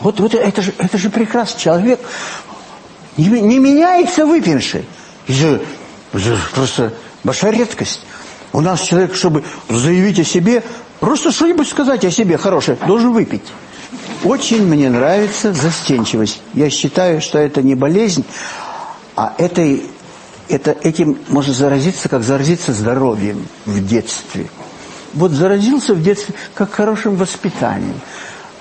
Вот, вот это, же, это же прекрасный человек. Не, не меняется выпивший. Это, это просто большая редкость. У нас человек, чтобы заявить о себе, просто что-нибудь сказать о себе хорошее, должен выпить. Очень мне нравится застенчивость. Я считаю, что это не болезнь, а это, это, этим можно заразиться, как заразиться здоровьем в детстве. Вот заразился в детстве как хорошим воспитанием.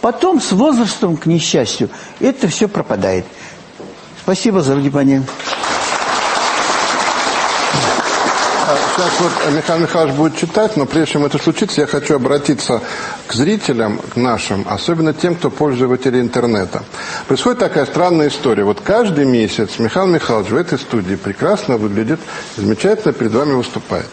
Потом с возрастом, к несчастью, это все пропадает. Спасибо за внимание. Сейчас вот Михаил Михайлович будет читать, но прежде чем это случится, я хочу обратиться к зрителям, к нашим, особенно тем, кто пользователи интернета. Происходит такая странная история. Вот каждый месяц Михаил Михайлович в этой студии прекрасно выглядит, замечательно перед вами выступает.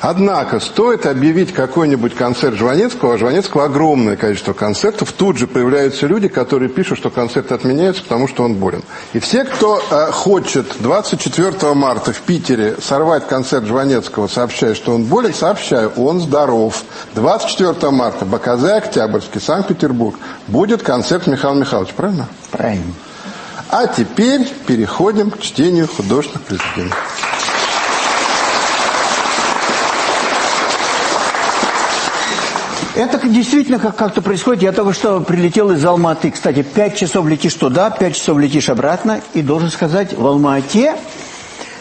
Однако, стоит объявить какой-нибудь концерт Жванецкого, а Жванецкого огромное количество концертов, тут же появляются люди, которые пишут, что концерт отменяется, потому что он болен. И все, кто э, хочет 24 марта в Питере сорвать концерт Жванецкого, сообщая, что он болен, сообщаю, он здоров. 24 марта, БКЗ Октябрьский, Санкт-Петербург, будет концерт Михаила Михайловича, правильно? Правильно. А теперь переходим к чтению художественных произведений. Это действительно как-то происходит. Я только что прилетел из Алматы. Кстати, пять часов летишь туда, пять часов летишь обратно. И должен сказать, в Алмате,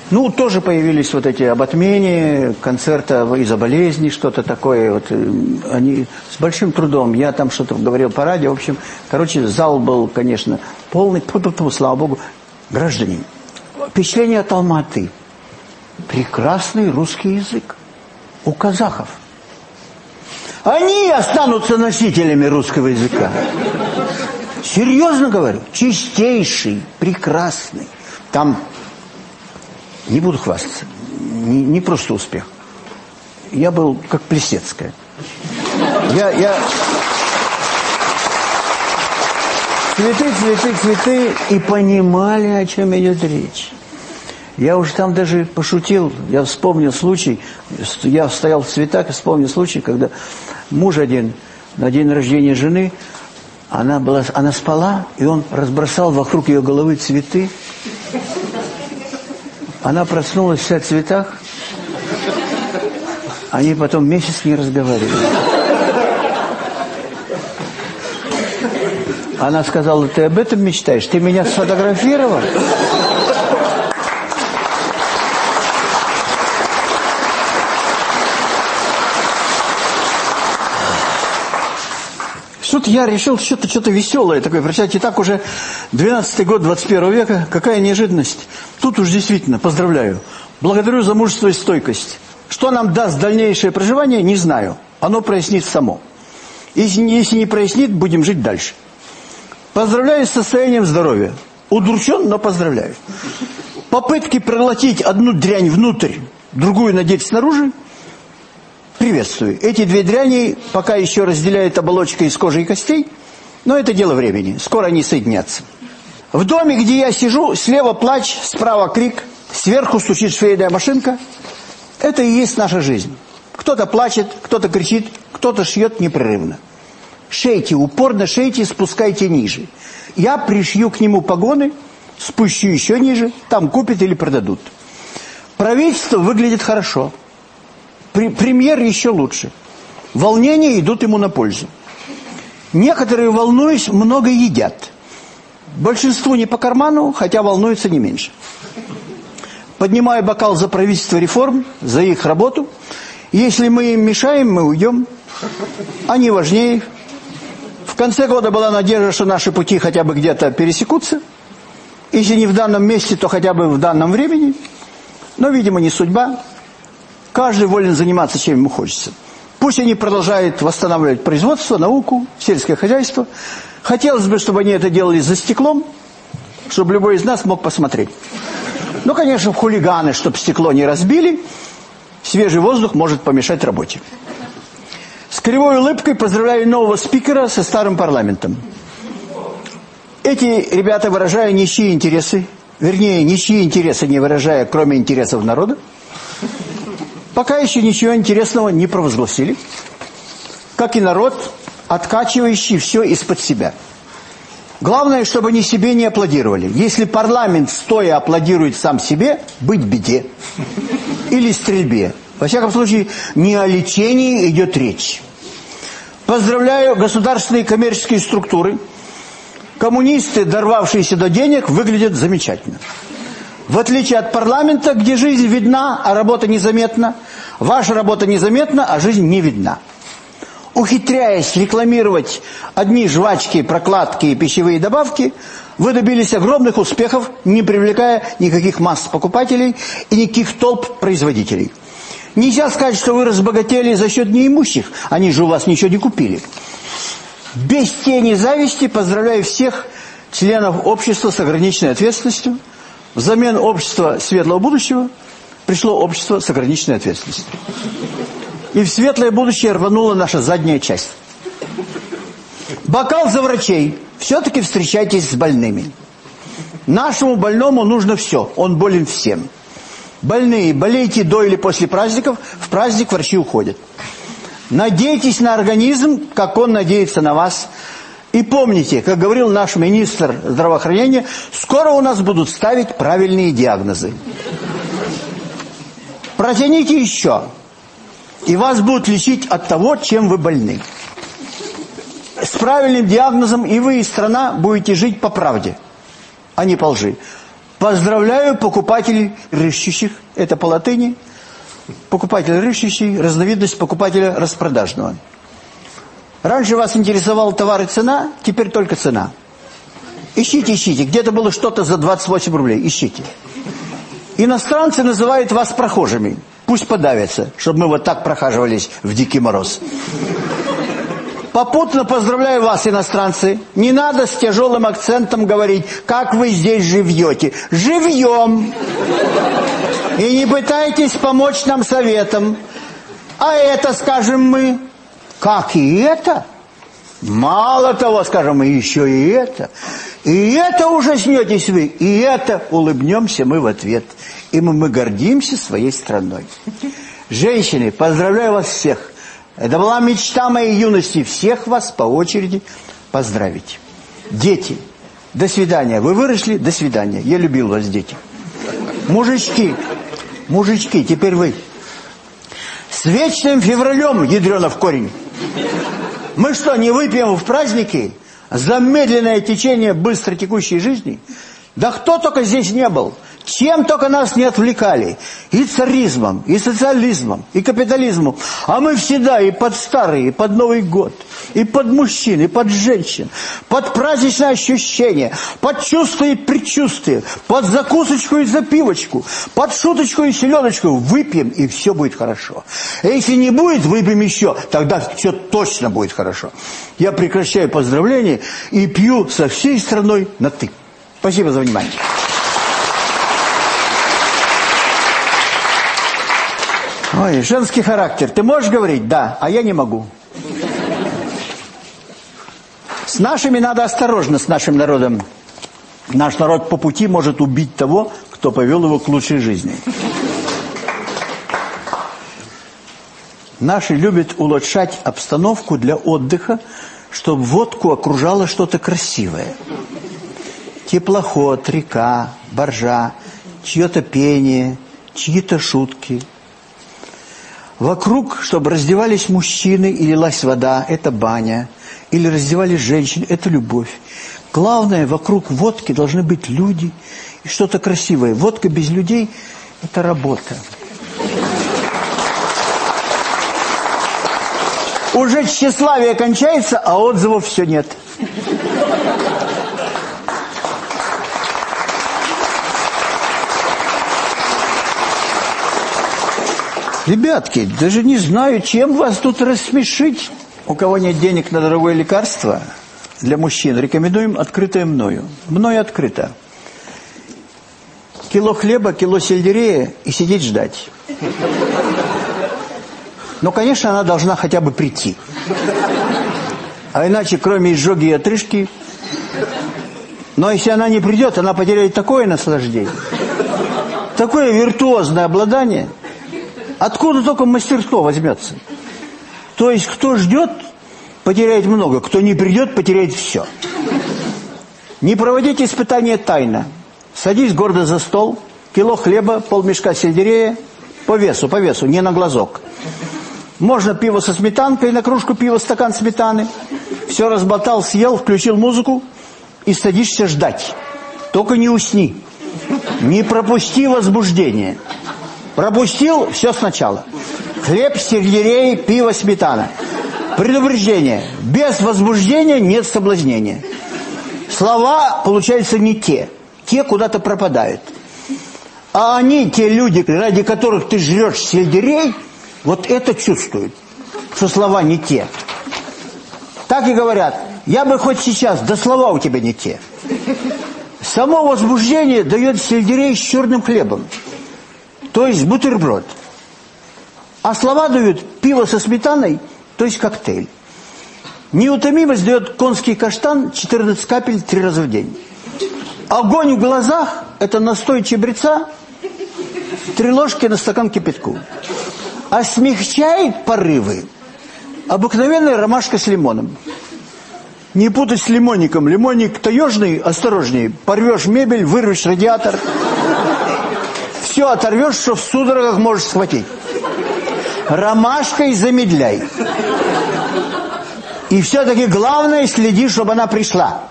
ну, тоже появились вот эти об отмене концерта из-за болезни, что-то такое. Вот, э, они с большим трудом. Я там что-то говорил по радио. В общем, короче, зал был, конечно, полный. Тьфу -тьфу -тьфу, слава богу, граждане. впечатление от Алматы. Прекрасный русский язык у казахов. Они останутся носителями русского языка. Серьезно говорю, чистейший, прекрасный. Там, не буду хвастаться, не, не просто успех. Я был как Плесецкая. Я, я... Цветы, цветы, цветы, и понимали, о чем идет речь. Я уже там даже пошутил, я вспомнил случай, я стоял в цветах и вспомнил случай, когда муж один на день рождения жены, она, была, она спала, и он разбросал вокруг ее головы цветы. Она проснулась вся в цветах, они потом месяц не разговаривали. Она сказала, ты об этом мечтаешь? Ты меня сфотографировал? Тут я решил что-то что-то веселое такое. Представляете, так уже 12 год 21 века. Какая неожиданность. Тут уж действительно, поздравляю. Благодарю за мужество и стойкость. Что нам даст дальнейшее проживание, не знаю. Оно прояснит само. Если, если не прояснит, будем жить дальше. Поздравляю с состоянием здоровья. Удручен, но поздравляю. Попытки проглотить одну дрянь внутрь, другую надеть снаружи – приветствую. Эти две дряни пока еще разделяют оболочка из кожи и костей, но это дело времени. Скоро они соединятся. В доме, где я сижу, слева плач, справа крик, сверху стучит швейная машинка. Это и есть наша жизнь. Кто-то плачет, кто-то кричит, кто-то шьет непрерывно. Шейте, упорно шейте, спускайте ниже. Я пришью к нему погоны, спущу еще ниже, там купят или продадут. Правительство выглядит хорошо премьер еще лучше. Волнения идут ему на пользу. Некоторые, волнуясь, много едят. Большинству не по карману, хотя волнуются не меньше. Поднимаю бокал за правительство реформ, за их работу. Если мы им мешаем, мы уйдем. Они важнее. В конце года была надежда, что наши пути хотя бы где-то пересекутся. Если не в данном месте, то хотя бы в данном времени. Но, видимо, не судьба. Каждый волен заниматься чем ему хочется. Пусть они продолжают восстанавливать производство, науку, сельское хозяйство. Хотелось бы, чтобы они это делали за стеклом, чтобы любой из нас мог посмотреть. Ну, конечно, хулиганы, чтобы стекло не разбили. Свежий воздух может помешать работе. С кривой улыбкой поздравляю нового спикера со старым парламентом. Эти ребята, выражая ничьи интересы, вернее, ничьи интересы не выражая, кроме интересов народа, Пока еще ничего интересного не провозгласили. Как и народ, откачивающий все из-под себя. Главное, чтобы они себе не аплодировали. Если парламент стоя аплодирует сам себе, быть беде. Или стрельбе. Во всяком случае, не о лечении идет речь. Поздравляю государственные коммерческие структуры. Коммунисты, дорвавшиеся до денег, выглядят замечательно. В отличие от парламента, где жизнь видна, а работа незаметна, ваша работа незаметна, а жизнь не видна. Ухитряясь рекламировать одни жвачки, прокладки и пищевые добавки, вы добились огромных успехов, не привлекая никаких масс покупателей и никаких толп производителей. Нельзя сказать, что вы разбогатели за счет неимущих, они же у вас ничего не купили. Без тени зависти поздравляю всех членов общества с ограниченной ответственностью – Взамен общества светлого будущего пришло общество с ограниченной ответственностью. И в светлое будущее рванула наша задняя часть. Бокал за врачей. Все-таки встречайтесь с больными. Нашему больному нужно все. Он болен всем. Больные, болейте до или после праздников. В праздник врачи уходят. Надейтесь на организм, как он надеется на вас – и помните, как говорил наш министр здравоохранения, скоро у нас будут ставить правильные диагнозы. Протяните еще, и вас будут лечить от того, чем вы больны. С правильным диагнозом и вы, и страна будете жить по правде, а не по лжи. Поздравляю покупателей рыщущих, это по латыни, покупатель рыщущий, разновидность покупателя распродажного. Раньше вас интересовал товар и цена, теперь только цена. Ищите, ищите. Где-то было что-то за 28 рублей. Ищите. Иностранцы называют вас прохожими. Пусть подавятся, чтобы мы вот так прохаживались в дикий мороз. Попутно поздравляю вас, иностранцы. Не надо с тяжелым акцентом говорить, как вы здесь живете. Живьем. И не пытайтесь помочь нам советом. А это, скажем мы, как и это? Мало того, скажем мы, еще и это. И это ужаснетесь вы, и это улыбнемся мы в ответ. И мы, мы гордимся своей страной. Женщины, поздравляю вас всех. Это была мечта моей юности. Всех вас по очереди поздравить. Дети, до свидания. Вы выросли, до свидания. Я любил вас, дети. Мужички, мужички, теперь вы. С вечным февралем, ядрено корень. Мы что, не выпьем в праздники за медленное течение быстро текущей жизни? Да кто только здесь не был? Чем только нас не отвлекали. И царизмом, и социализмом, и капитализмом. А мы всегда и под старый, и под Новый год, и под мужчин, и под женщин, под праздничное ощущение, под чувство и предчувствие, под закусочку и запивочку, под шуточку и селедочку. Выпьем, и все будет хорошо. А если не будет, выпьем еще, тогда все точно будет хорошо. Я прекращаю поздравления и пью со всей страной на «ты». Спасибо за внимание. Ой, женский характер. Ты можешь говорить? Да, а я не могу. С нашими надо осторожно, с нашим народом. Наш народ по пути может убить того, кто повел его к лучшей жизни. Наши любят улучшать обстановку для отдыха, чтобы водку окружало что-то красивое. Теплоход, река, боржа, чье-то пение, чьи-то шутки – Вокруг, чтобы раздевались мужчины и лилась вода, это баня. Или раздевались женщины, это любовь. Главное, вокруг водки должны быть люди и что-то красивое. Водка без людей – это работа. Уже тщеславие кончается, а отзывов все нет. Ребятки, даже не знаю, чем вас тут рассмешить. У кого нет денег на дорогое лекарство, для мужчин рекомендуем открытое мною. Мною открыто. Кило хлеба, кило сельдерея и сидеть ждать. Но, конечно, она должна хотя бы прийти. А иначе, кроме изжоги и отрыжки... Но если она не придет, она потеряет такое наслаждение. Такое виртуозное обладание – Откуда только мастерство возьмется? То есть, кто ждет, потеряет много. Кто не придет, потеряет все. Не проводите испытания тайно. Садись гордо за стол, кило хлеба, полмешка сельдерея, по весу, по весу, не на глазок. Можно пиво со сметанкой, на кружку пива стакан сметаны. Все разболтал, съел, включил музыку и садишься ждать. Только не усни. Не пропусти возбуждение. Пропустил все сначала. Хлеб, сельдерей, пиво, сметана. Предупреждение. Без возбуждения нет соблазнения. Слова, получаются, не те. Те куда-то пропадают. А они, те люди, ради которых ты жрешь сельдерей, вот это чувствуют, что слова не те. Так и говорят, я бы хоть сейчас, да слова у тебя не те. Само возбуждение дает сельдерей с черным хлебом то есть бутерброд. А слова дают пиво со сметаной, то есть коктейль. Неутомимость дает конский каштан 14 капель три раза в день. Огонь в глазах – это настой чебреца, три ложки на стакан кипятку. А смягчает порывы обыкновенная ромашка с лимоном. Не путать с лимонником. Лимонник таежный, осторожней. Порвешь мебель, вырвешь радиатор – все оторвешь, что в судорогах можешь схватить. Ромашкой замедляй. И все-таки главное, следи, чтобы она пришла.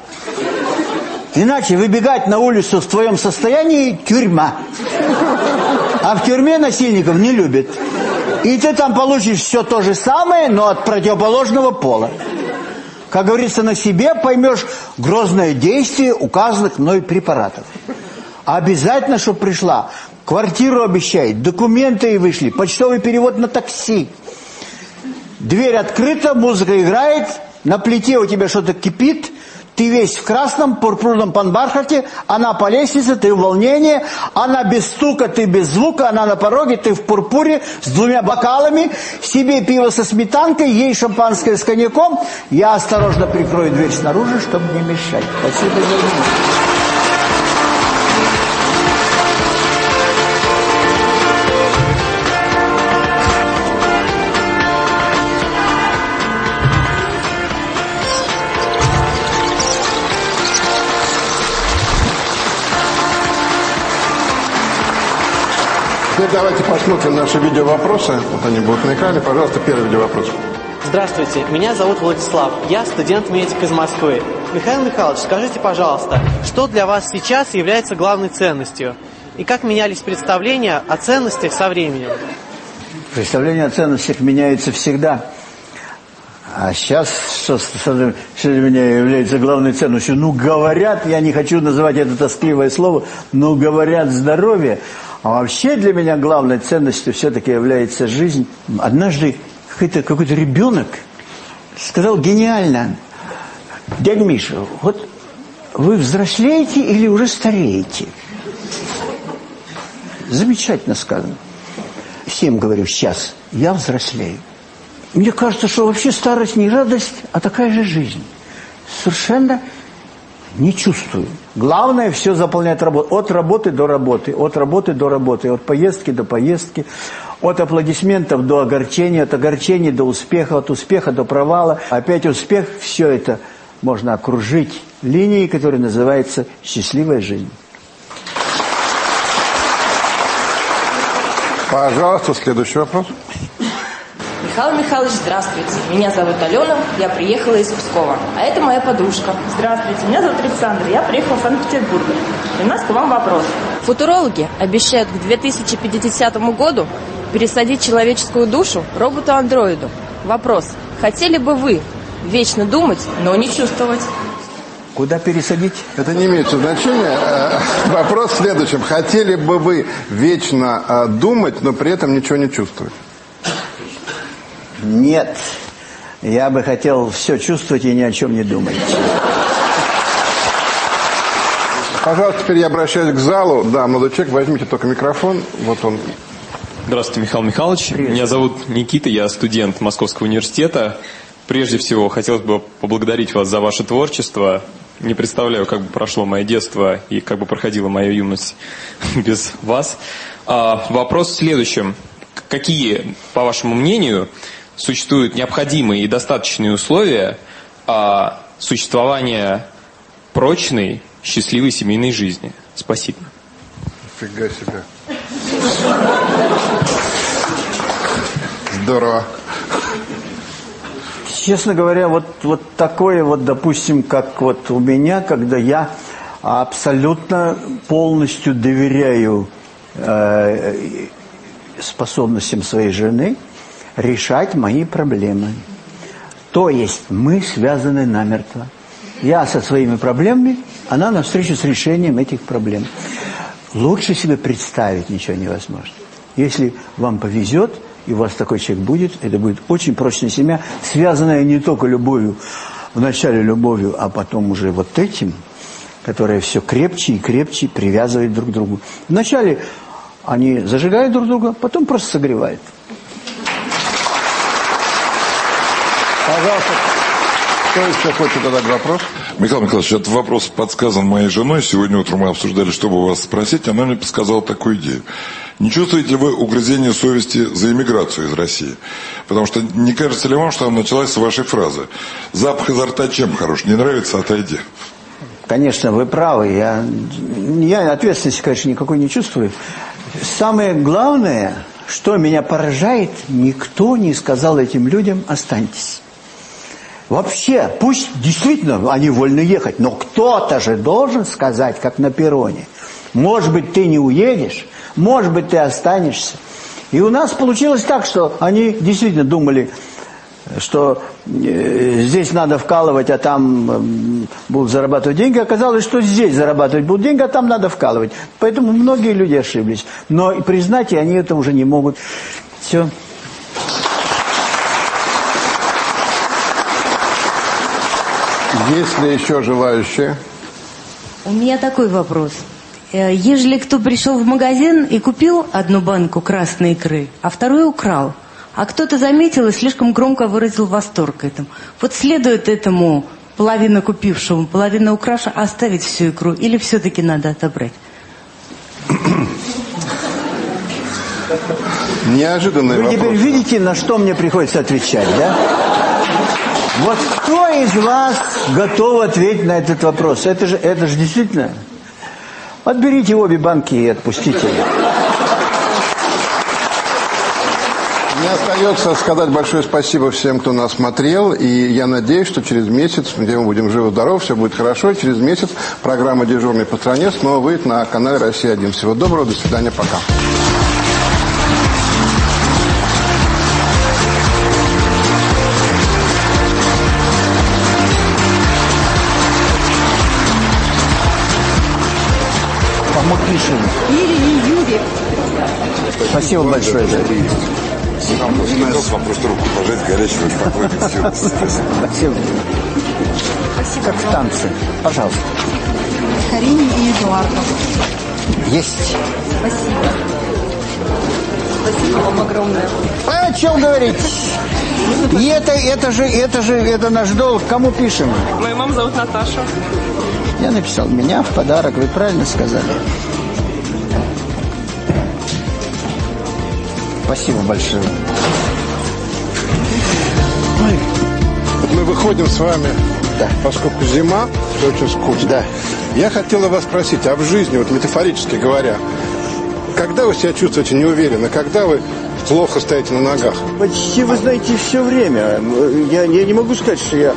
Иначе выбегать на улицу в твоем состоянии – тюрьма. А в тюрьме насильников не любят. И ты там получишь все то же самое, но от противоположного пола. Как говорится, на себе поймешь грозное действие указанных мной препаратов. Обязательно, чтобы пришла квартиру обещает, документы и вышли, почтовый перевод на такси. Дверь открыта, музыка играет, на плите у тебя что-то кипит, ты весь в красном, пурпурном панбархате, она по лестнице, ты в волнении, она без стука, ты без звука, она на пороге, ты в пурпуре с двумя бокалами, себе пиво со сметанкой, ей шампанское с коньяком. Я осторожно прикрою дверь снаружи, чтобы не мешать. Спасибо за внимание. Теперь давайте посмотрим наши видеовопросы. Вот они будут на экране. Пожалуйста, первый видеовопрос. Здравствуйте, меня зовут Владислав, я студент-медик из Москвы. Михаил Михайлович, скажите, пожалуйста, что для вас сейчас является главной ценностью? И как менялись представления о ценностях со временем? Представление о ценностях меняется всегда. А сейчас что, что для меня является главной ценностью? Ну, говорят, я не хочу называть это тоскливое слово, но говорят здоровье. А вообще для меня главной ценностью все-таки является жизнь. Однажды какой-то какой ребенок сказал гениально, дядя Миша, вот вы взрослеете или уже стареете? Замечательно сказано. Всем говорю сейчас, я взрослею. Мне кажется, что вообще старость не радость, а такая же жизнь. Совершенно не чувствую. Главное все заполнять работу. От работы до работы, от работы до работы, от поездки до поездки, от аплодисментов до огорчения, от огорчения до успеха, от успеха до провала. Опять успех, все это можно окружить линией, которая называется «счастливая жизнь». Пожалуйста, следующий вопрос. Михаил Михайлович, здравствуйте. Меня зовут Алена, я приехала из Пскова. А это моя подружка. Здравствуйте, меня зовут Александр, я приехала в Санкт-Петербург. И у нас к вам вопрос. Футурологи обещают к 2050 году пересадить человеческую душу роботу-андроиду. Вопрос. Хотели бы вы вечно думать, но не чувствовать? Куда пересадить? Это не имеет значения. Э, вопрос в следующем. Хотели бы вы вечно э, думать, но при этом ничего не чувствовать? Нет. Я бы хотел все чувствовать и ни о чем не думать. Пожалуйста, теперь я обращаюсь к залу. Да, молодой человек, возьмите только микрофон. Вот он. Здравствуйте, Михаил Михайлович. Привет. Меня зовут Никита, я студент Московского университета. Прежде всего, хотелось бы поблагодарить вас за ваше творчество. Не представляю, как бы прошло мое детство и как бы проходила моя юность без вас. А, вопрос в следующем. Какие, по вашему мнению, существуют необходимые и достаточные условия а, существования прочной, счастливой семейной жизни. Спасибо. Фига себе. Здорово. Честно говоря, вот, вот такое вот, допустим, как вот у меня, когда я абсолютно полностью доверяю э, способностям своей жены – решать мои проблемы. То есть мы связаны намертво. Я со своими проблемами, она навстречу с решением этих проблем. Лучше себе представить ничего невозможно. Если вам повезет, и у вас такой человек будет, это будет очень прочная семья, связанная не только любовью, вначале любовью, а потом уже вот этим, которая все крепче и крепче привязывает друг к другу. Вначале они зажигают друг друга, потом просто согревают. Пожалуйста. Кто еще хочет задать вопрос? Михаил Михайлович, этот вопрос подсказан моей женой. Сегодня утром мы обсуждали, чтобы вас спросить. Она мне подсказала такую идею. Не чувствуете ли вы угрызение совести за иммиграцию из России? Потому что не кажется ли вам, что она началась с вашей фразы? Запах изо рта чем хорош? Не нравится, отойди. Конечно, вы правы. Я, я ответственности, конечно, никакой не чувствую. Самое главное, что меня поражает, никто не сказал этим людям «останьтесь». Вообще, пусть действительно они вольны ехать, но кто-то же должен сказать, как на перроне. Может быть, ты не уедешь, может быть, ты останешься. И у нас получилось так, что они действительно думали, что э, здесь надо вкалывать, а там э, будут зарабатывать деньги. Оказалось, что здесь зарабатывать будут деньги, а там надо вкалывать. Поэтому многие люди ошиблись. Но признать и они это уже не могут. Все. Есть ли еще желающие? У меня такой вопрос. Э, Ежели кто пришел в магазин и купил одну банку красной икры, а вторую украл, а кто-то заметил и слишком громко выразил восторг этому, вот следует этому половина купившему, половина украша оставить всю икру или все-таки надо отобрать? Неожиданный Вы вопрос. теперь видите, на что мне приходится отвечать, да? Вот кто из вас готов ответить на этот вопрос? Это же, это же действительно... Отберите обе банки и отпустите. Мне остается сказать большое спасибо всем, кто нас смотрел. И я надеюсь, что через месяц, где мы будем живы-здоровы, все будет хорошо. И через месяц программа «Дежурный по стране» снова выйдет на канале «Россия-1». Всего доброго, до свидания, пока. Пишем? Ирине Юрьев. Спасибо большое. Вам после того, вам просто руку пожать горячего спокойно. Все. Спасибо. Как в танце. Пожалуйста. Карине и Эдуарду. Есть. Спасибо. Спасибо вам огромное. А о чем говорить? И это, это же, это же, это наш долг. Кому пишем? Мою маму зовут Наташа. Я написал, меня в подарок, вы правильно сказали. Спасибо большое. Вот мы выходим с вами, поскольку зима, все очень скучно. Да. Я хотела вас спросить, а в жизни, вот метафорически говоря, когда вы себя чувствуете неуверенно, когда вы плохо стоите на ногах? Почти, вы знаете, все время. Я, я не могу сказать, что я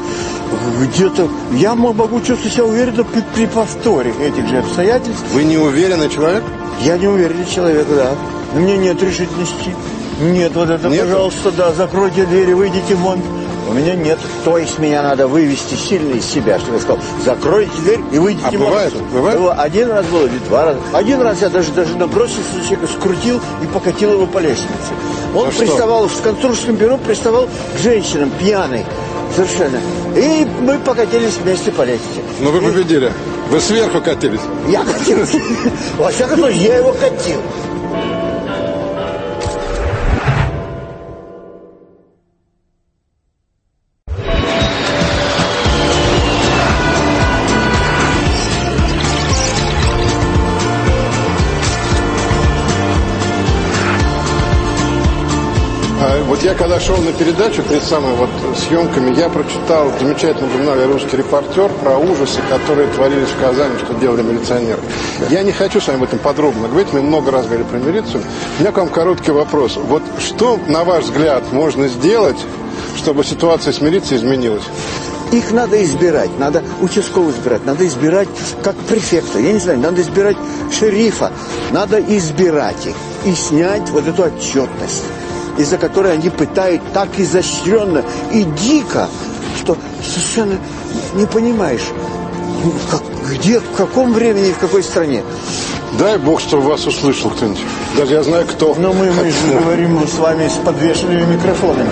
где-то... Я могу чувствовать себя уверенно при, при повторе этих же обстоятельств. Вы неуверенный человек? Я неуверенный человек, да. У меня нет решительности. Нет, вот это, Нету? пожалуйста, да, закройте двери, выйдите вон. У меня нет. То есть меня надо вывести сильно из себя, чтобы я сказал, закройте дверь и выйдите А вон. бывает? Бывает? Было Один раз было или два раза. Один раз я даже, даже набросился на человека, скрутил и покатил его по лестнице. Он За что? приставал в конструкторском бюро, приставал к женщинам, пьяный. Совершенно. И мы покатились вместе по лестнице. Но вы победили. Вы сверху катились. Я катился. Во всяком случае, я его катил. Когда шел на передачу перед самыми вот съемками, я прочитал в замечательном журнале «Русский репортер» про ужасы, которые творились в Казани, что делали милиционеры. Я не хочу с вами об этом подробно говорить, мы много раз говорили про милицию. У меня к вам короткий вопрос. Вот что, на ваш взгляд, можно сделать, чтобы ситуация с милицией изменилась? Их надо избирать, надо участковых избирать, надо избирать как префекта, я не знаю, надо избирать шерифа, надо избирать их и снять вот эту отчетность, из-за которой они пытают так изощренно и дико, что совершенно не понимаешь, ну, как, где, в каком времени и в какой стране. Дай бог, чтобы вас услышал кто-нибудь. Даже я знаю, кто. Но мы, мы же говорим с вами с подвешенными микрофонами.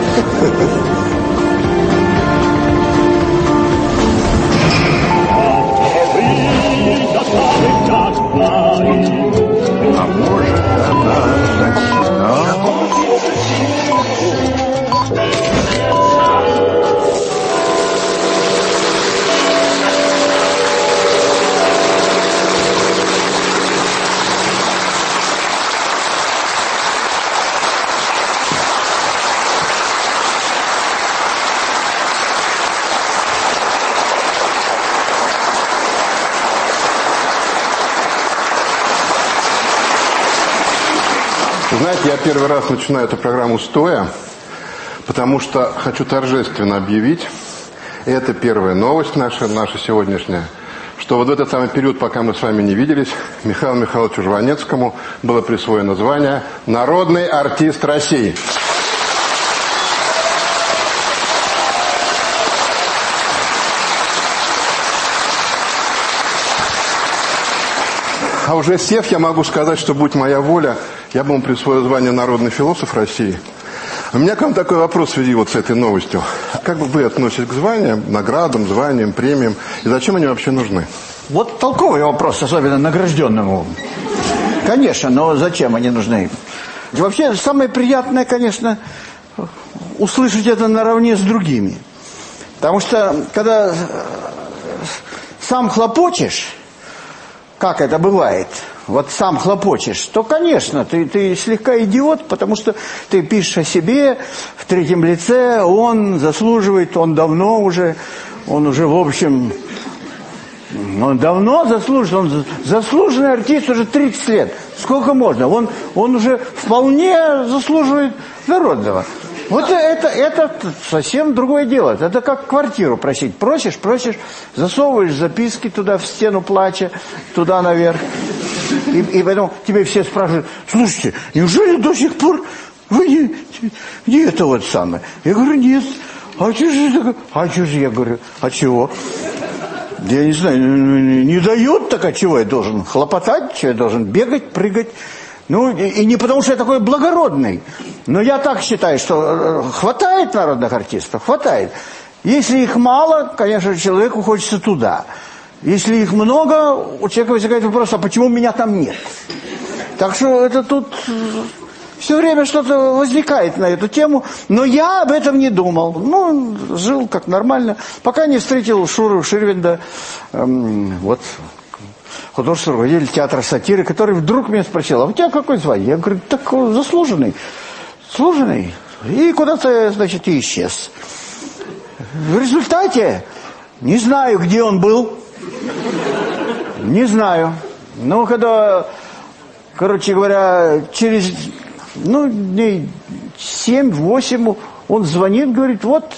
первый раз начинаю эту программу стоя, потому что хочу торжественно объявить, это первая новость наша, наша сегодняшняя, что вот в этот самый период, пока мы с вами не виделись, Михаилу Михайловичу Жванецкому было присвоено звание «Народный артист России». А уже сев, я могу сказать, что, будь моя воля, я бы ему присвоил звание народный философ России. У меня к вам такой вопрос в связи вот с этой новостью. Как вы относитесь к званиям, наградам, званиям, премиям, и зачем они вообще нужны? Вот толковый вопрос, особенно награжденному. Конечно, но зачем они нужны? Вообще, самое приятное, конечно, услышать это наравне с другими. Потому что, когда сам хлопочешь, как это бывает, вот сам хлопочешь, то, конечно, ты, ты слегка идиот, потому что ты пишешь о себе в третьем лице, он заслуживает, он давно уже, он уже, в общем, он давно заслужен, он заслуженный артист уже 30 лет. Сколько можно? Он, он уже вполне заслуживает народного. Вот это, это совсем другое дело. Это как квартиру просить. Просишь, просишь, засовываешь записки туда, в стену плача, туда наверх. И, и поэтому тебе все спрашивают, слушайте, неужели до сих пор вы не, не это вот самое? Я говорю, нет. А что же это? А что же я говорю, а чего? Я не знаю, не дают, так а чего я должен? Хлопотать, что я должен бегать, прыгать? Ну, и, не потому, что я такой благородный. Но я так считаю, что хватает народных артистов, хватает. Если их мало, конечно, человеку хочется туда. Если их много, у человека возникает вопрос, а почему меня там нет? Так что это тут все время что-то возникает на эту тему, но я об этом не думал. Ну, жил как нормально, пока не встретил Шуру Ширвинда, эм, вот, художественный руководитель театра сатиры, который вдруг меня спросил, а у тебя какой звание? Я говорю, так заслуженный, заслуженный. И куда-то, значит, и исчез. В результате, не знаю, где он был, не знаю. Но когда, короче говоря, через ну, дней 7-8 он звонит, говорит, вот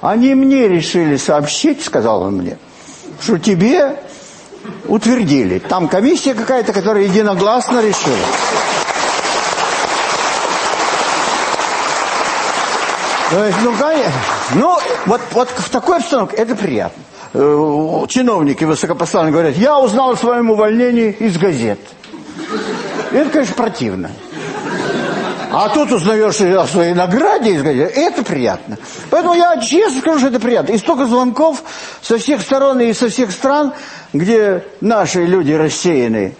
они мне решили сообщить, сказал он мне, что тебе утвердили. Там комиссия какая-то, которая единогласно решила. То есть, ну, конечно, ну, вот, вот в такой обстановке это приятно. Э, чиновники высокопоставленные говорят, я узнал о своем увольнении из газет. Это, конечно, противно. А тут узнаешь о своей награде, это приятно. Поэтому я честно скажу, что это приятно. И столько звонков со всех сторон и со всех стран, где наши люди рассеяны,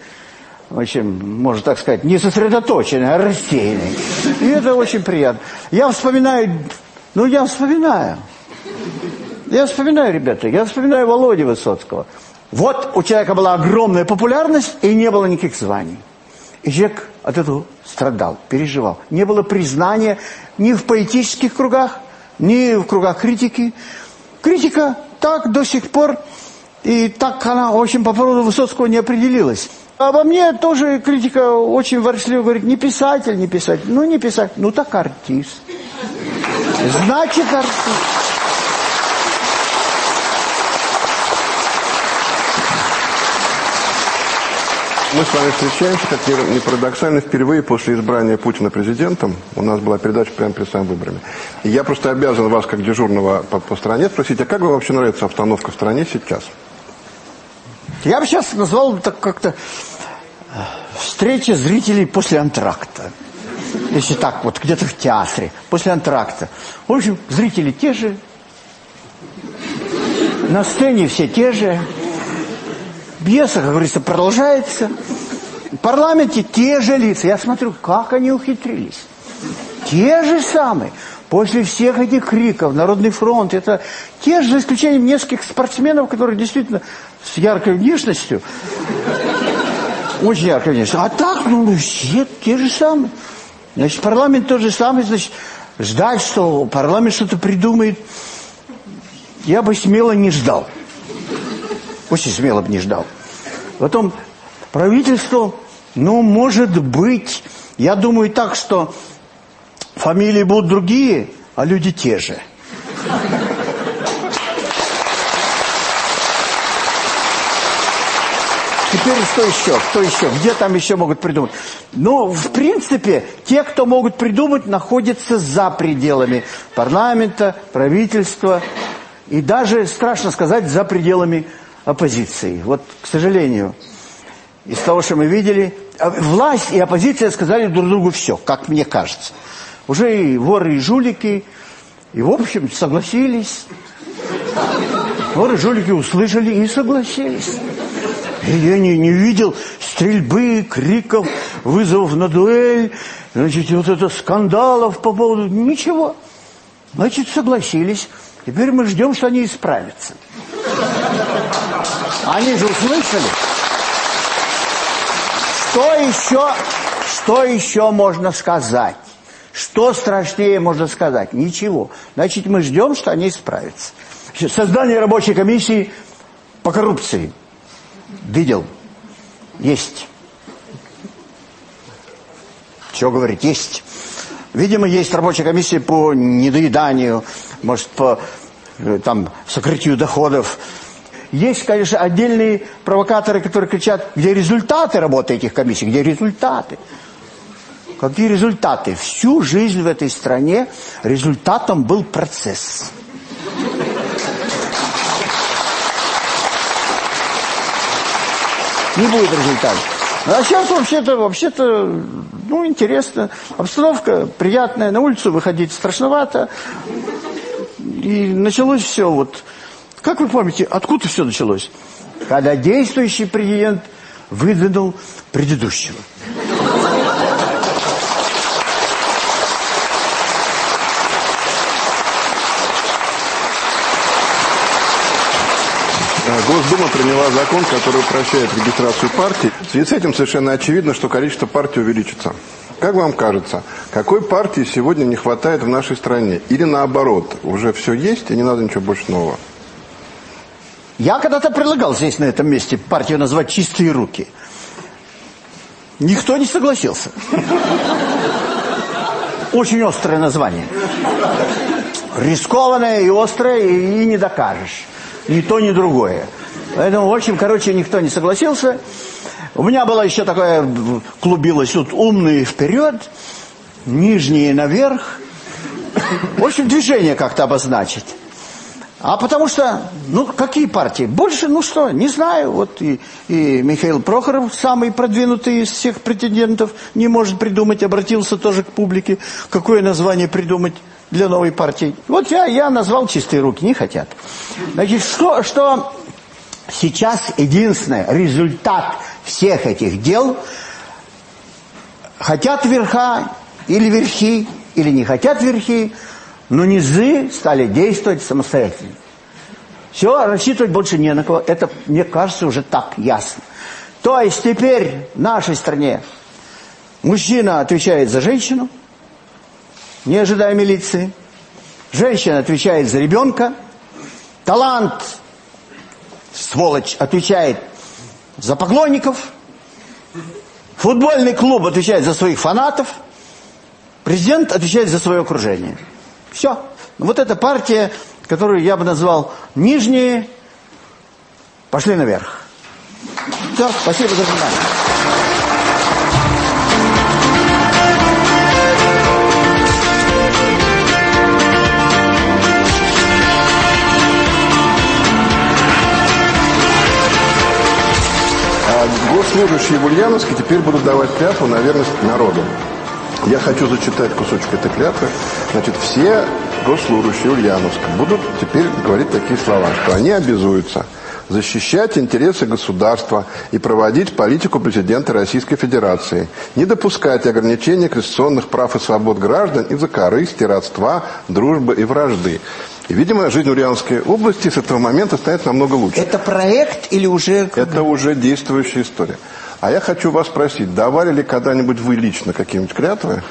в общем, можно так сказать, не сосредоточены, а рассеяны. И это очень приятно. Я вспоминаю, ну я вспоминаю. Я вспоминаю, ребята, я вспоминаю Володю Высоцкого. Вот у человека была огромная популярность и не было никаких званий. И человек от этого страдал, переживал. Не было признания ни в поэтических кругах, ни в кругах критики. Критика так до сих пор, и так она, в общем, по поводу Высоцкого не определилась. Обо мне тоже критика очень ворчливо говорит, не писатель, не писатель. Ну, не писатель, ну так артист. Значит, артист. Мы с вами встречаемся, как ни парадоксально, впервые после избрания Путина президентом. У нас была передача прямо перед самыми выборами. И я просто обязан вас, как дежурного по, по стране, спросить, а как вам вообще нравится обстановка в стране сейчас? Я бы сейчас назвал так как-то э, встреча зрителей после антракта. Если так, вот где-то в театре, после антракта. В общем, зрители те же, на сцене все те же, Пьеса, как говорится, продолжается. В парламенте те же лица. Я смотрю, как они ухитрились. Те же самые. После всех этих криков, Народный фронт, это те же, за исключением нескольких спортсменов, которые действительно с яркой внешностью, очень яркой внешностью. А так, ну, все те же самые. Значит, парламент тот же самый, значит, ждать, что парламент что-то придумает, я бы смело не ждал. Очень смело бы не ждал. Потом правительство, ну, может быть, я думаю так, что фамилии будут другие, а люди те же. Теперь что еще? Кто еще? Где там еще могут придумать? Ну, в принципе, те, кто могут придумать, находятся за пределами парламента, правительства и даже, страшно сказать, за пределами оппозиции. Вот, к сожалению. из того, что мы видели, а власть и оппозиция сказали друг другу все, как мне кажется. Уже и воры, и жулики, и в общем согласились. Воры, жулики услышали и согласились. И я не, не видел стрельбы, криков, вызовов на дуэль, значит, вот это скандалов по поводу... Ничего. Значит, согласились. Теперь мы ждем, что они исправятся. Они же услышали. Что еще, что еще можно сказать? Что страшнее можно сказать? Ничего. Значит, мы ждем, что они исправятся. Создание рабочей комиссии по коррупции. Видел? Есть. Чего говорить? Есть. Видимо, есть рабочая комиссия по недоеданию, может, по э, там, сокрытию доходов. Есть, конечно, отдельные провокаторы, которые кричат, где результаты работы этих комиссий, где результаты. Какие результаты? Всю жизнь в этой стране результатом был процесс. Не будет результатов. А сейчас вообще-то, вообще-то, ну, интересно. Обстановка приятная, на улицу выходить страшновато. И началось все вот... Как вы помните, откуда все началось? Когда действующий президент выдвинул предыдущего. Госдума приняла закон, который упрощает регистрацию партий. В связи с этим совершенно очевидно, что количество партий увеличится. Как вам кажется, какой партии сегодня не хватает в нашей стране? Или наоборот, уже все есть и не надо ничего больше нового? Я когда-то предлагал здесь, на этом месте, партию назвать «Чистые руки». Никто не согласился. Очень острое название. Рискованное и острое, и не докажешь. Ни то, ни другое. Поэтому, в общем, короче, никто не согласился. У меня было еще такое, клубилось тут умные вперед, нижние наверх. В общем, движение как-то обозначить. А потому что, ну, какие партии? Больше, ну что, не знаю. Вот и, и Михаил Прохоров, самый продвинутый из всех претендентов, не может придумать, обратился тоже к публике, какое название придумать для новой партии. Вот я, я назвал «Чистые руки», не хотят. Значит, что, что сейчас единственное, результат всех этих дел, хотят верха или верхи, или не хотят верхи, но низы стали действовать самостоятельно. Все, рассчитывать больше не на кого. Это, мне кажется, уже так ясно. То есть теперь в нашей стране мужчина отвечает за женщину, не ожидая милиции. Женщина отвечает за ребенка. Талант, сволочь, отвечает за поклонников. Футбольный клуб отвечает за своих фанатов. Президент отвечает за свое окружение. Все. Вот эта партия, которую я бы назвал нижние, пошли наверх. Все, спасибо за внимание. А госслужащие в Ульяновске теперь будут давать клятву на верность народу. Я хочу зачитать кусочек этой клятвы. Значит, все госслужащие Ульяновска будут теперь говорить такие слова, что они обязуются защищать интересы государства и проводить политику президента Российской Федерации, не допускать ограничения конституционных прав и свобод граждан из-за корысти, родства, дружбы и вражды. И, видимо, жизнь Ульяновской области с этого момента станет намного лучше. Это проект или уже... Это уже действующая история. А я хочу вас спросить, давали ли когда-нибудь вы лично какие-нибудь клятвы?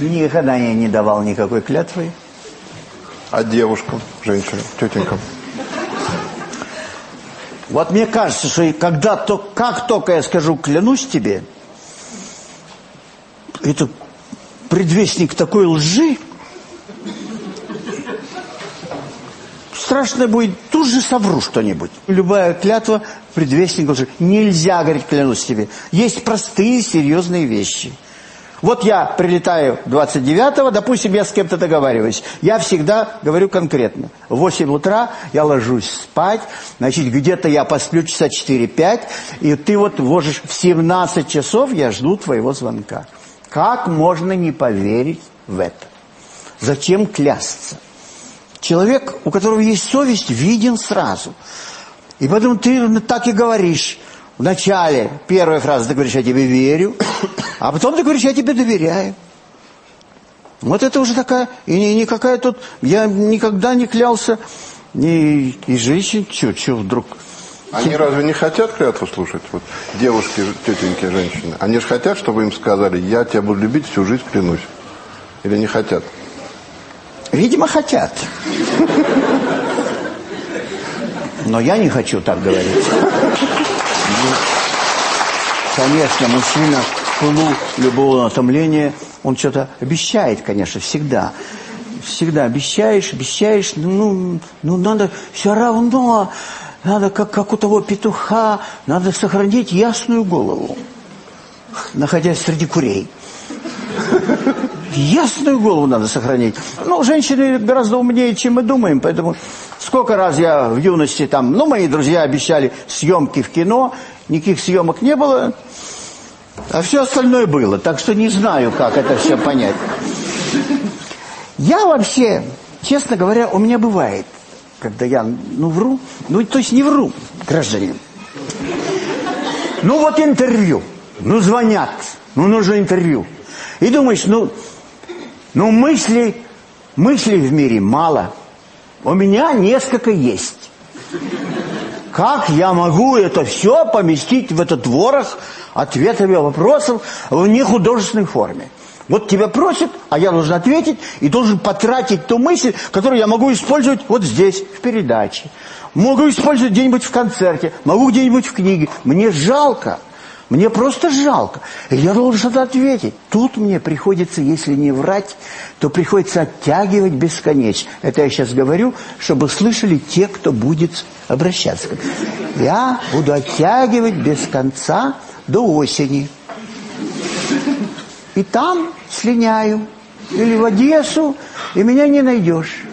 Никогда я не давал никакой клятвы. А девушкам, женщинам, тетенькам? Вот мне кажется, что когда то, как только я скажу «клянусь тебе», это предвестник такой лжи, страшно будет, тут же совру что-нибудь. Любая клятва предвестник лжи. Нельзя говорить «клянусь тебе». Есть простые, серьезные вещи. Вот я прилетаю 29-го, допустим, я с кем-то договариваюсь. Я всегда говорю конкретно. В 8 утра я ложусь спать, значит, где-то я посплю часа 4-5, и ты вот ложишь в 17 часов, я жду твоего звонка. Как можно не поверить в это? Зачем клясться? Человек, у которого есть совесть, виден сразу. И поэтому ты так и говоришь. Вначале первая фраза, ты говоришь, я тебе верю, а потом ты говоришь, я тебе доверяю. Вот это уже такая, и не, никакая тут, я никогда не клялся, ни, и женщин, что, что вдруг... Они разве не хотят клятву слушать? Вот девушки, тетеньки, женщины. Они же хотят, чтобы им сказали, я тебя буду любить всю жизнь, клянусь. Или не хотят? Видимо, хотят. Но я не хочу так говорить. Конечно, мужчина в пылу любого натомления, он что-то обещает, конечно, всегда. Всегда обещаешь, обещаешь, ну, ну надо все равно, надо как, как у того петуха, надо сохранить ясную голову, находясь среди курей. Ясную голову надо сохранить. Ну, женщины гораздо умнее, чем мы думаем, поэтому сколько раз я в юности там, ну, мои друзья обещали съемки в кино, никаких съемок не было, а все остальное было, так что не знаю, как это все понять. Я вообще, честно говоря, у меня бывает, когда я, ну, вру, ну, то есть не вру, гражданин. Ну, вот интервью, ну, звонят, ну, нужно интервью. И думаешь, ну, ну мыслей, мыслей в мире мало. У меня несколько есть. Как я могу это все поместить в этот ворох ответов и вопросов в нехудожественной форме? Вот тебя просят, а я должен ответить и должен потратить ту мысль, которую я могу использовать вот здесь, в передаче. Могу использовать где-нибудь в концерте, могу где-нибудь в книге. Мне жалко. Мне просто жалко. И я должен ответить. Тут мне приходится, если не врать, то приходится оттягивать бесконечно. Это я сейчас говорю, чтобы слышали те, кто будет обращаться. Я буду оттягивать без конца до осени. И там слиняю. Или в Одессу, и меня не найдешь.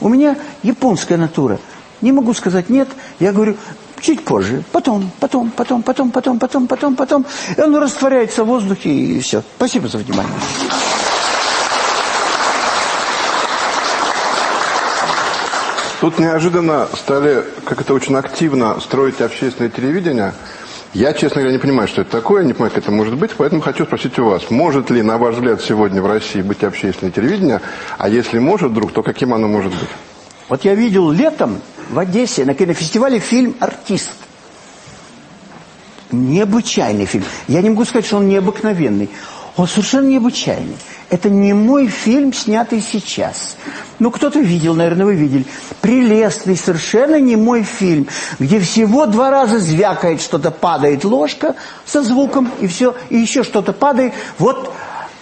У меня японская натура. Не могу сказать нет. Я говорю, чуть позже, потом, потом, потом, потом, потом, потом, потом, потом. И он растворяется в воздухе, и все. Спасибо за внимание. Тут неожиданно стали, как это очень активно, строить общественное телевидение. Я, честно говоря, не понимаю, что это такое, не понимаю, как это может быть, поэтому хочу спросить у вас, может ли, на ваш взгляд, сегодня в России быть общественное телевидение, а если может вдруг, то каким оно может быть? Вот я видел летом в Одессе на кинофестивале фильм «Артист». Необычайный фильм. Я не могу сказать, что он необыкновенный. Он совершенно необычайный. Это не мой фильм, снятый сейчас. Ну, кто-то видел, наверное, вы видели. Прелестный, совершенно не мой фильм, где всего два раза звякает что-то, падает ложка со звуком, и все, и еще что-то падает. Вот,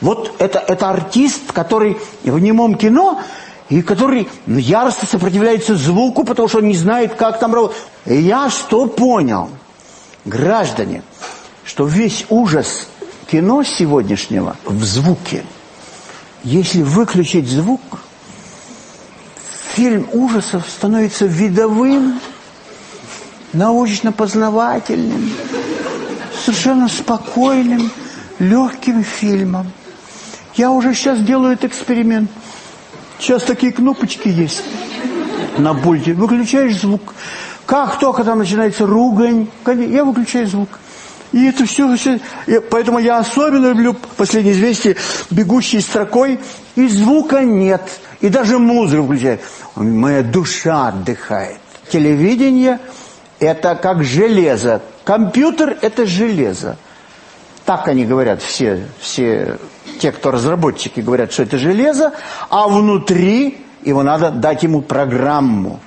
вот это, это артист, который в немом кино и который яростно сопротивляется звуку, потому что он не знает, как там работать. Я что понял, граждане, что весь ужас кино сегодняшнего в звуке. Если выключить звук, фильм ужасов становится видовым, научно-познавательным, совершенно спокойным, легким фильмом. Я уже сейчас делаю этот эксперимент. Сейчас такие кнопочки есть на пульте. Выключаешь звук. Как только там начинается ругань, я выключаю звук. И это все, все поэтому я особенно люблю последние известия, бегущие строкой, и звука нет, и даже музыку включает. Моя душа отдыхает. Телевидение – это как железо, компьютер – это железо. Так они говорят все, все те, кто разработчики, говорят, что это железо, а внутри его надо дать ему программу.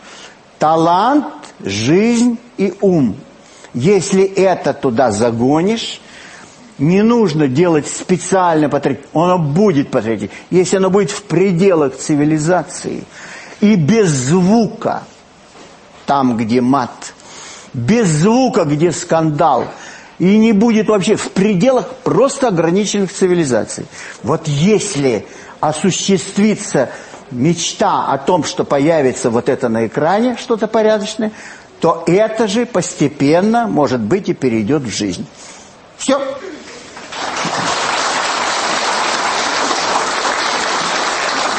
Талант, жизнь и ум. Если это туда загонишь, не нужно делать специально патриотик, оно будет патриотик. Если оно будет в пределах цивилизации и без звука, там, где мат, без звука, где скандал, и не будет вообще в пределах просто ограниченных цивилизаций. Вот если осуществится мечта о том, что появится вот это на экране, что-то порядочное, то это же постепенно, может быть, и перейдет в жизнь. Все.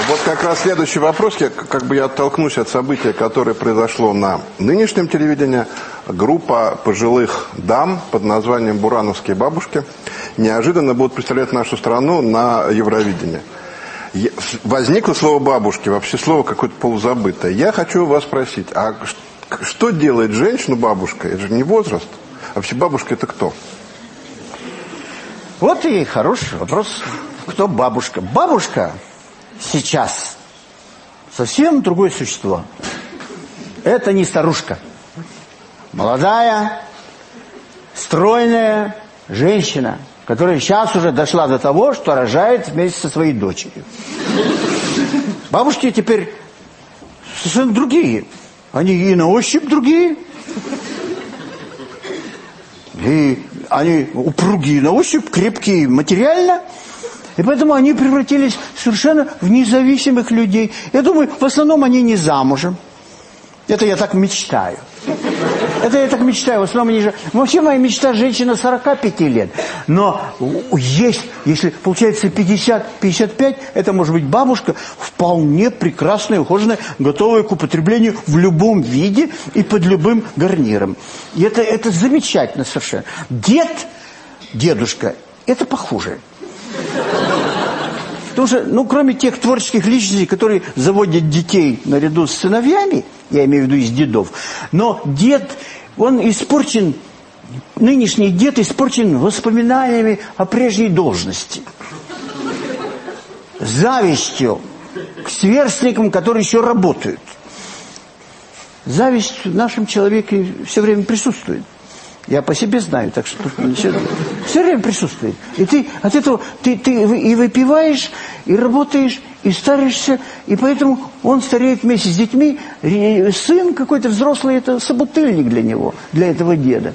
Вот как раз следующий вопрос, я, как бы я оттолкнусь от события, которое произошло на нынешнем телевидении. Группа пожилых дам под названием «Бурановские бабушки» неожиданно будут представлять нашу страну на Евровидении. Возникло слово «бабушки», вообще слово какое-то полузабытое. Я хочу вас спросить, а что делает женщину бабушкой? Это же не возраст. Вообще бабушка это кто? Вот и хороший вопрос. Кто бабушка? Бабушка сейчас совсем другое существо. Это не старушка. Молодая, стройная женщина, которая сейчас уже дошла до того, что рожает вместе со своей дочерью. Бабушки теперь совершенно другие. Они и на ощупь другие, и они упругие на ощупь, крепкие материально. И поэтому они превратились совершенно в независимых людей. Я думаю, в основном они не замужем. Это я так мечтаю. Это я так мечтаю. В основном же... Вообще моя мечта женщина 45 лет. Но есть, если получается 50-55, это может быть бабушка вполне прекрасная, ухоженная, готовая к употреблению в любом виде и под любым гарниром. И это, это замечательно совершенно. Дед, дедушка, это похуже. Потому что, ну, кроме тех творческих личностей, которые заводят детей наряду с сыновьями, я имею в виду из дедов, но дед, он испорчен, нынешний дед испорчен воспоминаниями о прежней должности. Завистью к сверстникам, которые еще работают. Зависть в нашем человеке все время присутствует. Я по себе знаю, так что ничего, все время присутствует. И ты от этого ты, ты и выпиваешь, и работаешь, и старишься, и поэтому он стареет вместе с детьми. Сын какой-то взрослый, это собутыльник для него, для этого деда.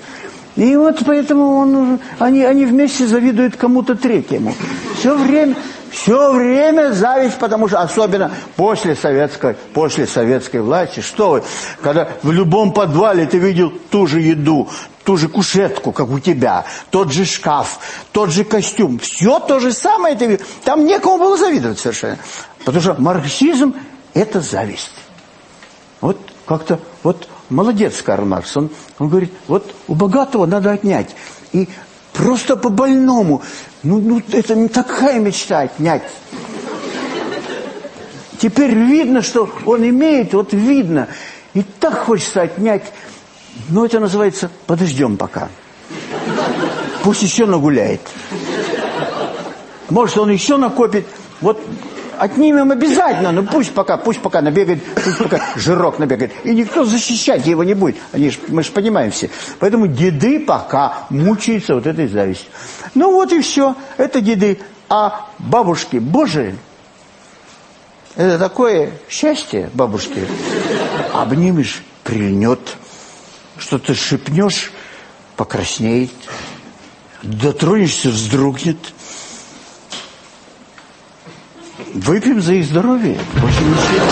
И вот поэтому он, они, они вместе завидуют кому-то третьему. Все время, все время зависть, потому что особенно после советской, после советской власти, что вы, когда в любом подвале ты видел ту же еду, ту же кушетку, как у тебя, тот же шкаф, тот же костюм, все то же самое, ты там некому было завидовать совершенно. Потому что марксизм – это зависть. Вот как-то, вот молодец Карл Маркс, он, он говорит, вот у богатого надо отнять. И просто по-больному, ну, ну это не такая мечта отнять. Теперь видно, что он имеет, вот видно. И так хочется отнять. Но это называется «подождем пока». Пусть еще нагуляет. Может, он еще накопит. Вот отнимем обязательно, но пусть пока, пусть пока набегает, пусть пока жирок набегает. И никто защищать его не будет. Они ж, мы же понимаем все. Поэтому деды пока мучаются вот этой завистью. Ну вот и все. Это деды. А бабушки божии, это такое счастье бабушки. Обнимешь, прильнет. Что-то шепнешь, покраснеет. Дотронешься, вздрогнет. Выпьем за их здоровье. Больше ничего.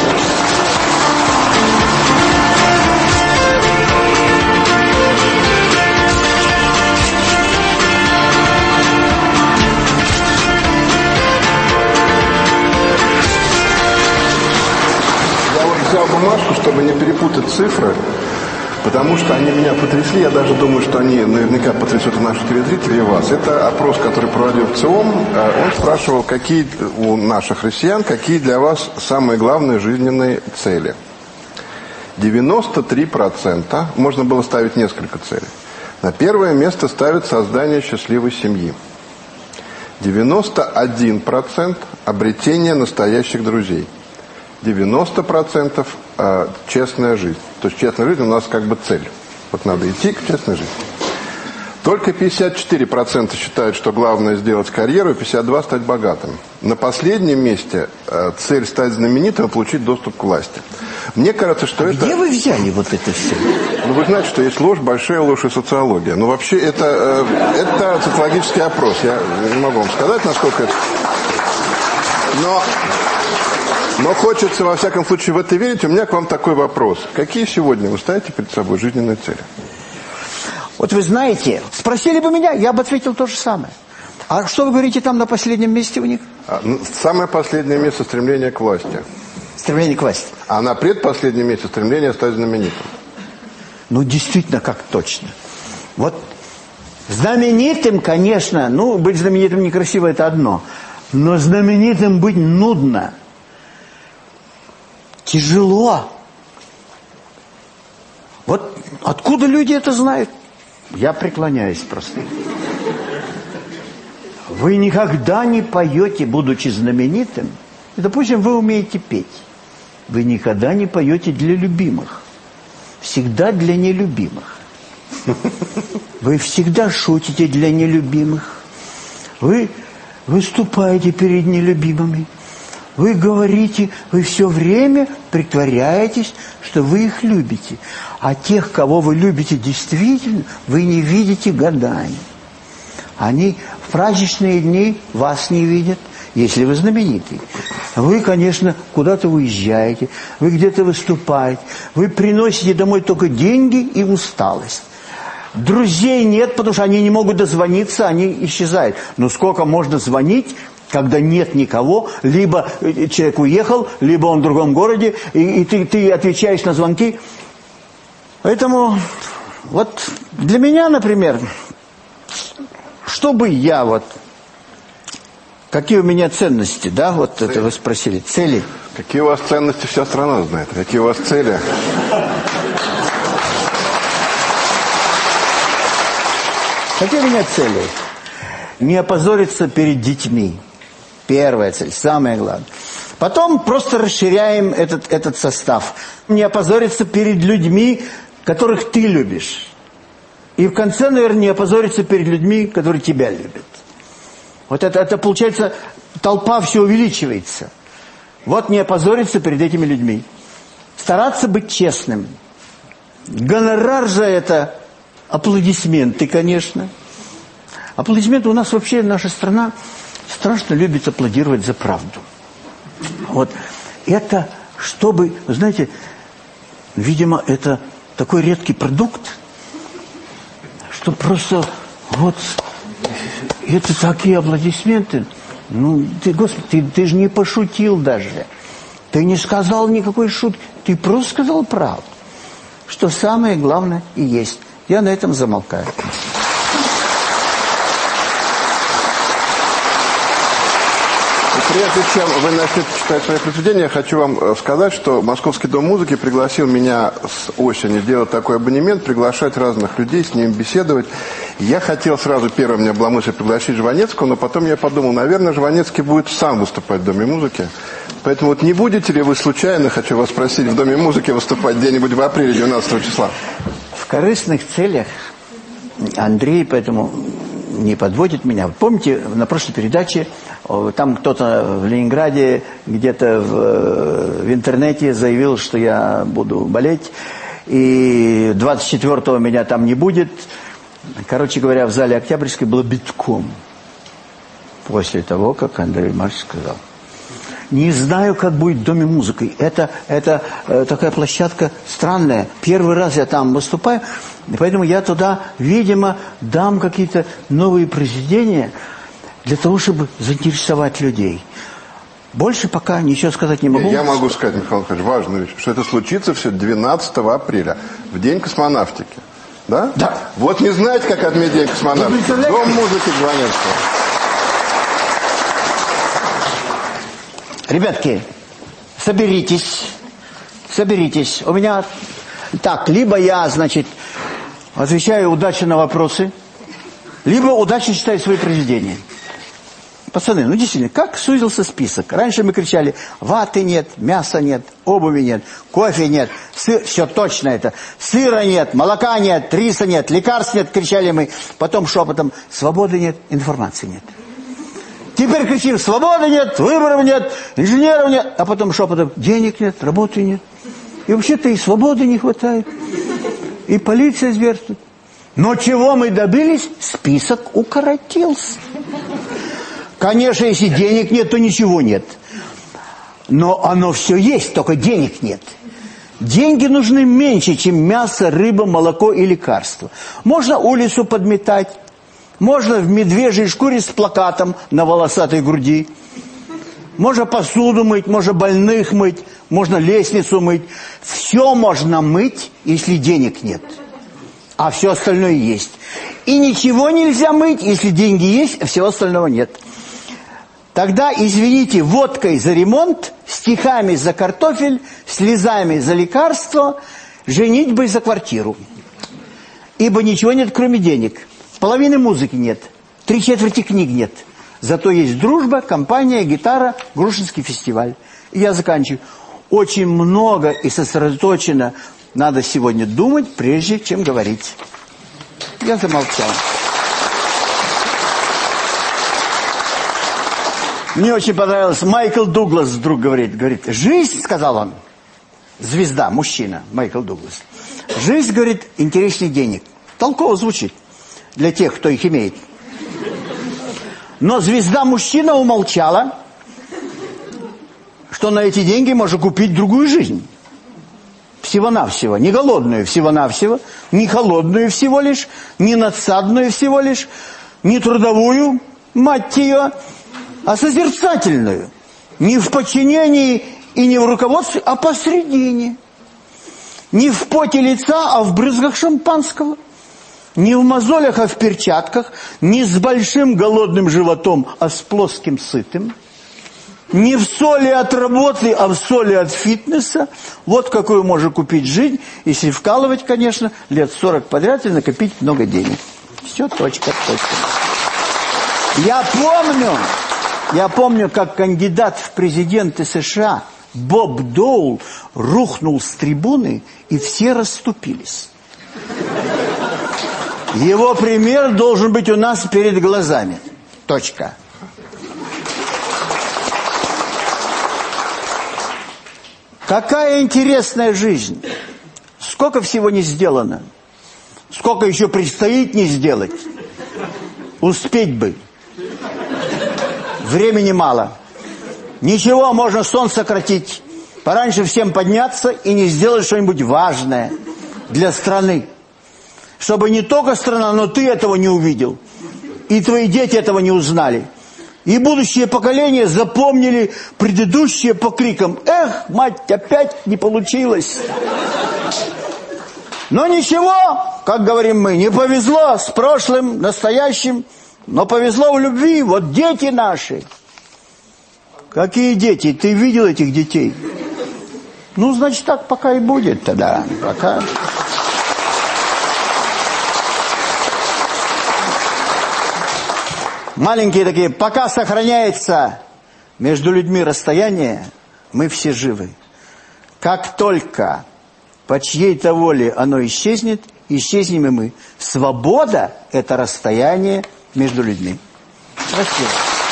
Взял бумажку, чтобы не перепутать цифры, потому что они меня потрясли. Я даже думаю, что они наверняка потрясут и наших телезрителей, и вас. Это опрос, который проводил ЦИОМ. Э, Он спрашивал, какие у наших россиян, какие для вас самые главные жизненные цели. 93% можно было ставить несколько целей. На первое место ставит создание счастливой семьи. 91% обретение настоящих друзей. 90% э, честная жизнь. То есть честная жизнь у нас как бы цель. Вот надо идти к честной жизни. Только 54% считают, что главное сделать карьеру, и 52% стать богатым. На последнем месте э, цель стать знаменитым и получить доступ к власти. Мне кажется, что это... Где вы взяли вот это все? Ну, вы знаете, что есть ложь, большая ложь и социология. Ну, вообще, это, э, это социологический опрос. Я не могу вам сказать, насколько это... Но, но хочется, во всяком случае, в это верить. У меня к вам такой вопрос. Какие сегодня вы ставите перед собой жизненные цели? Вот вы знаете, спросили бы меня, я бы ответил то же самое. А что вы говорите там на последнем месте у них? А, ну, Самое последнее место стремления к власти. Стремление к власти. А на предпоследнем месте стремление стать знаменитым. Ну, действительно, как точно. Вот знаменитым, конечно, ну, быть знаменитым некрасиво, это одно. Но знаменитым быть нудно. Тяжело. Вот откуда люди это знают? Я преклоняюсь просто. Вы никогда не поете, будучи знаменитым. И, допустим, вы умеете петь. Вы никогда не поете для любимых. Всегда для нелюбимых. Вы всегда шутите для нелюбимых. Вы выступаете перед нелюбимыми. Вы говорите, вы все время притворяетесь, что вы их любите. А тех, кого вы любите действительно, вы не видите годами. Они в праздничные дни вас не видят, если вы знаменитый. Вы, конечно, куда-то уезжаете, вы где-то выступаете, вы приносите домой только деньги и усталость. Друзей нет, потому что они не могут дозвониться, они исчезают. Но сколько можно звонить, когда нет никого, либо э, человек уехал, либо он в другом городе, и, и ты, ты отвечаешь на звонки. Поэтому вот для меня, например, чтобы я вот, какие у меня ценности, да, вот Цели. это вы спросили, цели. Какие у вас ценности, вся страна знает. Какие у вас цели? Какие у меня цели? Не опозориться перед детьми. Первая цель, самое главное. Потом просто расширяем этот, этот состав. Не опозориться перед людьми, которых ты любишь. И в конце, наверное, не опозориться перед людьми, которые тебя любят. Вот это, это получается, толпа все увеличивается. Вот не опозориться перед этими людьми. Стараться быть честным. Гонорар же это аплодисменты, конечно. Аплодисменты у нас вообще, наша страна страшно любит аплодировать за правду. Вот это, чтобы, знаете, видимо, это такой редкий продукт, что просто вот это такие аплодисменты. Ну, ты, Господи, ты, ты же не пошутил даже. Ты не сказал никакой шутки. Ты просто сказал правду. Что самое главное и есть. Я на этом замолкаю. Прежде чем вы начнете читать свои произведения, я хочу вам э, сказать, что Московский дом музыки пригласил меня с осени сделать такой абонемент, приглашать разных людей, с ними беседовать. Я хотел сразу, первое, у меня была мысль пригласить Жванецкого, но потом я подумал, наверное, Жванецкий будет сам выступать в Доме музыки. Поэтому вот не будете ли вы случайно, хочу вас спросить, в Доме музыки выступать где-нибудь в апреле 12 числа? В корыстных целях Андрей поэтому не подводит меня. Помните, на прошлой передаче там кто-то в Ленинграде где-то в, э, в интернете заявил, что я буду болеть, и 24-го меня там не будет. Короче говоря, в зале Октябрьской было битком после того, как Андрей Марч сказал. Не знаю, как будет в Доме музыки. Это, это э, такая площадка странная. Первый раз я там выступаю, поэтому я туда, видимо, дам какие-то новые произведения для того, чтобы заинтересовать людей. Больше пока ничего сказать не могу. Я могу сказать, Михаил Михайлович, важную вещь, что это случится все 12 апреля, в день космонавтики. Да? Да. Вот не знаете, как отметить день космонавтики? Дом музыки Жванецкого. Ребятки, соберитесь, соберитесь. У меня так, либо я, значит, отвечаю удачно на вопросы, либо удачно читаю свои произведения. Пацаны, ну действительно, как сузился список? Раньше мы кричали, ваты нет, мяса нет, обуви нет, кофе нет, сыр, все точно это, сыра нет, молока нет, риса нет, лекарств нет, кричали мы. Потом шепотом, свободы нет, информации нет. Теперь кричим, свободы нет, выборов нет, инженеров нет, а потом шепотом, денег нет, работы нет. И вообще-то и свободы не хватает, и полиция зверствует. Но чего мы добились? Список укоротился. Конечно, если денег нет, то ничего нет. Но оно все есть, только денег нет. Деньги нужны меньше, чем мясо, рыба, молоко и лекарства. Можно улицу подметать, можно в медвежьей шкуре с плакатом на волосатой груди. Можно посуду мыть, можно больных мыть, можно лестницу мыть. Все можно мыть, если денег нет. А все остальное есть. И ничего нельзя мыть, если деньги есть, а всего остального нет. Тогда, извините, водкой за ремонт, стихами за картофель, слезами за лекарство, женитьбой за квартиру. Ибо ничего нет, кроме денег. Половины музыки нет, три четверти книг нет. Зато есть дружба, компания, гитара, Грушинский фестиваль. И я заканчиваю. Очень много и сосредоточено надо сегодня думать, прежде чем говорить. Я замолчал. Мне очень понравилось. Майкл Дуглас вдруг говорит, говорит, жизнь, сказал он, звезда, мужчина, Майкл Дуглас. Жизнь, говорит, интереснее денег. Толково звучит для тех, кто их имеет. Но звезда-мужчина умолчала, что на эти деньги можно купить другую жизнь. Всего-навсего. Не голодную всего-навсего, не холодную всего лишь, не надсадную всего лишь, не трудовую, мать ее, а созерцательную. Не в подчинении и не в руководстве, а посредине. Не в поте лица, а в брызгах шампанского. Не в мозолях, а в перчатках. Не с большим голодным животом, а с плоским сытым. Не в соли от работы, а в соли от фитнеса. Вот какую можно купить жизнь, если вкалывать, конечно, лет 40 подряд и накопить много денег. Все, точка, точка. Я помню, я помню, как кандидат в президенты США Боб Доул рухнул с трибуны, и все расступились. Его пример должен быть у нас перед глазами. Точка. Какая интересная жизнь. Сколько всего не сделано. Сколько еще предстоит не сделать. Успеть бы. Времени мало. Ничего, можно сон сократить. Пораньше всем подняться и не сделать что-нибудь важное для страны. Чтобы не только страна, но ты этого не увидел. И твои дети этого не узнали. И будущее поколение запомнили предыдущее по крикам. Эх, мать, опять не получилось. Но ничего, как говорим мы, не повезло с прошлым, настоящим, но повезло в любви. Вот дети наши. Какие дети? Ты видел этих детей? Ну, значит, так пока и будет тогда. Пока... Маленькие такие, пока сохраняется между людьми расстояние, мы все живы. Как только по чьей-то воле оно исчезнет, исчезнем и мы. Свобода – это расстояние между людьми. Спасибо.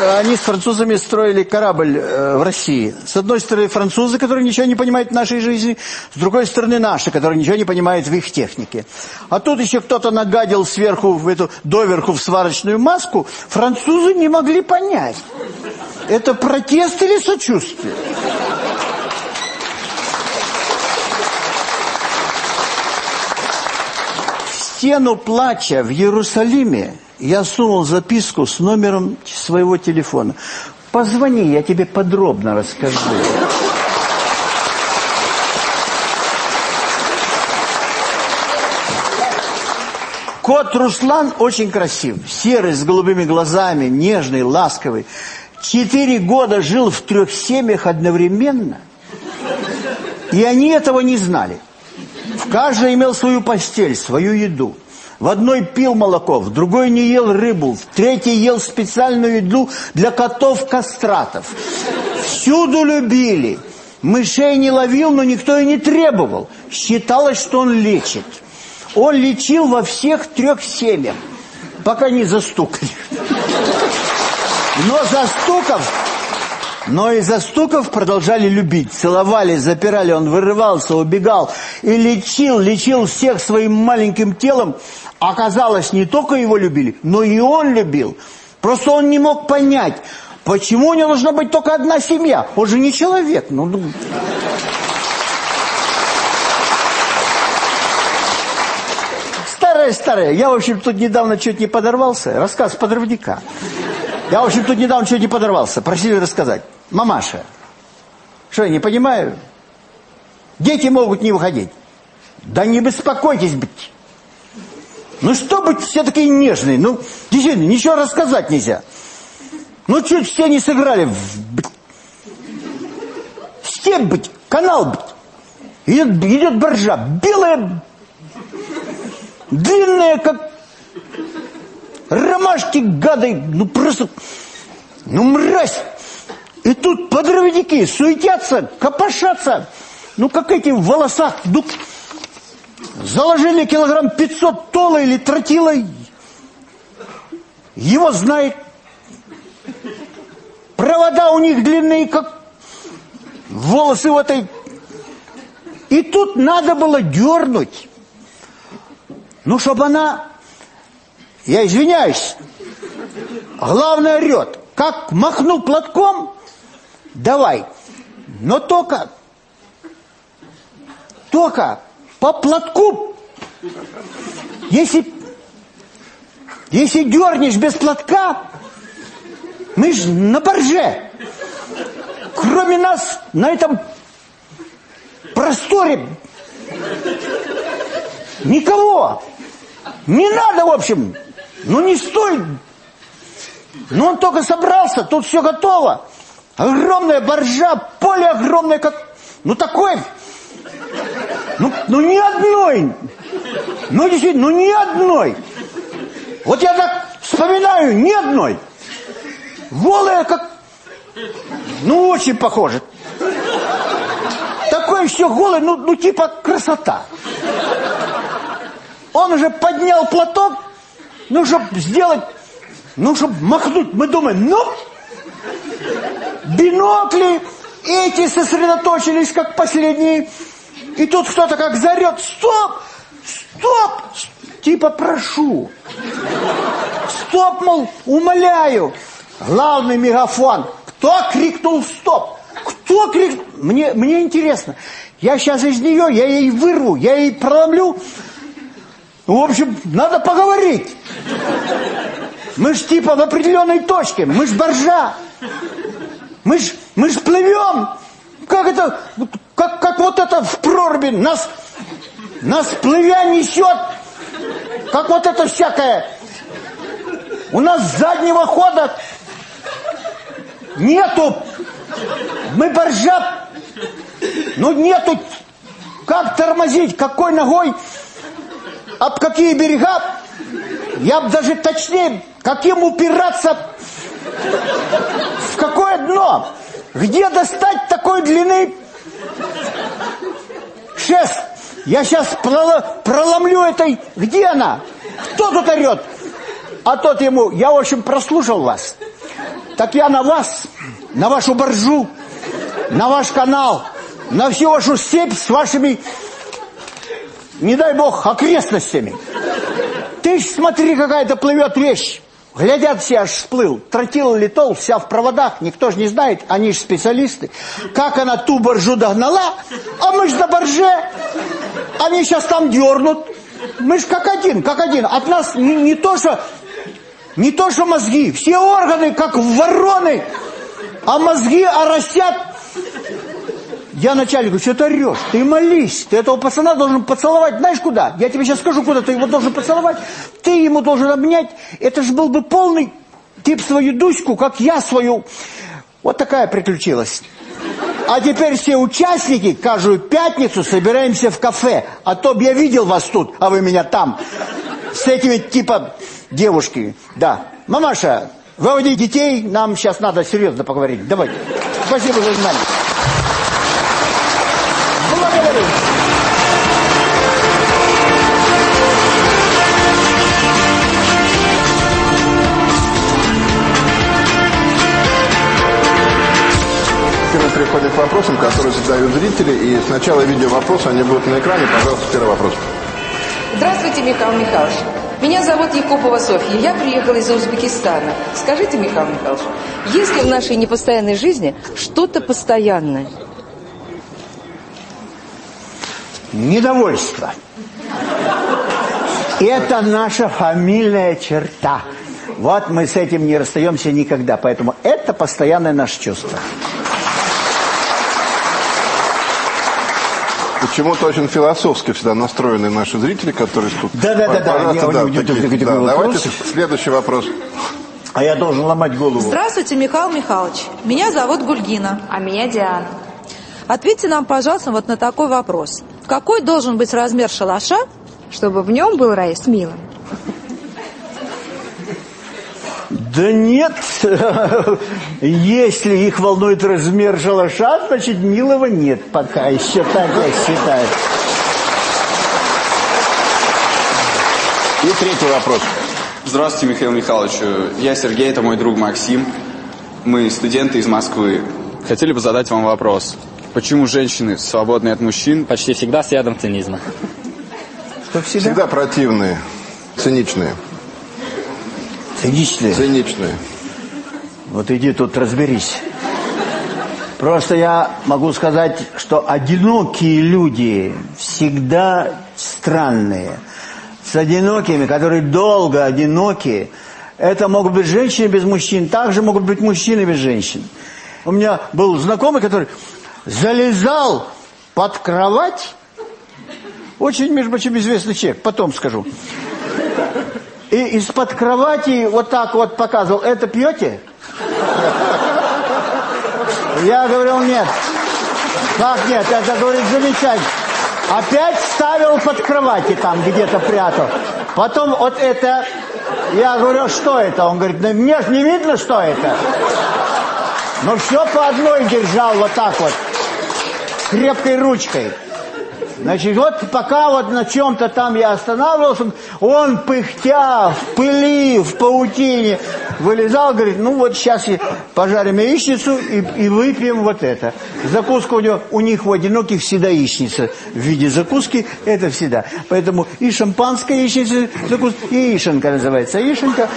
Они с французами строили корабль э, в России. С одной стороны французы, которые ничего не понимают в нашей жизни, с другой стороны наши, которые ничего не понимают в их технике. А тут еще кто-то нагадил сверху, в эту, доверху в сварочную маску, французы не могли понять, это протест или сочувствие. Стену плача в Иерусалиме я сунул записку с номером своего телефона. Позвони, я тебе подробно расскажу. Кот Руслан очень красив. Серый, с голубыми глазами, нежный, ласковый. Четыре года жил в трех семьях одновременно. И они этого не знали. В каждой имел свою постель, свою еду. В одной пил молоко, в другой не ел рыбу, в третьей ел специальную еду для котов-кастратов. Всюду любили. Мышей не ловил, но никто и не требовал. Считалось, что он лечит. Он лечил во всех трех семьях, пока не застукали. Но Застуков... Но и Застуков продолжали любить. Целовали, запирали, он вырывался, убегал. И лечил, лечил всех своим маленьким телом. Оказалось, не только его любили, но и он любил. Просто он не мог понять, почему у него должна быть только одна семья. Он же не человек. Ну, ну. Старая-старая. Я, в общем, тут недавно чуть не подорвался. Рассказ подрывника. Я, в общем, тут недавно чуть не подорвался. Просили рассказать. Мамаша, что я не понимаю? Дети могут не выходить. Да не беспокойтесь быть. Ну что быть все такие нежные? Ну, действительно, ничего рассказать нельзя. Ну, чуть все не сыграли в... Степ быть, канал быть. Идет, идет боржа, белая, длинная, как ромашки гады. Ну, просто, ну, мразь. И тут подрывники суетятся, копошатся. Ну, как эти в волосах. Ну, заложили килограмм 500 тола или тротила. Его знает. Провода у них длинные, как волосы в этой. И тут надо было дернуть. Ну, чтобы она... Я извиняюсь. Главное орет. Как махнул платком, давай. Но только, только по платку, если, если дернешь без платка, мы же на борже. Кроме нас на этом просторе никого. Не надо, в общем. Ну не стой. Ну он только собрался, тут все готово. Огромная боржа, поле огромное, как... Ну, такой... Ну, ну ни одной. Ну, действительно, ну ни одной. Вот я так вспоминаю, ни одной. Голая, как... Ну, очень похоже. Такое все голое, ну, ну типа красота. Он уже поднял платок, ну, чтобы сделать, ну, чтобы махнуть. Мы думаем, ну, бинокли эти сосредоточились, как последние. И тут кто-то как зарет, стоп, стоп, типа прошу. Стоп, мол, умоляю. Главный мегафон. Кто крикнул стоп? Кто крикнул? Мне, мне интересно. Я сейчас из нее, я ей вырву, я ей проломлю. В общем, надо поговорить. Мы ж типа в определенной точке. Мы ж боржа. Мы ж, мы ж плывем. Как это, как, как вот это в проруби. Нас, нас плывя несет. Как вот это всякое. У нас заднего хода нету. Мы боржа. Ну нету. Как тормозить? Какой ногой? Об какие берега? Я бы даже точнее, каким упираться в какое дно? Где достать такой длины шест? Я сейчас проломлю этой... Где она? Кто тут орет? А тот ему, я, в общем, прослушал вас. Так я на вас, на вашу боржу, на ваш канал, на всю вашу степь с вашими, не дай бог, окрестностями. Ты ж смотри, какая-то плывет вещь. Глядят все, аж всплыл. Тротил летол, вся в проводах. Никто же не знает, они же специалисты. Как она ту боржу догнала, а мы же на борже. Они сейчас там дернут. Мы же как один, как один. От нас не, не то, что... Не то, что мозги. Все органы, как вороны. А мозги оросят я начальнику, что ты орешь? Ты молись. Ты этого пацана должен поцеловать. Знаешь куда? Я тебе сейчас скажу, куда ты его должен поцеловать. Ты ему должен обнять. Это же был бы полный тип свою Дуську, как я свою. Вот такая приключилась. А теперь все участники каждую пятницу собираемся в кафе. А то б я видел вас тут, а вы меня там. С этими типа девушки. Да. Мамаша, выводи детей. Нам сейчас надо серьезно поговорить. Давайте. Спасибо за внимание. Теперь мы переходим к вопросам, которые задают зрители. И сначала видео-вопросы, они будут на экране. Пожалуйста, первый вопрос. Здравствуйте, Михаил Михайлович. Меня зовут Якупова Софья. Я приехала из Узбекистана. Скажите, Михаил Михайлович, есть ли в нашей непостоянной жизни что-то постоянное? Недовольство. Это наша фамильная черта. Вот мы с этим не расстаемся никогда. Поэтому это постоянное наше чувство. Почему-то очень философски всегда настроены наши зрители, которые тут... Да-да-да-да, Пожалуйста, не- да, не- не- такие- не- не- да, не- Давайте следующий вопрос. А я должен ломать голову. Здравствуйте, Михаил Михайлович. Меня зовут Гульгина. А меня Диана. Ответьте нам, пожалуйста, вот на такой вопрос. Какой должен быть размер шалаша, чтобы в нем был рай с милым? Да нет, если их волнует размер шалаша, значит милого нет пока еще, так я считаю. И третий вопрос. Здравствуйте, Михаил Михайлович. Я Сергей, это мой друг Максим. Мы студенты из Москвы. Хотели бы задать вам вопрос. Почему женщины, свободные от мужчин, почти всегда с ядом цинизма? Что всегда? противные, циничные. Циничные? Циничные. Вот иди тут разберись. Просто я могу сказать, что одинокие люди всегда странные. С одинокими, которые долго одиноки, это могут быть женщины без мужчин, также могут быть мужчины без женщин. У меня был знакомый, который залезал под кровать, очень, между прочим, известный человек, потом скажу. И из-под кровати вот так вот показывал, это пьете? Я говорил, нет. Как нет? Это, говорит, замечательно. Опять ставил под кровати там, где-то прятал. Потом вот это... Я говорю, что это? Он говорит, да мне же не видно, что это. Но все по одной держал вот так вот. Крепкой ручкой. Значит, вот пока вот на чем-то там я останавливался, он пыхтя, в пыли, в паутине вылезал, говорит, ну вот сейчас и пожарим яичницу и, и выпьем вот это. Закуска у, него, у них у одиноких всегда яичница в виде закуски, это всегда. Поэтому и шампанское яичница, закуска, и яишенка называется. Яишенка...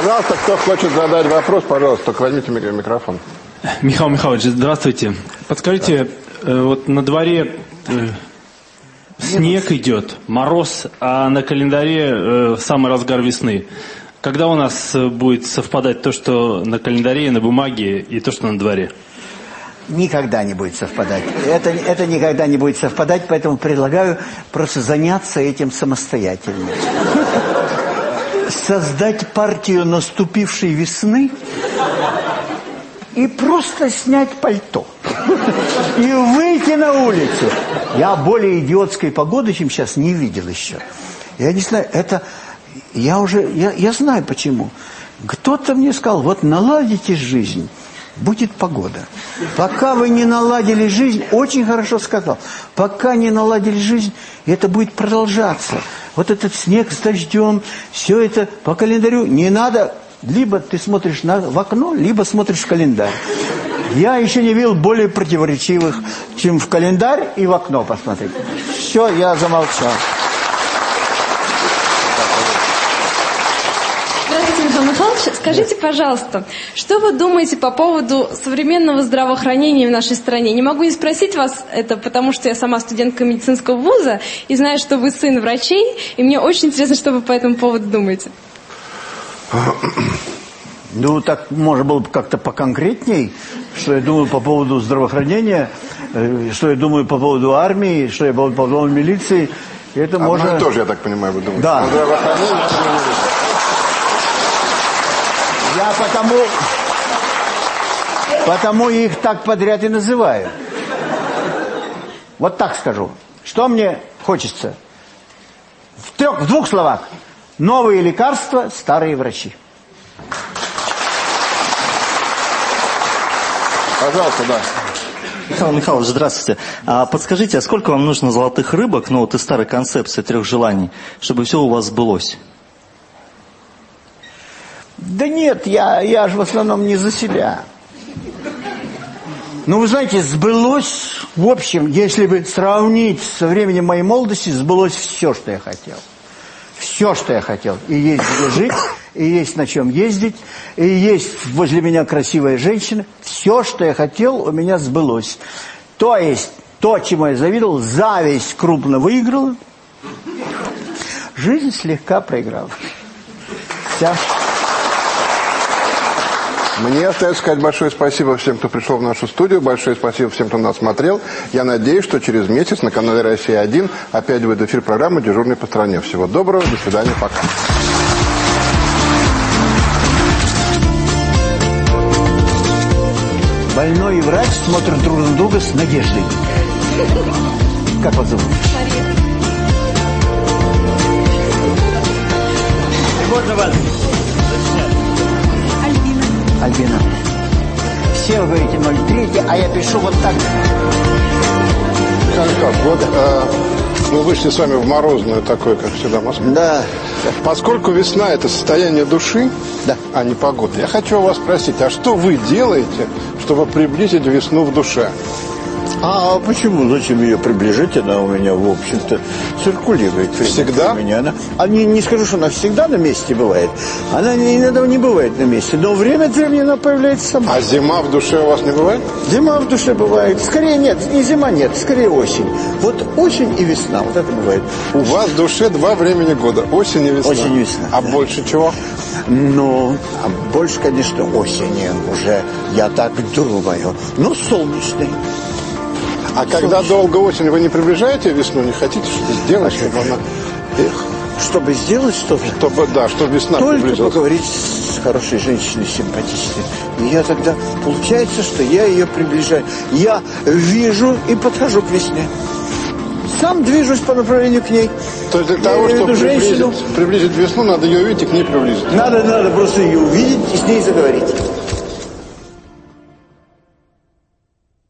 Пожалуйста, кто хочет задать вопрос, пожалуйста, только возьмите микро- микрофон. Михаил Михайлович, здравствуйте. Подскажите, э, вот на дворе э, снег идет, мороз, а на календаре э, самый разгар весны. Когда у нас будет совпадать то, что на календаре, и на бумаге, и то, что на дворе? Никогда не будет совпадать. Это, это никогда не будет совпадать, поэтому предлагаю просто заняться этим самостоятельно. Создать партию наступившей весны и просто снять пальто. И выйти на улицу. Я более идиотской погоды, чем сейчас, не видел еще. Я не знаю, это... Я уже... Я, я знаю почему. Кто-то мне сказал, вот наладите жизнь, будет погода. Пока вы не наладили жизнь, очень хорошо сказал, пока не наладили жизнь, это будет продолжаться. Вот этот снег с дождем, все это по календарю не надо, либо ты смотришь на, в окно, либо смотришь в календарь. Я еще не видел более противоречивых, чем в календарь и в окно посмотреть. Все, я замолчал. Здравствуйте, Михаил Михайлович. Скажите, пожалуйста, что вы думаете по поводу современного здравоохранения в нашей стране? Не могу не спросить вас это, потому что я сама студентка медицинского вуза и знаю, что вы сын врачей, и мне очень интересно, что вы по этому поводу думаете. Ну, так можно было бы как-то поконкретней, что я думаю по поводу здравоохранения, э, что я думаю по поводу армии, что я думаю по поводу милиции. Это Одно можно... и то же, я так понимаю, вы думаете. Да. Здравоохранение. Я потому... Потому их так подряд и называю. Вот так скажу. Что мне хочется? В, трех, в двух словах. Новые лекарства, старые врачи. Пожалуйста, да. Михаил Михайлович, здравствуйте. А подскажите, а сколько вам нужно золотых рыбок, ну вот из старой концепции трех желаний, чтобы все у вас сбылось? Да нет, я, я же в основном не за себя. Ну, вы знаете, сбылось, в общем, если бы сравнить со временем моей молодости, сбылось все, что я хотел. Все, что я хотел. И есть где жить, и есть на чем ездить, и есть возле меня красивая женщина. Все, что я хотел, у меня сбылось. То есть, то, чему я завидовал, зависть крупно выиграла, жизнь слегка проиграла. Вся. Мне остается сказать большое спасибо всем, кто пришел в нашу студию. Большое спасибо всем, кто нас смотрел. Я надеюсь, что через месяц на канале «Россия-1» опять выйдет эфир программы «Дежурный по стране». Всего доброго, до свидания, пока. Больной и врач смотрят друг на друга с надеждой. Как вас зовут? Можно вас? Альбина. Все вы говорите 0,3, а я пишу вот так. Как, вот э, мы вышли с вами в морозную такой, как всегда, Москву. Да. Поскольку весна – это состояние души, да. а не погода, я хочу вас спросить, а что вы делаете, чтобы приблизить весну в душе? А почему? Зачем ее приближать? Она у меня, в общем-то, циркулирует. Всегда? У меня она, а не, не скажу, что она всегда на месте бывает. Она не, иногда не бывает на месте. Но время от времени она появляется сама. А зима в душе у вас не бывает? Зима в душе бывает. Скорее нет, не зима нет, скорее осень. Вот осень и весна, вот это бывает. У вас в душе два времени года, осень и весна. Осень и весна. А больше чего? Ну, а больше, конечно, осени уже, я так думаю. Ну, солнечный. А когда долго осень, вы не приближаете весну, не хотите что-то сделать, чтобы она... Эх, чтобы сделать что-то? Чтобы, да, чтобы весна Только приблизилась. поговорить с хорошей женщиной, симпатичной. И я тогда, получается, что я ее приближаю. Я вижу и подхожу к весне. Сам движусь по направлению к ней. То есть для Я того, чтобы приблизить, приблизить весну, надо ее увидеть и к ней приблизиться. Надо, надо просто ее увидеть и с ней заговорить.